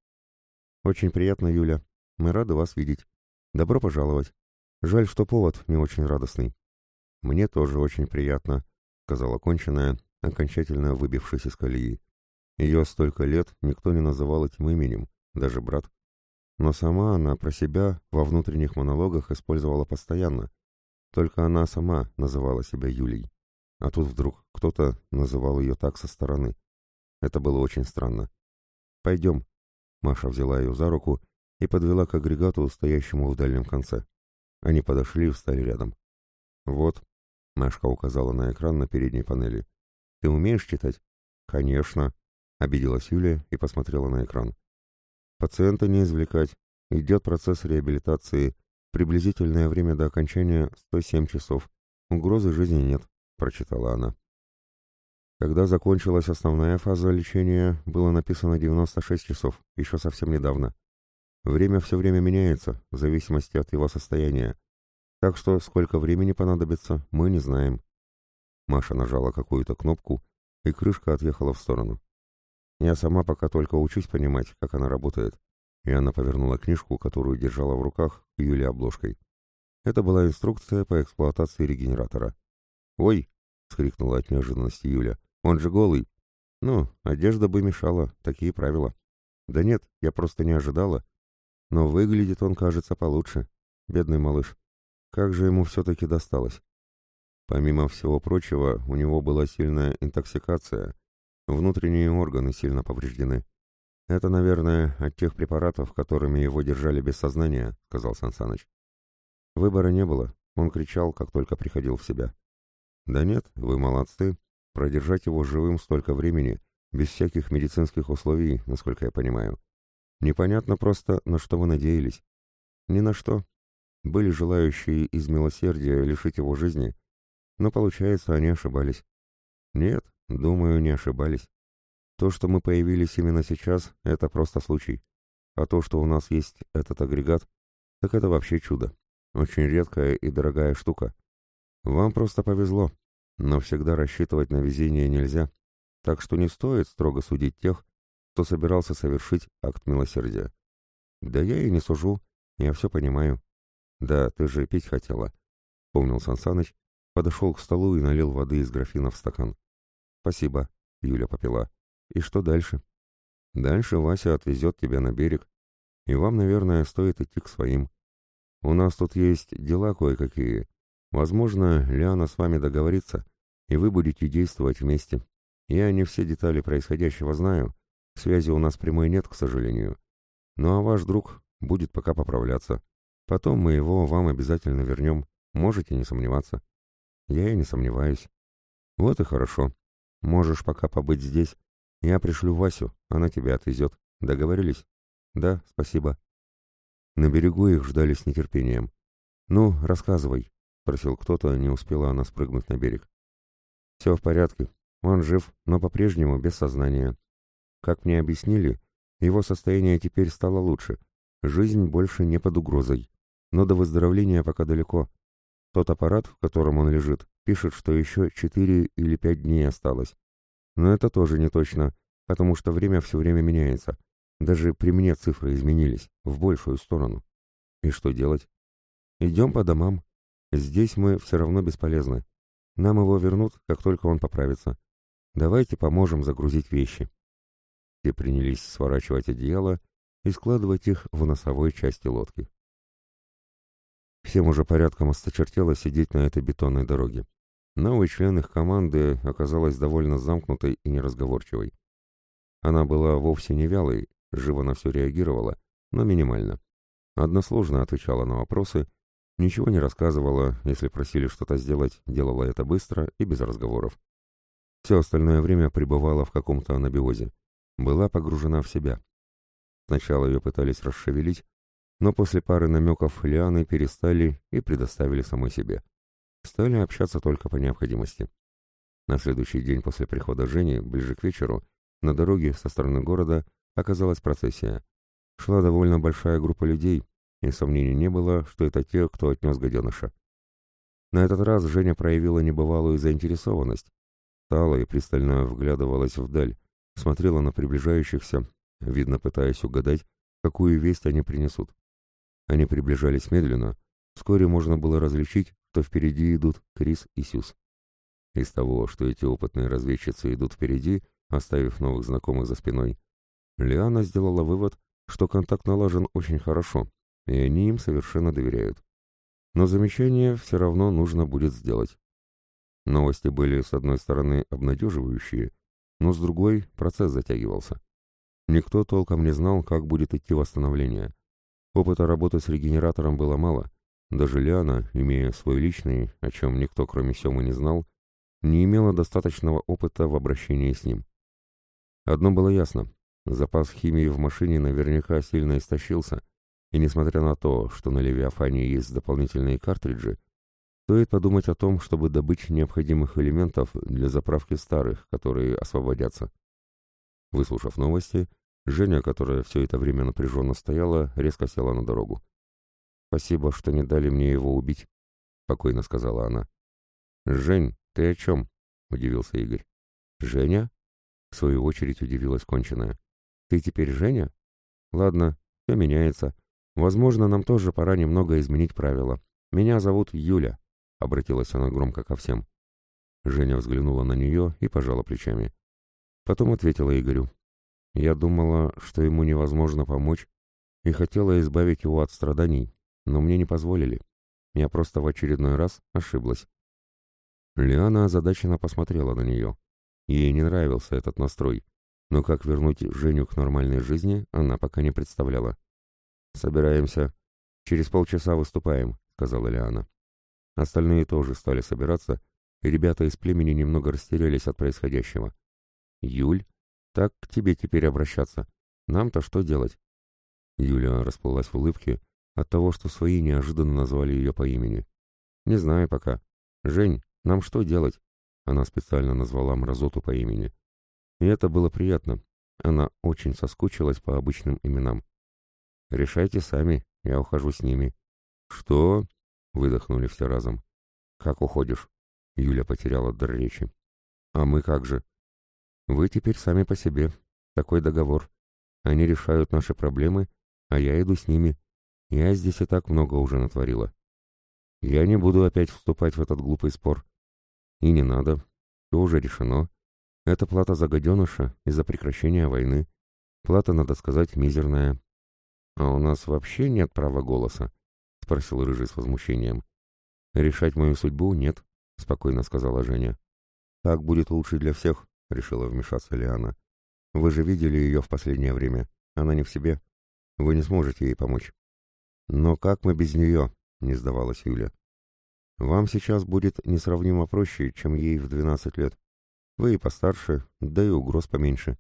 «Очень приятно, Юля. Мы рады вас видеть. Добро пожаловать. Жаль, что повод не очень радостный». «Мне тоже очень приятно», — сказала конченая, окончательно выбившись из колеи. Ее столько лет никто не называл этим именем, даже брат. Но сама она про себя во внутренних монологах использовала постоянно, только она сама называла себя Юлей. А тут вдруг кто-то называл ее так со стороны. Это было очень странно. «Пойдем». Маша взяла ее за руку и подвела к агрегату, стоящему в дальнем конце. Они подошли и встали рядом. «Вот», — Машка указала на экран на передней панели. «Ты умеешь читать?» «Конечно», — обиделась Юлия и посмотрела на экран. «Пациента не извлекать. Идет процесс реабилитации Приблизительное время до окончания 107 часов. Угрозы жизни нет, прочитала она. Когда закончилась основная фаза лечения, было написано 96 часов, еще совсем недавно. Время все время меняется, в зависимости от его состояния. Так что сколько времени понадобится, мы не знаем. Маша нажала какую-то кнопку, и крышка отъехала в сторону. Я сама пока только учусь понимать, как она работает и она повернула книжку, которую держала в руках, к Юле обложкой. Это была инструкция по эксплуатации регенератора. «Ой!» — вскрикнула от неожиданности Юля. «Он же голый!» «Ну, одежда бы мешала, такие правила». «Да нет, я просто не ожидала. Но выглядит он, кажется, получше. Бедный малыш. Как же ему все-таки досталось?» Помимо всего прочего, у него была сильная интоксикация. Внутренние органы сильно повреждены. «Это, наверное, от тех препаратов, которыми его держали без сознания», — сказал Сансаныч. Выбора не было, он кричал, как только приходил в себя. «Да нет, вы молодцы. Продержать его живым столько времени, без всяких медицинских условий, насколько я понимаю. Непонятно просто, на что вы надеялись. Ни на что. Были желающие из милосердия лишить его жизни, но, получается, они ошибались. Нет, думаю, не ошибались. То, что мы появились именно сейчас, это просто случай. А то, что у нас есть этот агрегат, так это вообще чудо. Очень редкая и дорогая штука. Вам просто повезло, но всегда рассчитывать на везение нельзя. Так что не стоит строго судить тех, кто собирался совершить акт милосердия. Да я и не сужу, я все понимаю. Да, ты же пить хотела, — помнил Сансаныч, подошел к столу и налил воды из графина в стакан. Спасибо, — Юля попила. И что дальше? Дальше Вася отвезет тебя на берег, и вам, наверное, стоит идти к своим. У нас тут есть дела кое-какие. Возможно, Лиана с вами договорится, и вы будете действовать вместе. Я не все детали происходящего знаю, связи у нас прямой нет, к сожалению. Ну а ваш друг будет пока поправляться. Потом мы его вам обязательно вернем, можете не сомневаться. Я и не сомневаюсь. Вот и хорошо. Можешь пока побыть здесь, я пришлю Васю, она тебя отвезет. Договорились? Да, спасибо. На берегу их ждали с нетерпением. Ну, рассказывай, просил кто-то, не успела она спрыгнуть на берег. Все в порядке. Он жив, но по-прежнему без сознания. Как мне объяснили, его состояние теперь стало лучше. Жизнь больше не под угрозой. Но до выздоровления пока далеко. Тот аппарат, в котором он лежит, пишет, что еще четыре или пять дней осталось. Но это тоже не точно, потому что время все время меняется. Даже при мне цифры изменились, в большую сторону. И что делать? Идем по домам. Здесь мы все равно бесполезны. Нам его вернут, как только он поправится. Давайте поможем загрузить вещи. Все принялись сворачивать одеяло и складывать их в носовой части лодки. Всем уже порядком осточертело сидеть на этой бетонной дороге. Новый член их команды оказалась довольно замкнутой и неразговорчивой. Она была вовсе не вялой, живо на все реагировала, но минимально. Односложно отвечала на вопросы, ничего не рассказывала, если просили что-то сделать, делала это быстро и без разговоров. Все остальное время пребывала в каком-то анабиозе, была погружена в себя. Сначала ее пытались расшевелить, но после пары намеков лианы перестали и предоставили самой себе. Стали общаться только по необходимости. На следующий день после прихода Жени, ближе к вечеру, на дороге со стороны города оказалась процессия. Шла довольно большая группа людей, и сомнений не было, что это те, кто отнес гаденыша. На этот раз Женя проявила небывалую заинтересованность. Стала и пристально вглядывалась вдаль, смотрела на приближающихся, видно пытаясь угадать, какую весть они принесут. Они приближались медленно, вскоре можно было различить, что впереди идут Крис и Сюз. Из того, что эти опытные разведчицы идут впереди, оставив новых знакомых за спиной, Лиана сделала вывод, что контакт налажен очень хорошо, и они им совершенно доверяют. Но замечание все равно нужно будет сделать. Новости были, с одной стороны, обнадеживающие, но с другой процесс затягивался. Никто толком не знал, как будет идти восстановление. Опыта работы с регенератором было мало. Даже Лиана, имея свой личный, о чем никто кроме Семы не знал, не имела достаточного опыта в обращении с ним. Одно было ясно. Запас химии в машине наверняка сильно истощился, и несмотря на то, что на Левиафане есть дополнительные картриджи, стоит подумать о том, чтобы добыть необходимых элементов для заправки старых, которые освободятся. Выслушав новости, Женя, которая все это время напряженно стояла, резко села на дорогу. «Спасибо, что не дали мне его убить», — спокойно сказала она. «Жень, ты о чем?» — удивился Игорь. «Женя?» — в свою очередь удивилась конченая. «Ты теперь Женя? Ладно, все меняется. Возможно, нам тоже пора немного изменить правила. Меня зовут Юля», — обратилась она громко ко всем. Женя взглянула на нее и пожала плечами. Потом ответила Игорю. «Я думала, что ему невозможно помочь, и хотела избавить его от страданий, но мне не позволили. Я просто в очередной раз ошиблась. Лиана озадаченно посмотрела на нее. Ей не нравился этот настрой, но как вернуть Женю к нормальной жизни, она пока не представляла. «Собираемся. Через полчаса выступаем», — сказала Лиана. Остальные тоже стали собираться, и ребята из племени немного растерялись от происходящего. «Юль, так к тебе теперь обращаться. Нам-то что делать?» Юля расплылась в улыбке, от того, что свои неожиданно назвали ее по имени. «Не знаю пока. Жень, нам что делать?» Она специально назвала мразоту по имени. И это было приятно. Она очень соскучилась по обычным именам. «Решайте сами, я ухожу с ними». «Что?» — выдохнули все разом. «Как уходишь?» — Юля потеряла дар речи. «А мы как же?» «Вы теперь сами по себе. Такой договор. Они решают наши проблемы, а я иду с ними. Я здесь и так много уже натворила. Я не буду опять вступать в этот глупый спор. И не надо. Все уже решено. Это плата за гаденыша и за прекращение войны. Плата, надо сказать, мизерная. А у нас вообще нет права голоса? Спросил Рыжий с возмущением. Решать мою судьбу нет, спокойно сказала Женя. Так будет лучше для всех, решила вмешаться Лиана. Вы же видели ее в последнее время. Она не в себе. Вы не сможете ей помочь. «Но как мы без нее?» — не сдавалась Юля. «Вам сейчас будет несравнимо проще, чем ей в двенадцать лет. Вы и постарше, да и угроз поменьше.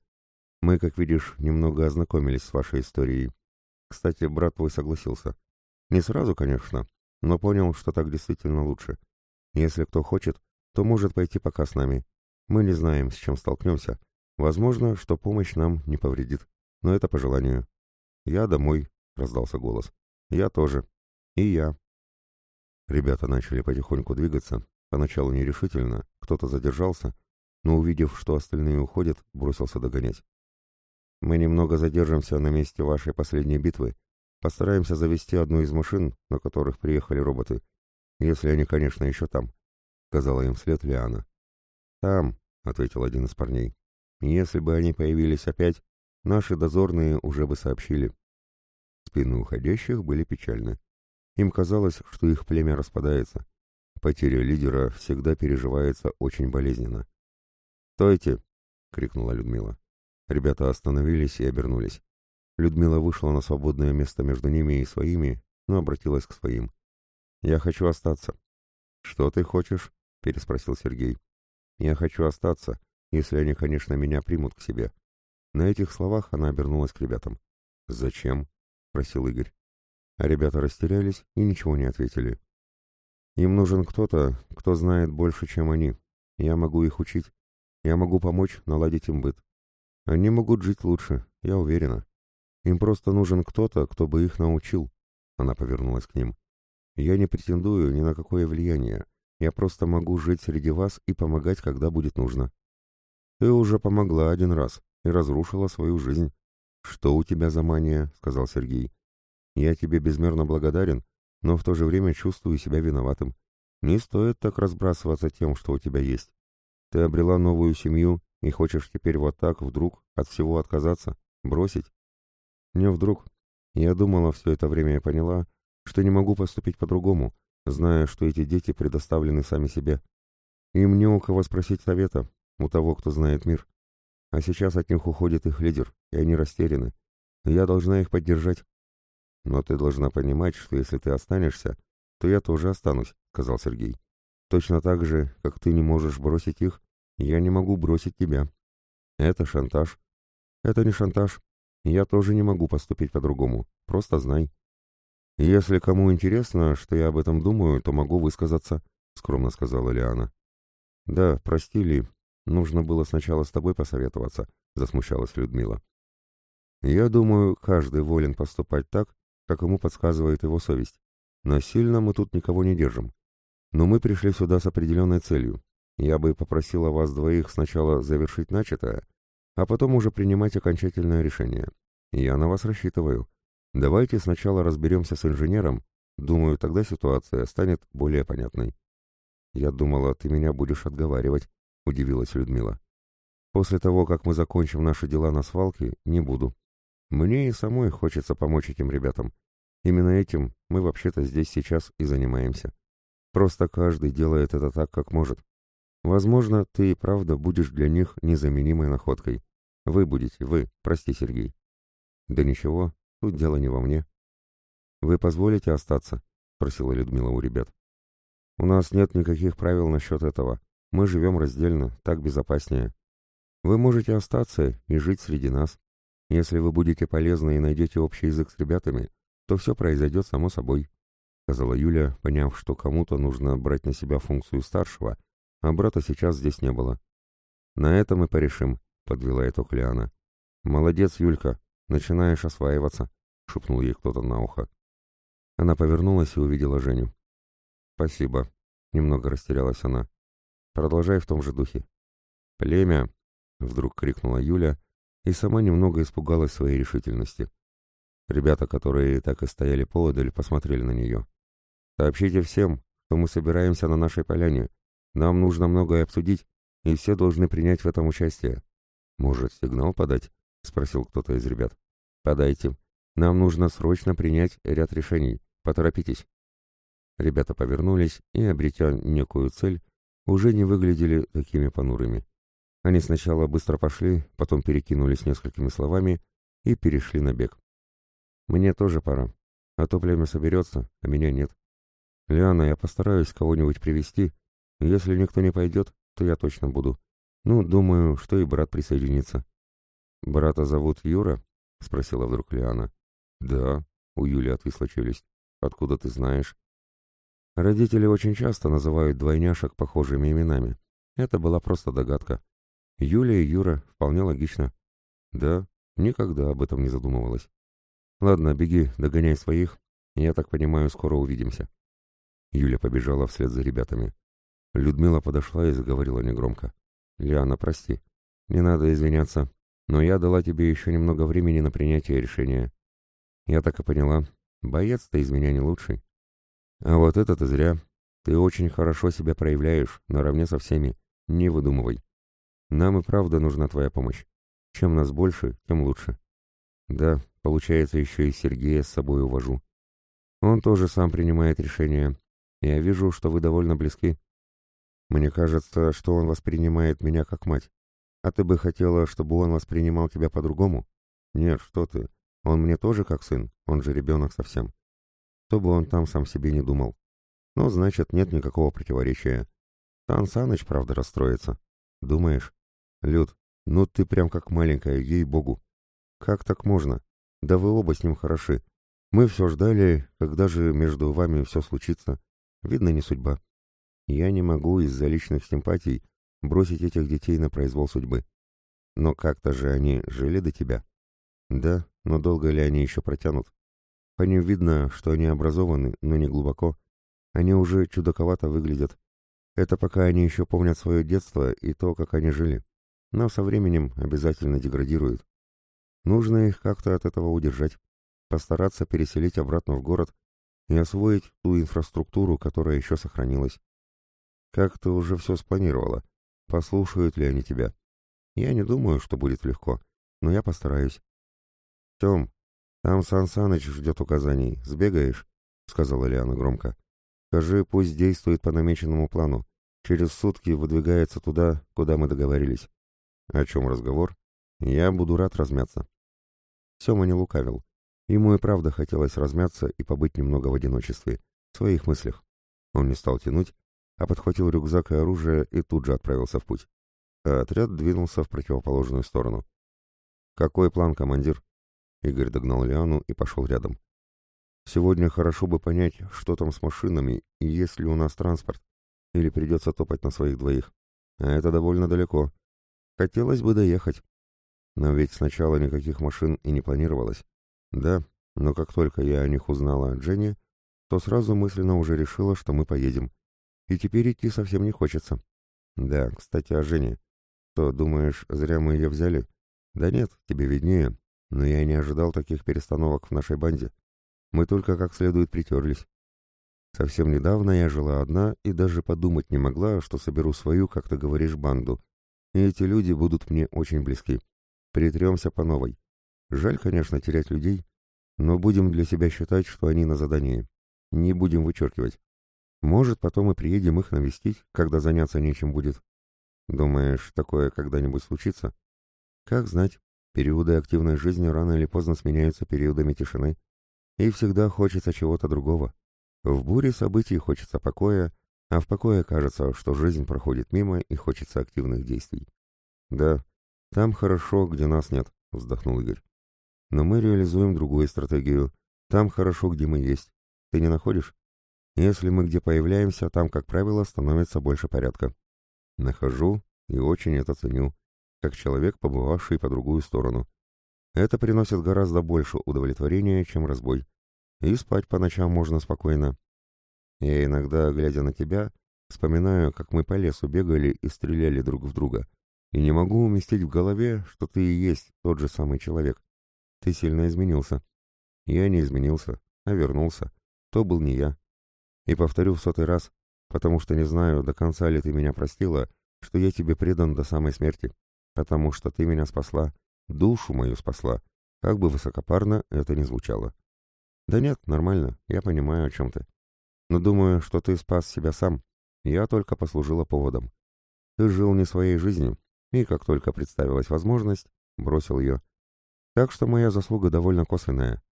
Мы, как видишь, немного ознакомились с вашей историей. Кстати, брат твой согласился. Не сразу, конечно, но понял, что так действительно лучше. Если кто хочет, то может пойти пока с нами. Мы не знаем, с чем столкнемся. Возможно, что помощь нам не повредит, но это по желанию. Я домой, — раздался голос. «Я тоже. И я». Ребята начали потихоньку двигаться, поначалу нерешительно, кто-то задержался, но, увидев, что остальные уходят, бросился догонять. «Мы немного задержимся на месте вашей последней битвы, постараемся завести одну из машин, на которых приехали роботы, если они, конечно, еще там», — сказала им вслед Лиана. «Там», — ответил один из парней. «Если бы они появились опять, наши дозорные уже бы сообщили». Спины уходящих были печальны. Им казалось, что их племя распадается. Потеря лидера всегда переживается очень болезненно. «Стойте!» — крикнула Людмила. Ребята остановились и обернулись. Людмила вышла на свободное место между ними и своими, но обратилась к своим. «Я хочу остаться». «Что ты хочешь?» — переспросил Сергей. «Я хочу остаться, если они, конечно, меня примут к себе». На этих словах она обернулась к ребятам. «Зачем?» — спросил Игорь. А ребята растерялись и ничего не ответили. «Им нужен кто-то, кто знает больше, чем они. Я могу их учить. Я могу помочь наладить им быт. Они могут жить лучше, я уверена. Им просто нужен кто-то, кто бы их научил. Она повернулась к ним. Я не претендую ни на какое влияние. Я просто могу жить среди вас и помогать, когда будет нужно. Ты уже помогла один раз и разрушила свою жизнь. Что у тебя за мания? сказал Сергей. Я тебе безмерно благодарен, но в то же время чувствую себя виноватым. Не стоит так разбрасываться тем, что у тебя есть. Ты обрела новую семью и хочешь теперь вот так вдруг от всего отказаться? Бросить? Не вдруг. Я думала все это время и поняла, что не могу поступить по-другому, зная, что эти дети предоставлены сами себе. Им не у кого спросить совета, у того, кто знает мир. А сейчас от них уходит их лидер, и они растеряны. Я должна их поддержать. Но ты должна понимать, что если ты останешься, то я тоже останусь, сказал Сергей. Точно так же, как ты не можешь бросить их, я не могу бросить тебя. Это шантаж. Это не шантаж. Я тоже не могу поступить по-другому. Просто знай. Если кому интересно, что я об этом думаю, то могу высказаться, скромно сказала Лиана. Да, прости, Ли, нужно было сначала с тобой посоветоваться, засмущалась Людмила. Я думаю, каждый волен поступать так, как ему подсказывает его совесть. Насильно мы тут никого не держим. Но мы пришли сюда с определенной целью. Я бы попросила вас двоих сначала завершить начатое, а потом уже принимать окончательное решение. Я на вас рассчитываю. Давайте сначала разберемся с инженером. Думаю, тогда ситуация станет более понятной. Я думала, ты меня будешь отговаривать, удивилась Людмила. После того, как мы закончим наши дела на свалке, не буду. Мне и самой хочется помочь этим ребятам. Именно этим мы вообще-то здесь сейчас и занимаемся. Просто каждый делает это так, как может. Возможно, ты и правда будешь для них незаменимой находкой. Вы будете, вы, прости, Сергей. Да ничего, тут дело не во мне. Вы позволите остаться? Просила Людмила у ребят. У нас нет никаких правил насчет этого. Мы живем раздельно, так безопаснее. Вы можете остаться и жить среди нас. Если вы будете полезны и найдете общий язык с ребятами, то все произойдет само собой», — сказала Юля, поняв, что кому-то нужно брать на себя функцию старшего, а брата сейчас здесь не было. «На этом мы порешим», — подвела итог Лиана. «Молодец, Юлька, начинаешь осваиваться», — шепнул ей кто-то на ухо. Она повернулась и увидела Женю. «Спасибо», — немного растерялась она. «Продолжай в том же духе». «Племя!» — вдруг крикнула Юля, и сама немного испугалась своей решительности. Ребята, которые так и стояли поодаль, посмотрели на нее. «Сообщите всем, что мы собираемся на нашей поляне. Нам нужно многое обсудить, и все должны принять в этом участие». «Может, сигнал подать?» — спросил кто-то из ребят. «Подайте. Нам нужно срочно принять ряд решений. Поторопитесь». Ребята повернулись и, обретя некую цель, уже не выглядели такими понурыми. Они сначала быстро пошли, потом перекинулись несколькими словами и перешли на бег. Мне тоже пора. А то племя соберется, а меня нет. Лиана, я постараюсь кого-нибудь привести. Если никто не пойдет, то я точно буду. Ну, думаю, что и брат присоединится. Брата зовут Юра? Спросила вдруг Лиана. Да, у Юли отвисла челюсть. Откуда ты знаешь? Родители очень часто называют двойняшек похожими именами. Это была просто догадка. Юля и Юра, вполне логично. Да, никогда об этом не задумывалась. Ладно, беги, догоняй своих. Я так понимаю, скоро увидимся. Юля побежала вслед за ребятами. Людмила подошла и заговорила негромко. «Лиана, прости. Не надо извиняться, но я дала тебе еще немного времени на принятие решения. Я так и поняла. Боец-то из меня не лучший. А вот это ты зря. Ты очень хорошо себя проявляешь, наравне со всеми. Не выдумывай. Нам и правда нужна твоя помощь. Чем нас больше, тем лучше. Да, Получается, еще и Сергея с собой увожу. Он тоже сам принимает решения. Я вижу, что вы довольно близки. Мне кажется, что он воспринимает меня как мать. А ты бы хотела, чтобы он воспринимал тебя по-другому? Нет, что ты. Он мне тоже как сын, он же ребенок совсем. Что бы он там сам себе не думал. Ну, значит, нет никакого противоречия. Сан Саныч, правда, расстроится. Думаешь? Люд, ну ты прям как маленькая, ей-богу. Как так можно? Да вы оба с ним хороши. Мы все ждали, когда же между вами все случится. Видно, не судьба. Я не могу из-за личных симпатий бросить этих детей на произвол судьбы. Но как-то же они жили до тебя. Да, но долго ли они еще протянут? По ним видно, что они образованы, но не глубоко. Они уже чудаковато выглядят. Это пока они еще помнят свое детство и то, как они жили. Но со временем обязательно деградируют. Нужно их как-то от этого удержать, постараться переселить обратно в город и освоить ту инфраструктуру, которая еще сохранилась. Как ты уже все спланировала? Послушают ли они тебя? Я не думаю, что будет легко, но я постараюсь. Тем, там Сан Саныч ждет указаний. Сбегаешь? Сказала Лиана громко. Скажи, пусть действует по намеченному плану. Через сутки выдвигается туда, куда мы договорились. О чем разговор? Я буду рад размяться. Сема не лукавил. Ему и правда хотелось размяться и побыть немного в одиночестве, в своих мыслях. Он не стал тянуть, а подхватил рюкзак и оружие и тут же отправился в путь. А отряд двинулся в противоположную сторону. «Какой план, командир?» Игорь догнал Лиану и пошел рядом. «Сегодня хорошо бы понять, что там с машинами и есть ли у нас транспорт, или придется топать на своих двоих. А это довольно далеко. Хотелось бы доехать. Но ведь сначала никаких машин и не планировалось. Да, но как только я о них узнала от Дженни, то сразу мысленно уже решила, что мы поедем. И теперь идти совсем не хочется. Да, кстати, о Жене. Что, думаешь, зря мы ее взяли? Да нет, тебе виднее. Но я не ожидал таких перестановок в нашей банде. Мы только как следует притерлись. Совсем недавно я жила одна и даже подумать не могла, что соберу свою, как ты говоришь, банду. И эти люди будут мне очень близки. Притремся по новой. Жаль, конечно, терять людей, но будем для себя считать, что они на задании. Не будем вычеркивать. Может, потом и приедем их навестить, когда заняться нечем будет. Думаешь, такое когда-нибудь случится? Как знать, периоды активной жизни рано или поздно сменяются периодами тишины. И всегда хочется чего-то другого. В буре событий хочется покоя, а в покое кажется, что жизнь проходит мимо и хочется активных действий. Да, там хорошо, где нас нет, вздохнул Игорь. Но мы реализуем другую стратегию. Там хорошо, где мы есть. Ты не находишь? Если мы где появляемся, там, как правило, становится больше порядка. Нахожу и очень это ценю, как человек, побывавший по другую сторону. Это приносит гораздо больше удовлетворения, чем разбой. И спать по ночам можно спокойно. Я иногда, глядя на тебя, вспоминаю, как мы по лесу бегали и стреляли друг в друга. И не могу уместить в голове, что ты и есть тот же самый человек. Ты сильно изменился. Я не изменился, а вернулся. То был не я. И повторю в сотый раз, потому что не знаю, до конца ли ты меня простила, что я тебе предан до самой смерти, потому что ты меня спасла, душу мою спасла, как бы высокопарно это ни звучало. Да нет, нормально, я понимаю, о чем ты. Но думаю, что ты спас себя сам, я только послужила поводом. Ты жил не своей жизнью, и как только представилась возможность, бросил ее. Так что моя заслуга довольно косвенная.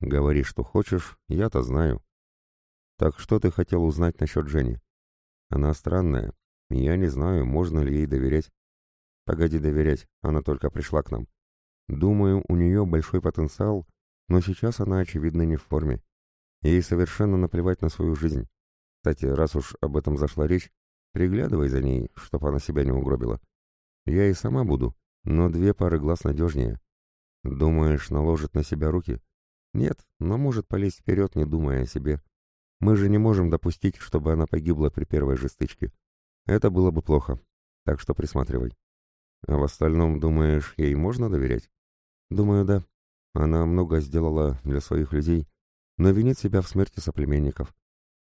Говори, что хочешь, я-то знаю. Так что ты хотел узнать насчет Жени? Она странная. Я не знаю, можно ли ей доверять. Погоди доверять, она только пришла к нам. Думаю, у нее большой потенциал, но сейчас она, очевидно, не в форме. Ей совершенно наплевать на свою жизнь. Кстати, раз уж об этом зашла речь, приглядывай за ней, чтоб она себя не угробила. Я и сама буду, но две пары глаз надежнее. Думаешь, наложит на себя руки? Нет, но может полезть вперед, не думая о себе. Мы же не можем допустить, чтобы она погибла при первой же стычке. Это было бы плохо. Так что присматривай. А в остальном, думаешь, ей можно доверять? Думаю, да. Она много сделала для своих людей, но винит себя в смерти соплеменников.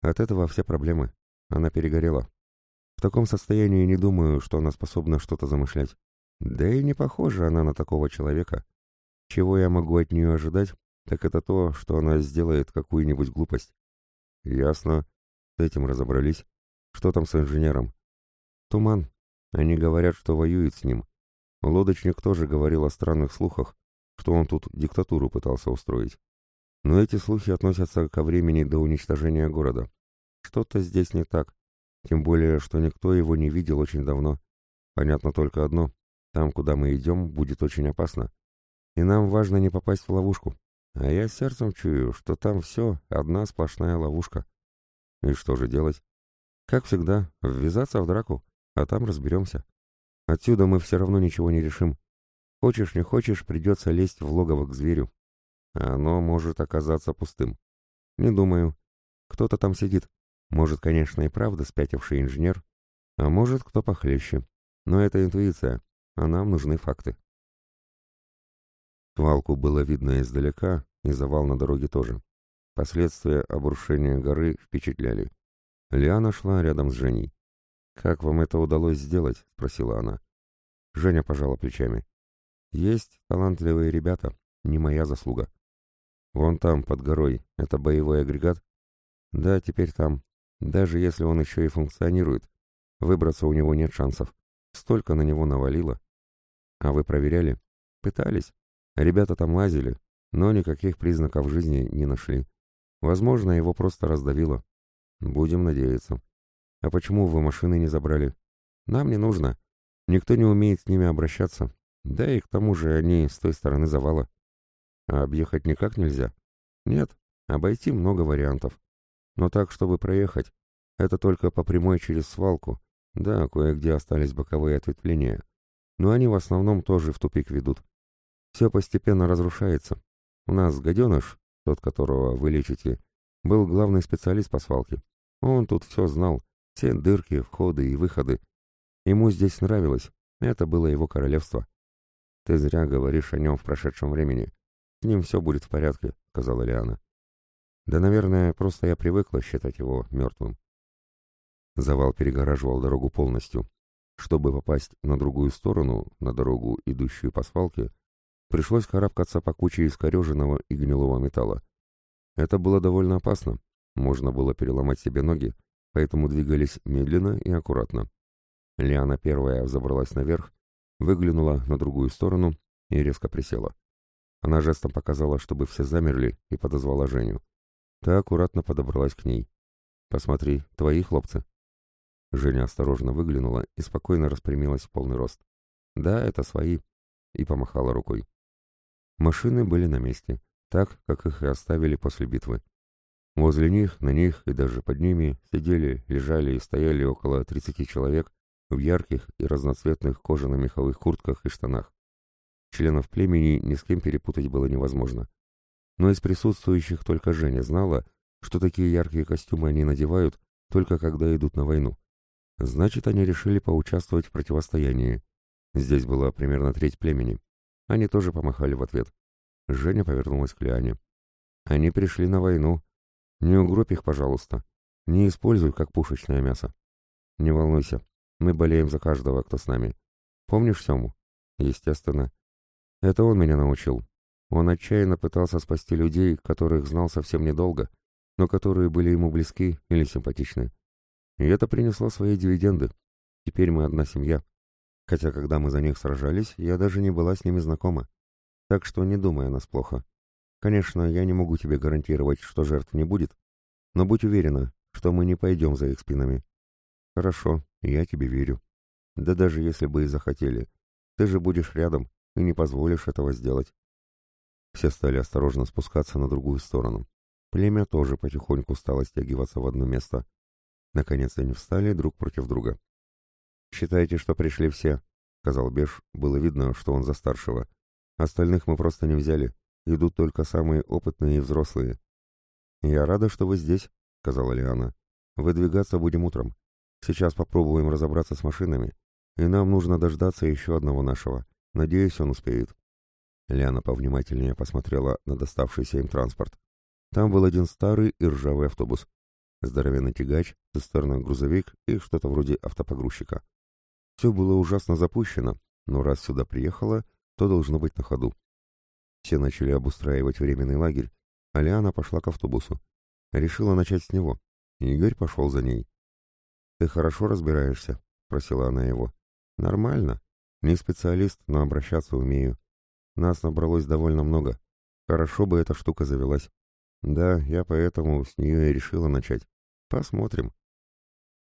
От этого все проблемы. Она перегорела. В таком состоянии не думаю, что она способна что-то замышлять. Да и не похожа она на такого человека. Чего я могу от нее ожидать, так это то, что она сделает какую-нибудь глупость. Ясно. С этим разобрались. Что там с инженером? Туман. Они говорят, что воюют с ним. Лодочник тоже говорил о странных слухах, что он тут диктатуру пытался устроить. Но эти слухи относятся ко времени до уничтожения города. Что-то здесь не так. Тем более, что никто его не видел очень давно. Понятно только одно. Там, куда мы идем, будет очень опасно. И нам важно не попасть в ловушку. А я сердцем чую, что там все одна сплошная ловушка. И что же делать? Как всегда, ввязаться в драку, а там разберемся. Отсюда мы все равно ничего не решим. Хочешь, не хочешь, придется лезть в логово к зверю. Оно может оказаться пустым. Не думаю. Кто-то там сидит. Может, конечно, и правда спятивший инженер, а может, кто похлеще. Но это интуиция, а нам нужны факты. Свалку было видно издалека, и завал на дороге тоже. Последствия обрушения горы впечатляли. Лиана шла рядом с Женей. «Как вам это удалось сделать?» — спросила она. Женя пожала плечами. «Есть талантливые ребята, не моя заслуга». «Вон там, под горой, это боевой агрегат?» «Да, теперь там. Даже если он еще и функционирует, выбраться у него нет шансов. Столько на него навалило». «А вы проверяли?» «Пытались. Ребята там лазили, но никаких признаков жизни не нашли. Возможно, его просто раздавило. Будем надеяться. А почему вы машины не забрали? Нам не нужно. Никто не умеет с ними обращаться. Да и к тому же они с той стороны завала. А объехать никак нельзя? Нет, обойти много вариантов. Но так, чтобы проехать, это только по прямой через свалку. Да, кое-где остались боковые ответвления. Но они в основном тоже в тупик ведут. Все постепенно разрушается. У нас гаденыш, тот, которого вы лечите, был главный специалист по свалке. Он тут все знал, все дырки, входы и выходы. Ему здесь нравилось, это было его королевство. Ты зря говоришь о нем в прошедшем времени. С ним все будет в порядке, сказала Лиана. Да, наверное, просто я привыкла считать его мертвым. Завал перегораживал дорогу полностью. Чтобы попасть на другую сторону, на дорогу, идущую по свалке, Пришлось карабкаться по куче искореженного и гнилого металла. Это было довольно опасно. Можно было переломать себе ноги, поэтому двигались медленно и аккуратно. Лиана первая взобралась наверх, выглянула на другую сторону и резко присела. Она жестом показала, чтобы все замерли, и подозвала Женю. Та аккуратно подобралась к ней. «Посмотри, твои хлопцы». Женя осторожно выглянула и спокойно распрямилась в полный рост. «Да, это свои», и помахала рукой. Машины были на месте, так, как их и оставили после битвы. Возле них, на них и даже под ними сидели, лежали и стояли около 30 человек в ярких и разноцветных кожано-меховых куртках и штанах. Членов племени ни с кем перепутать было невозможно. Но из присутствующих только Женя знала, что такие яркие костюмы они надевают только когда идут на войну. Значит, они решили поучаствовать в противостоянии. Здесь была примерно треть племени. Они тоже помахали в ответ. Женя повернулась к Лиане. «Они пришли на войну. Не угробь их, пожалуйста. Не используй, как пушечное мясо. Не волнуйся, мы болеем за каждого, кто с нами. Помнишь Сему?» «Естественно. Это он меня научил. Он отчаянно пытался спасти людей, которых знал совсем недолго, но которые были ему близки или симпатичны. И это принесло свои дивиденды. Теперь мы одна семья. Хотя, когда мы за них сражались, я даже не была с ними знакома. Так что не думай о нас плохо. Конечно, я не могу тебе гарантировать, что жертв не будет, но будь уверена, что мы не пойдем за их спинами. Хорошо, я тебе верю. Да даже если бы и захотели, ты же будешь рядом и не позволишь этого сделать. Все стали осторожно спускаться на другую сторону. Племя тоже потихоньку стало стягиваться в одно место. Наконец они встали друг против друга. «Считайте, что пришли все», — сказал Беш. Было видно, что он за старшего. «Остальных мы просто не взяли. Идут только самые опытные и взрослые». «Я рада, что вы здесь», — сказала Лиана. «Выдвигаться будем утром. Сейчас попробуем разобраться с машинами. И нам нужно дождаться еще одного нашего. Надеюсь, он успеет». Лиана повнимательнее посмотрела на доставшийся им транспорт. Там был один старый и ржавый автобус. Здоровенный тягач, цистерна грузовик и что-то вроде автопогрузчика. Все было ужасно запущено, но раз сюда приехала, то должно быть на ходу. Все начали обустраивать временный лагерь, а Лиана пошла к автобусу. Решила начать с него. Игорь пошел за ней. «Ты хорошо разбираешься?» — спросила она его. «Нормально. Не специалист, но обращаться умею. Нас набралось довольно много. Хорошо бы эта штука завелась. Да, я поэтому с нее и решила начать. Посмотрим».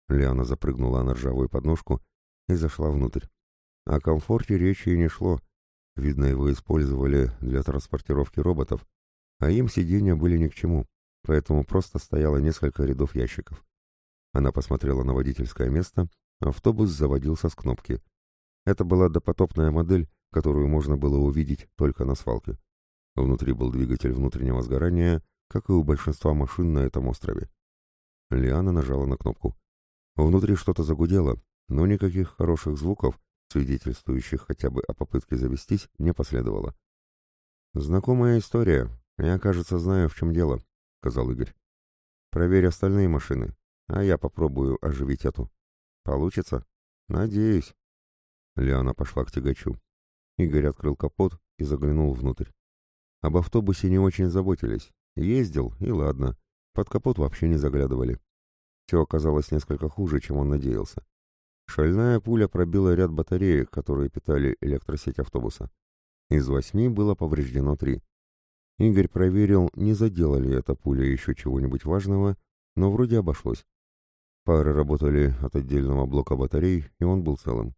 Лиана запрыгнула на ржавую подножку и зашла внутрь. О комфорте речи и не шло. Видно, его использовали для транспортировки роботов, а им сиденья были ни к чему, поэтому просто стояло несколько рядов ящиков. Она посмотрела на водительское место, автобус заводился с кнопки. Это была допотопная модель, которую можно было увидеть только на свалке. Внутри был двигатель внутреннего сгорания, как и у большинства машин на этом острове. Лиана нажала на кнопку. Внутри что-то загудело, но никаких хороших звуков, свидетельствующих хотя бы о попытке завестись, не последовало. «Знакомая история. Я, кажется, знаю, в чем дело», — сказал Игорь. «Проверь остальные машины, а я попробую оживить эту. Получится? Надеюсь». Лиана пошла к тягачу. Игорь открыл капот и заглянул внутрь. Об автобусе не очень заботились. Ездил, и ладно. Под капот вообще не заглядывали. Все оказалось несколько хуже, чем он надеялся. Шальная пуля пробила ряд батареек, которые питали электросеть автобуса. Из восьми было повреждено три. Игорь проверил, не задела ли эта пуля еще чего-нибудь важного, но вроде обошлось. Пары работали от отдельного блока батарей, и он был целым.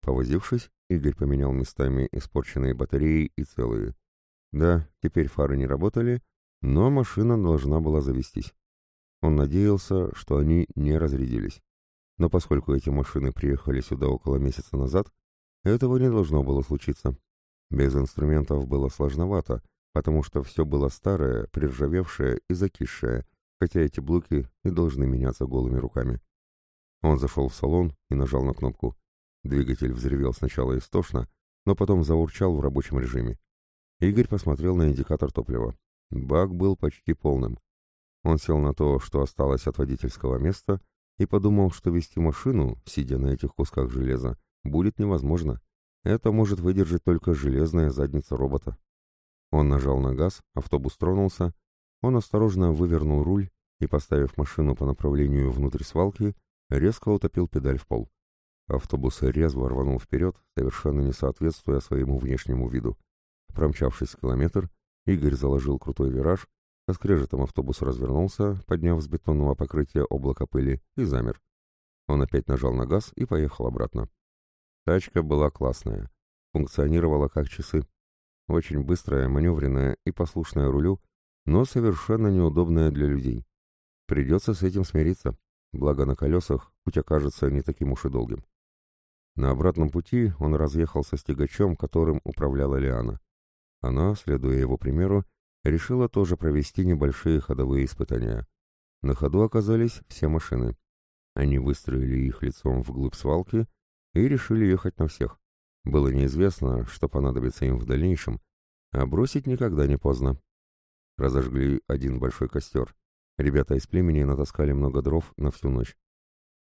Повозившись, Игорь поменял местами испорченные батареи и целые. Да, теперь фары не работали, но машина должна была завестись. Он надеялся, что они не разрядились. Но поскольку эти машины приехали сюда около месяца назад, этого не должно было случиться. Без инструментов было сложновато, потому что все было старое, приржавевшее и закисшее, хотя эти блоки и должны меняться голыми руками. Он зашел в салон и нажал на кнопку. Двигатель взревел сначала истошно, но потом заурчал в рабочем режиме. Игорь посмотрел на индикатор топлива. Бак был почти полным. Он сел на то, что осталось от водительского места, и подумал, что вести машину, сидя на этих кусках железа, будет невозможно. Это может выдержать только железная задница робота. Он нажал на газ, автобус тронулся, он осторожно вывернул руль и, поставив машину по направлению внутрь свалки, резко утопил педаль в пол. Автобус резво рванул вперед, совершенно не соответствуя своему внешнему виду. Промчавшись километр, Игорь заложил крутой вираж, со скрежетом автобус развернулся, подняв с бетонного покрытия облако пыли, и замер. Он опять нажал на газ и поехал обратно. Тачка была классная. Функционировала как часы. Очень быстрая, маневренная и послушная рулю, но совершенно неудобная для людей. Придется с этим смириться, благо на колесах путь окажется не таким уж и долгим. На обратном пути он разъехался с тягачом, которым управляла Лиана. Она, следуя его примеру, решила тоже провести небольшие ходовые испытания. На ходу оказались все машины. Они выстроили их лицом вглубь свалки и решили ехать на всех. Было неизвестно, что понадобится им в дальнейшем, а бросить никогда не поздно. Разожгли один большой костер. Ребята из племени натаскали много дров на всю ночь.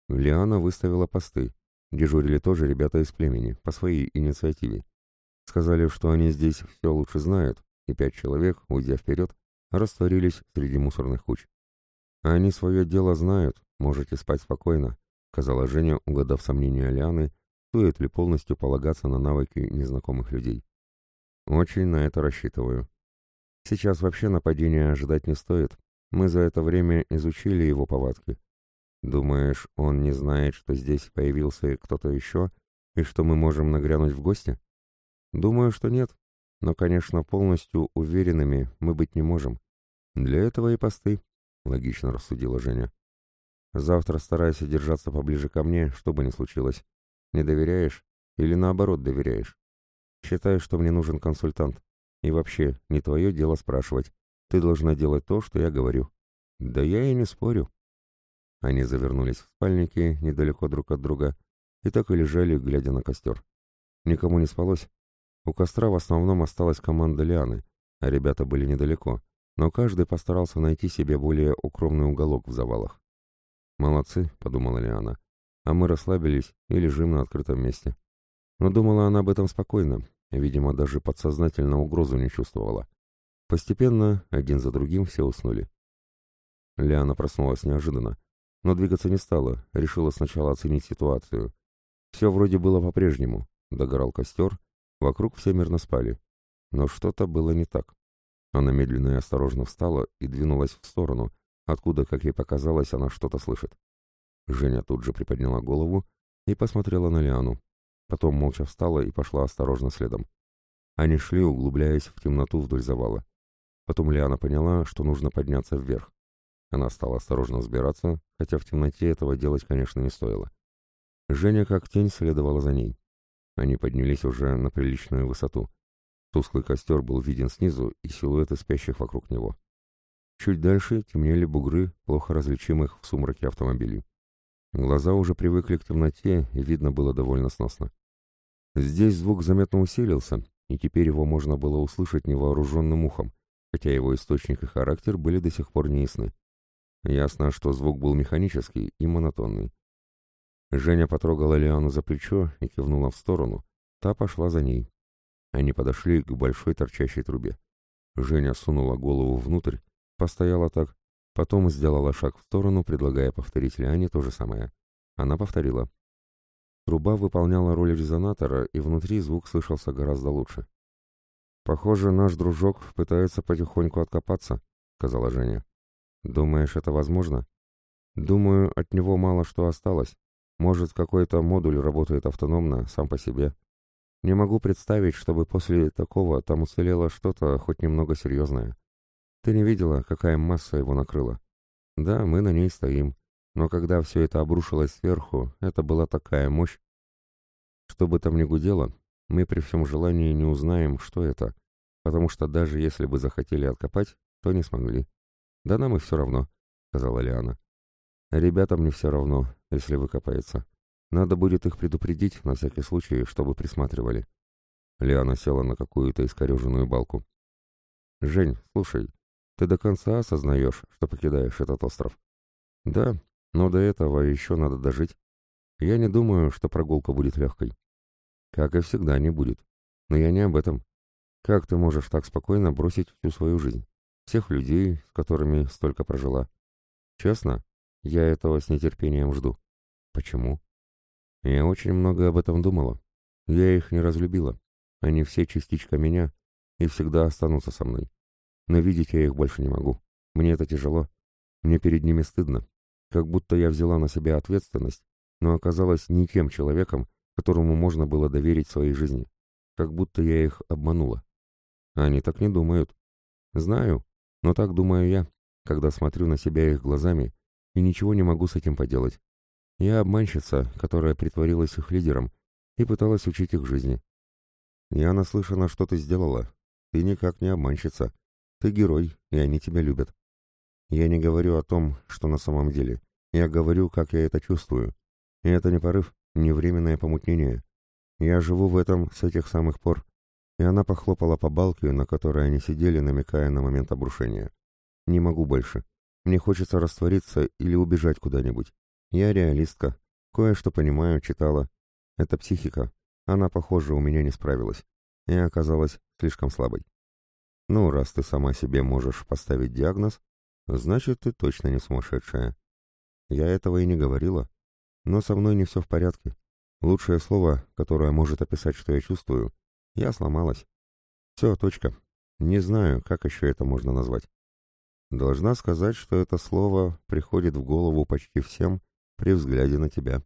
Лиана выставила посты. Дежурили тоже ребята из племени, по своей инициативе. Сказали, что они здесь все лучше знают, и пять человек, уйдя вперед, растворились среди мусорных куч. «Они свое дело знают, можете спать спокойно», — сказала Женя, угадав сомнения Лианы, стоит ли полностью полагаться на навыки незнакомых людей. «Очень на это рассчитываю. Сейчас вообще нападения ожидать не стоит. Мы за это время изучили его повадки. Думаешь, он не знает, что здесь появился кто-то еще, и что мы можем нагрянуть в гости?» Думаю, что нет. Но, конечно, полностью уверенными мы быть не можем. Для этого и посты, — логично рассудила Женя. Завтра старайся держаться поближе ко мне, что бы ни случилось. Не доверяешь? Или наоборот доверяешь? Считай, что мне нужен консультант. И вообще, не твое дело спрашивать. Ты должна делать то, что я говорю. Да я и не спорю. Они завернулись в спальники, недалеко друг от друга, и так и лежали, глядя на костер. Никому не спалось, у костра в основном осталась команда Лианы, а ребята были недалеко, но каждый постарался найти себе более укромный уголок в завалах. «Молодцы», — подумала Лиана, — «а мы расслабились и лежим на открытом месте». Но думала она об этом спокойно, видимо, даже подсознательно угрозу не чувствовала. Постепенно, один за другим, все уснули. Лиана проснулась неожиданно, но двигаться не стала, решила сначала оценить ситуацию. Все вроде было по-прежнему. Догорал костер, Вокруг все мирно спали. Но что-то было не так. Она медленно и осторожно встала и двинулась в сторону, откуда, как ей показалось, она что-то слышит. Женя тут же приподняла голову и посмотрела на Лиану. Потом молча встала и пошла осторожно следом. Они шли, углубляясь в темноту вдоль завала. Потом Лиана поняла, что нужно подняться вверх. Она стала осторожно взбираться, хотя в темноте этого делать, конечно, не стоило. Женя как тень следовала за ней. Они поднялись уже на приличную высоту. Тусклый костер был виден снизу и силуэты спящих вокруг него. Чуть дальше темнели бугры, плохо различимых в сумраке автомобилей. Глаза уже привыкли к темноте, и видно было довольно сносно. Здесь звук заметно усилился, и теперь его можно было услышать невооруженным ухом, хотя его источник и характер были до сих пор неясны. Ясно, что звук был механический и монотонный. Женя потрогала Лиану за плечо и кивнула в сторону. Та пошла за ней. Они подошли к большой торчащей трубе. Женя сунула голову внутрь, постояла так, потом сделала шаг в сторону, предлагая повторить Лиане то же самое. Она повторила. Труба выполняла роль резонатора, и внутри звук слышался гораздо лучше. «Похоже, наш дружок пытается потихоньку откопаться», — сказала Женя. «Думаешь, это возможно?» «Думаю, от него мало что осталось. Может, какой-то модуль работает автономно, сам по себе. Не могу представить, чтобы после такого там уцелело что-то хоть немного серьезное. Ты не видела, какая масса его накрыла? Да, мы на ней стоим. Но когда все это обрушилось сверху, это была такая мощь. Что бы там ни гудело, мы при всем желании не узнаем, что это, потому что даже если бы захотели откопать, то не смогли. Да нам и все равно, — сказала Лиана. Ребятам не все равно, если выкопается. Надо будет их предупредить, на всякий случай, чтобы присматривали. Лиана села на какую-то искореженную балку. «Жень, слушай, ты до конца осознаешь, что покидаешь этот остров?» «Да, но до этого еще надо дожить. Я не думаю, что прогулка будет легкой». «Как и всегда, не будет. Но я не об этом. Как ты можешь так спокойно бросить всю свою жизнь? Всех людей, с которыми столько прожила? Честно, я этого с нетерпением жду. Почему? Я очень много об этом думала. Я их не разлюбила. Они все частичка меня и всегда останутся со мной. Но видеть я их больше не могу. Мне это тяжело. Мне перед ними стыдно. Как будто я взяла на себя ответственность, но оказалась не тем человеком, которому можно было доверить своей жизни. Как будто я их обманула. Они так не думают. Знаю, но так думаю я, когда смотрю на себя их глазами, и ничего не могу с этим поделать. Я обманщица, которая притворилась их лидером и пыталась учить их жизни. Я наслышана, что ты сделала. Ты никак не обманщица. Ты герой, и они тебя любят. Я не говорю о том, что на самом деле. Я говорю, как я это чувствую. И это не порыв, не временное помутнение. Я живу в этом с этих самых пор. И она похлопала по балке, на которой они сидели, намекая на момент обрушения. Не могу больше. Мне хочется раствориться или убежать куда-нибудь. Я реалистка. Кое-что понимаю, читала. Это психика. Она, похоже, у меня не справилась. И оказалась слишком слабой. Ну, раз ты сама себе можешь поставить диагноз, значит, ты точно не сумасшедшая. Я этого и не говорила. Но со мной не все в порядке. Лучшее слово, которое может описать, что я чувствую, я сломалась. Все, точка. Не знаю, как еще это можно назвать. Должна сказать, что это слово приходит в голову почти всем, при взгляде на тебя.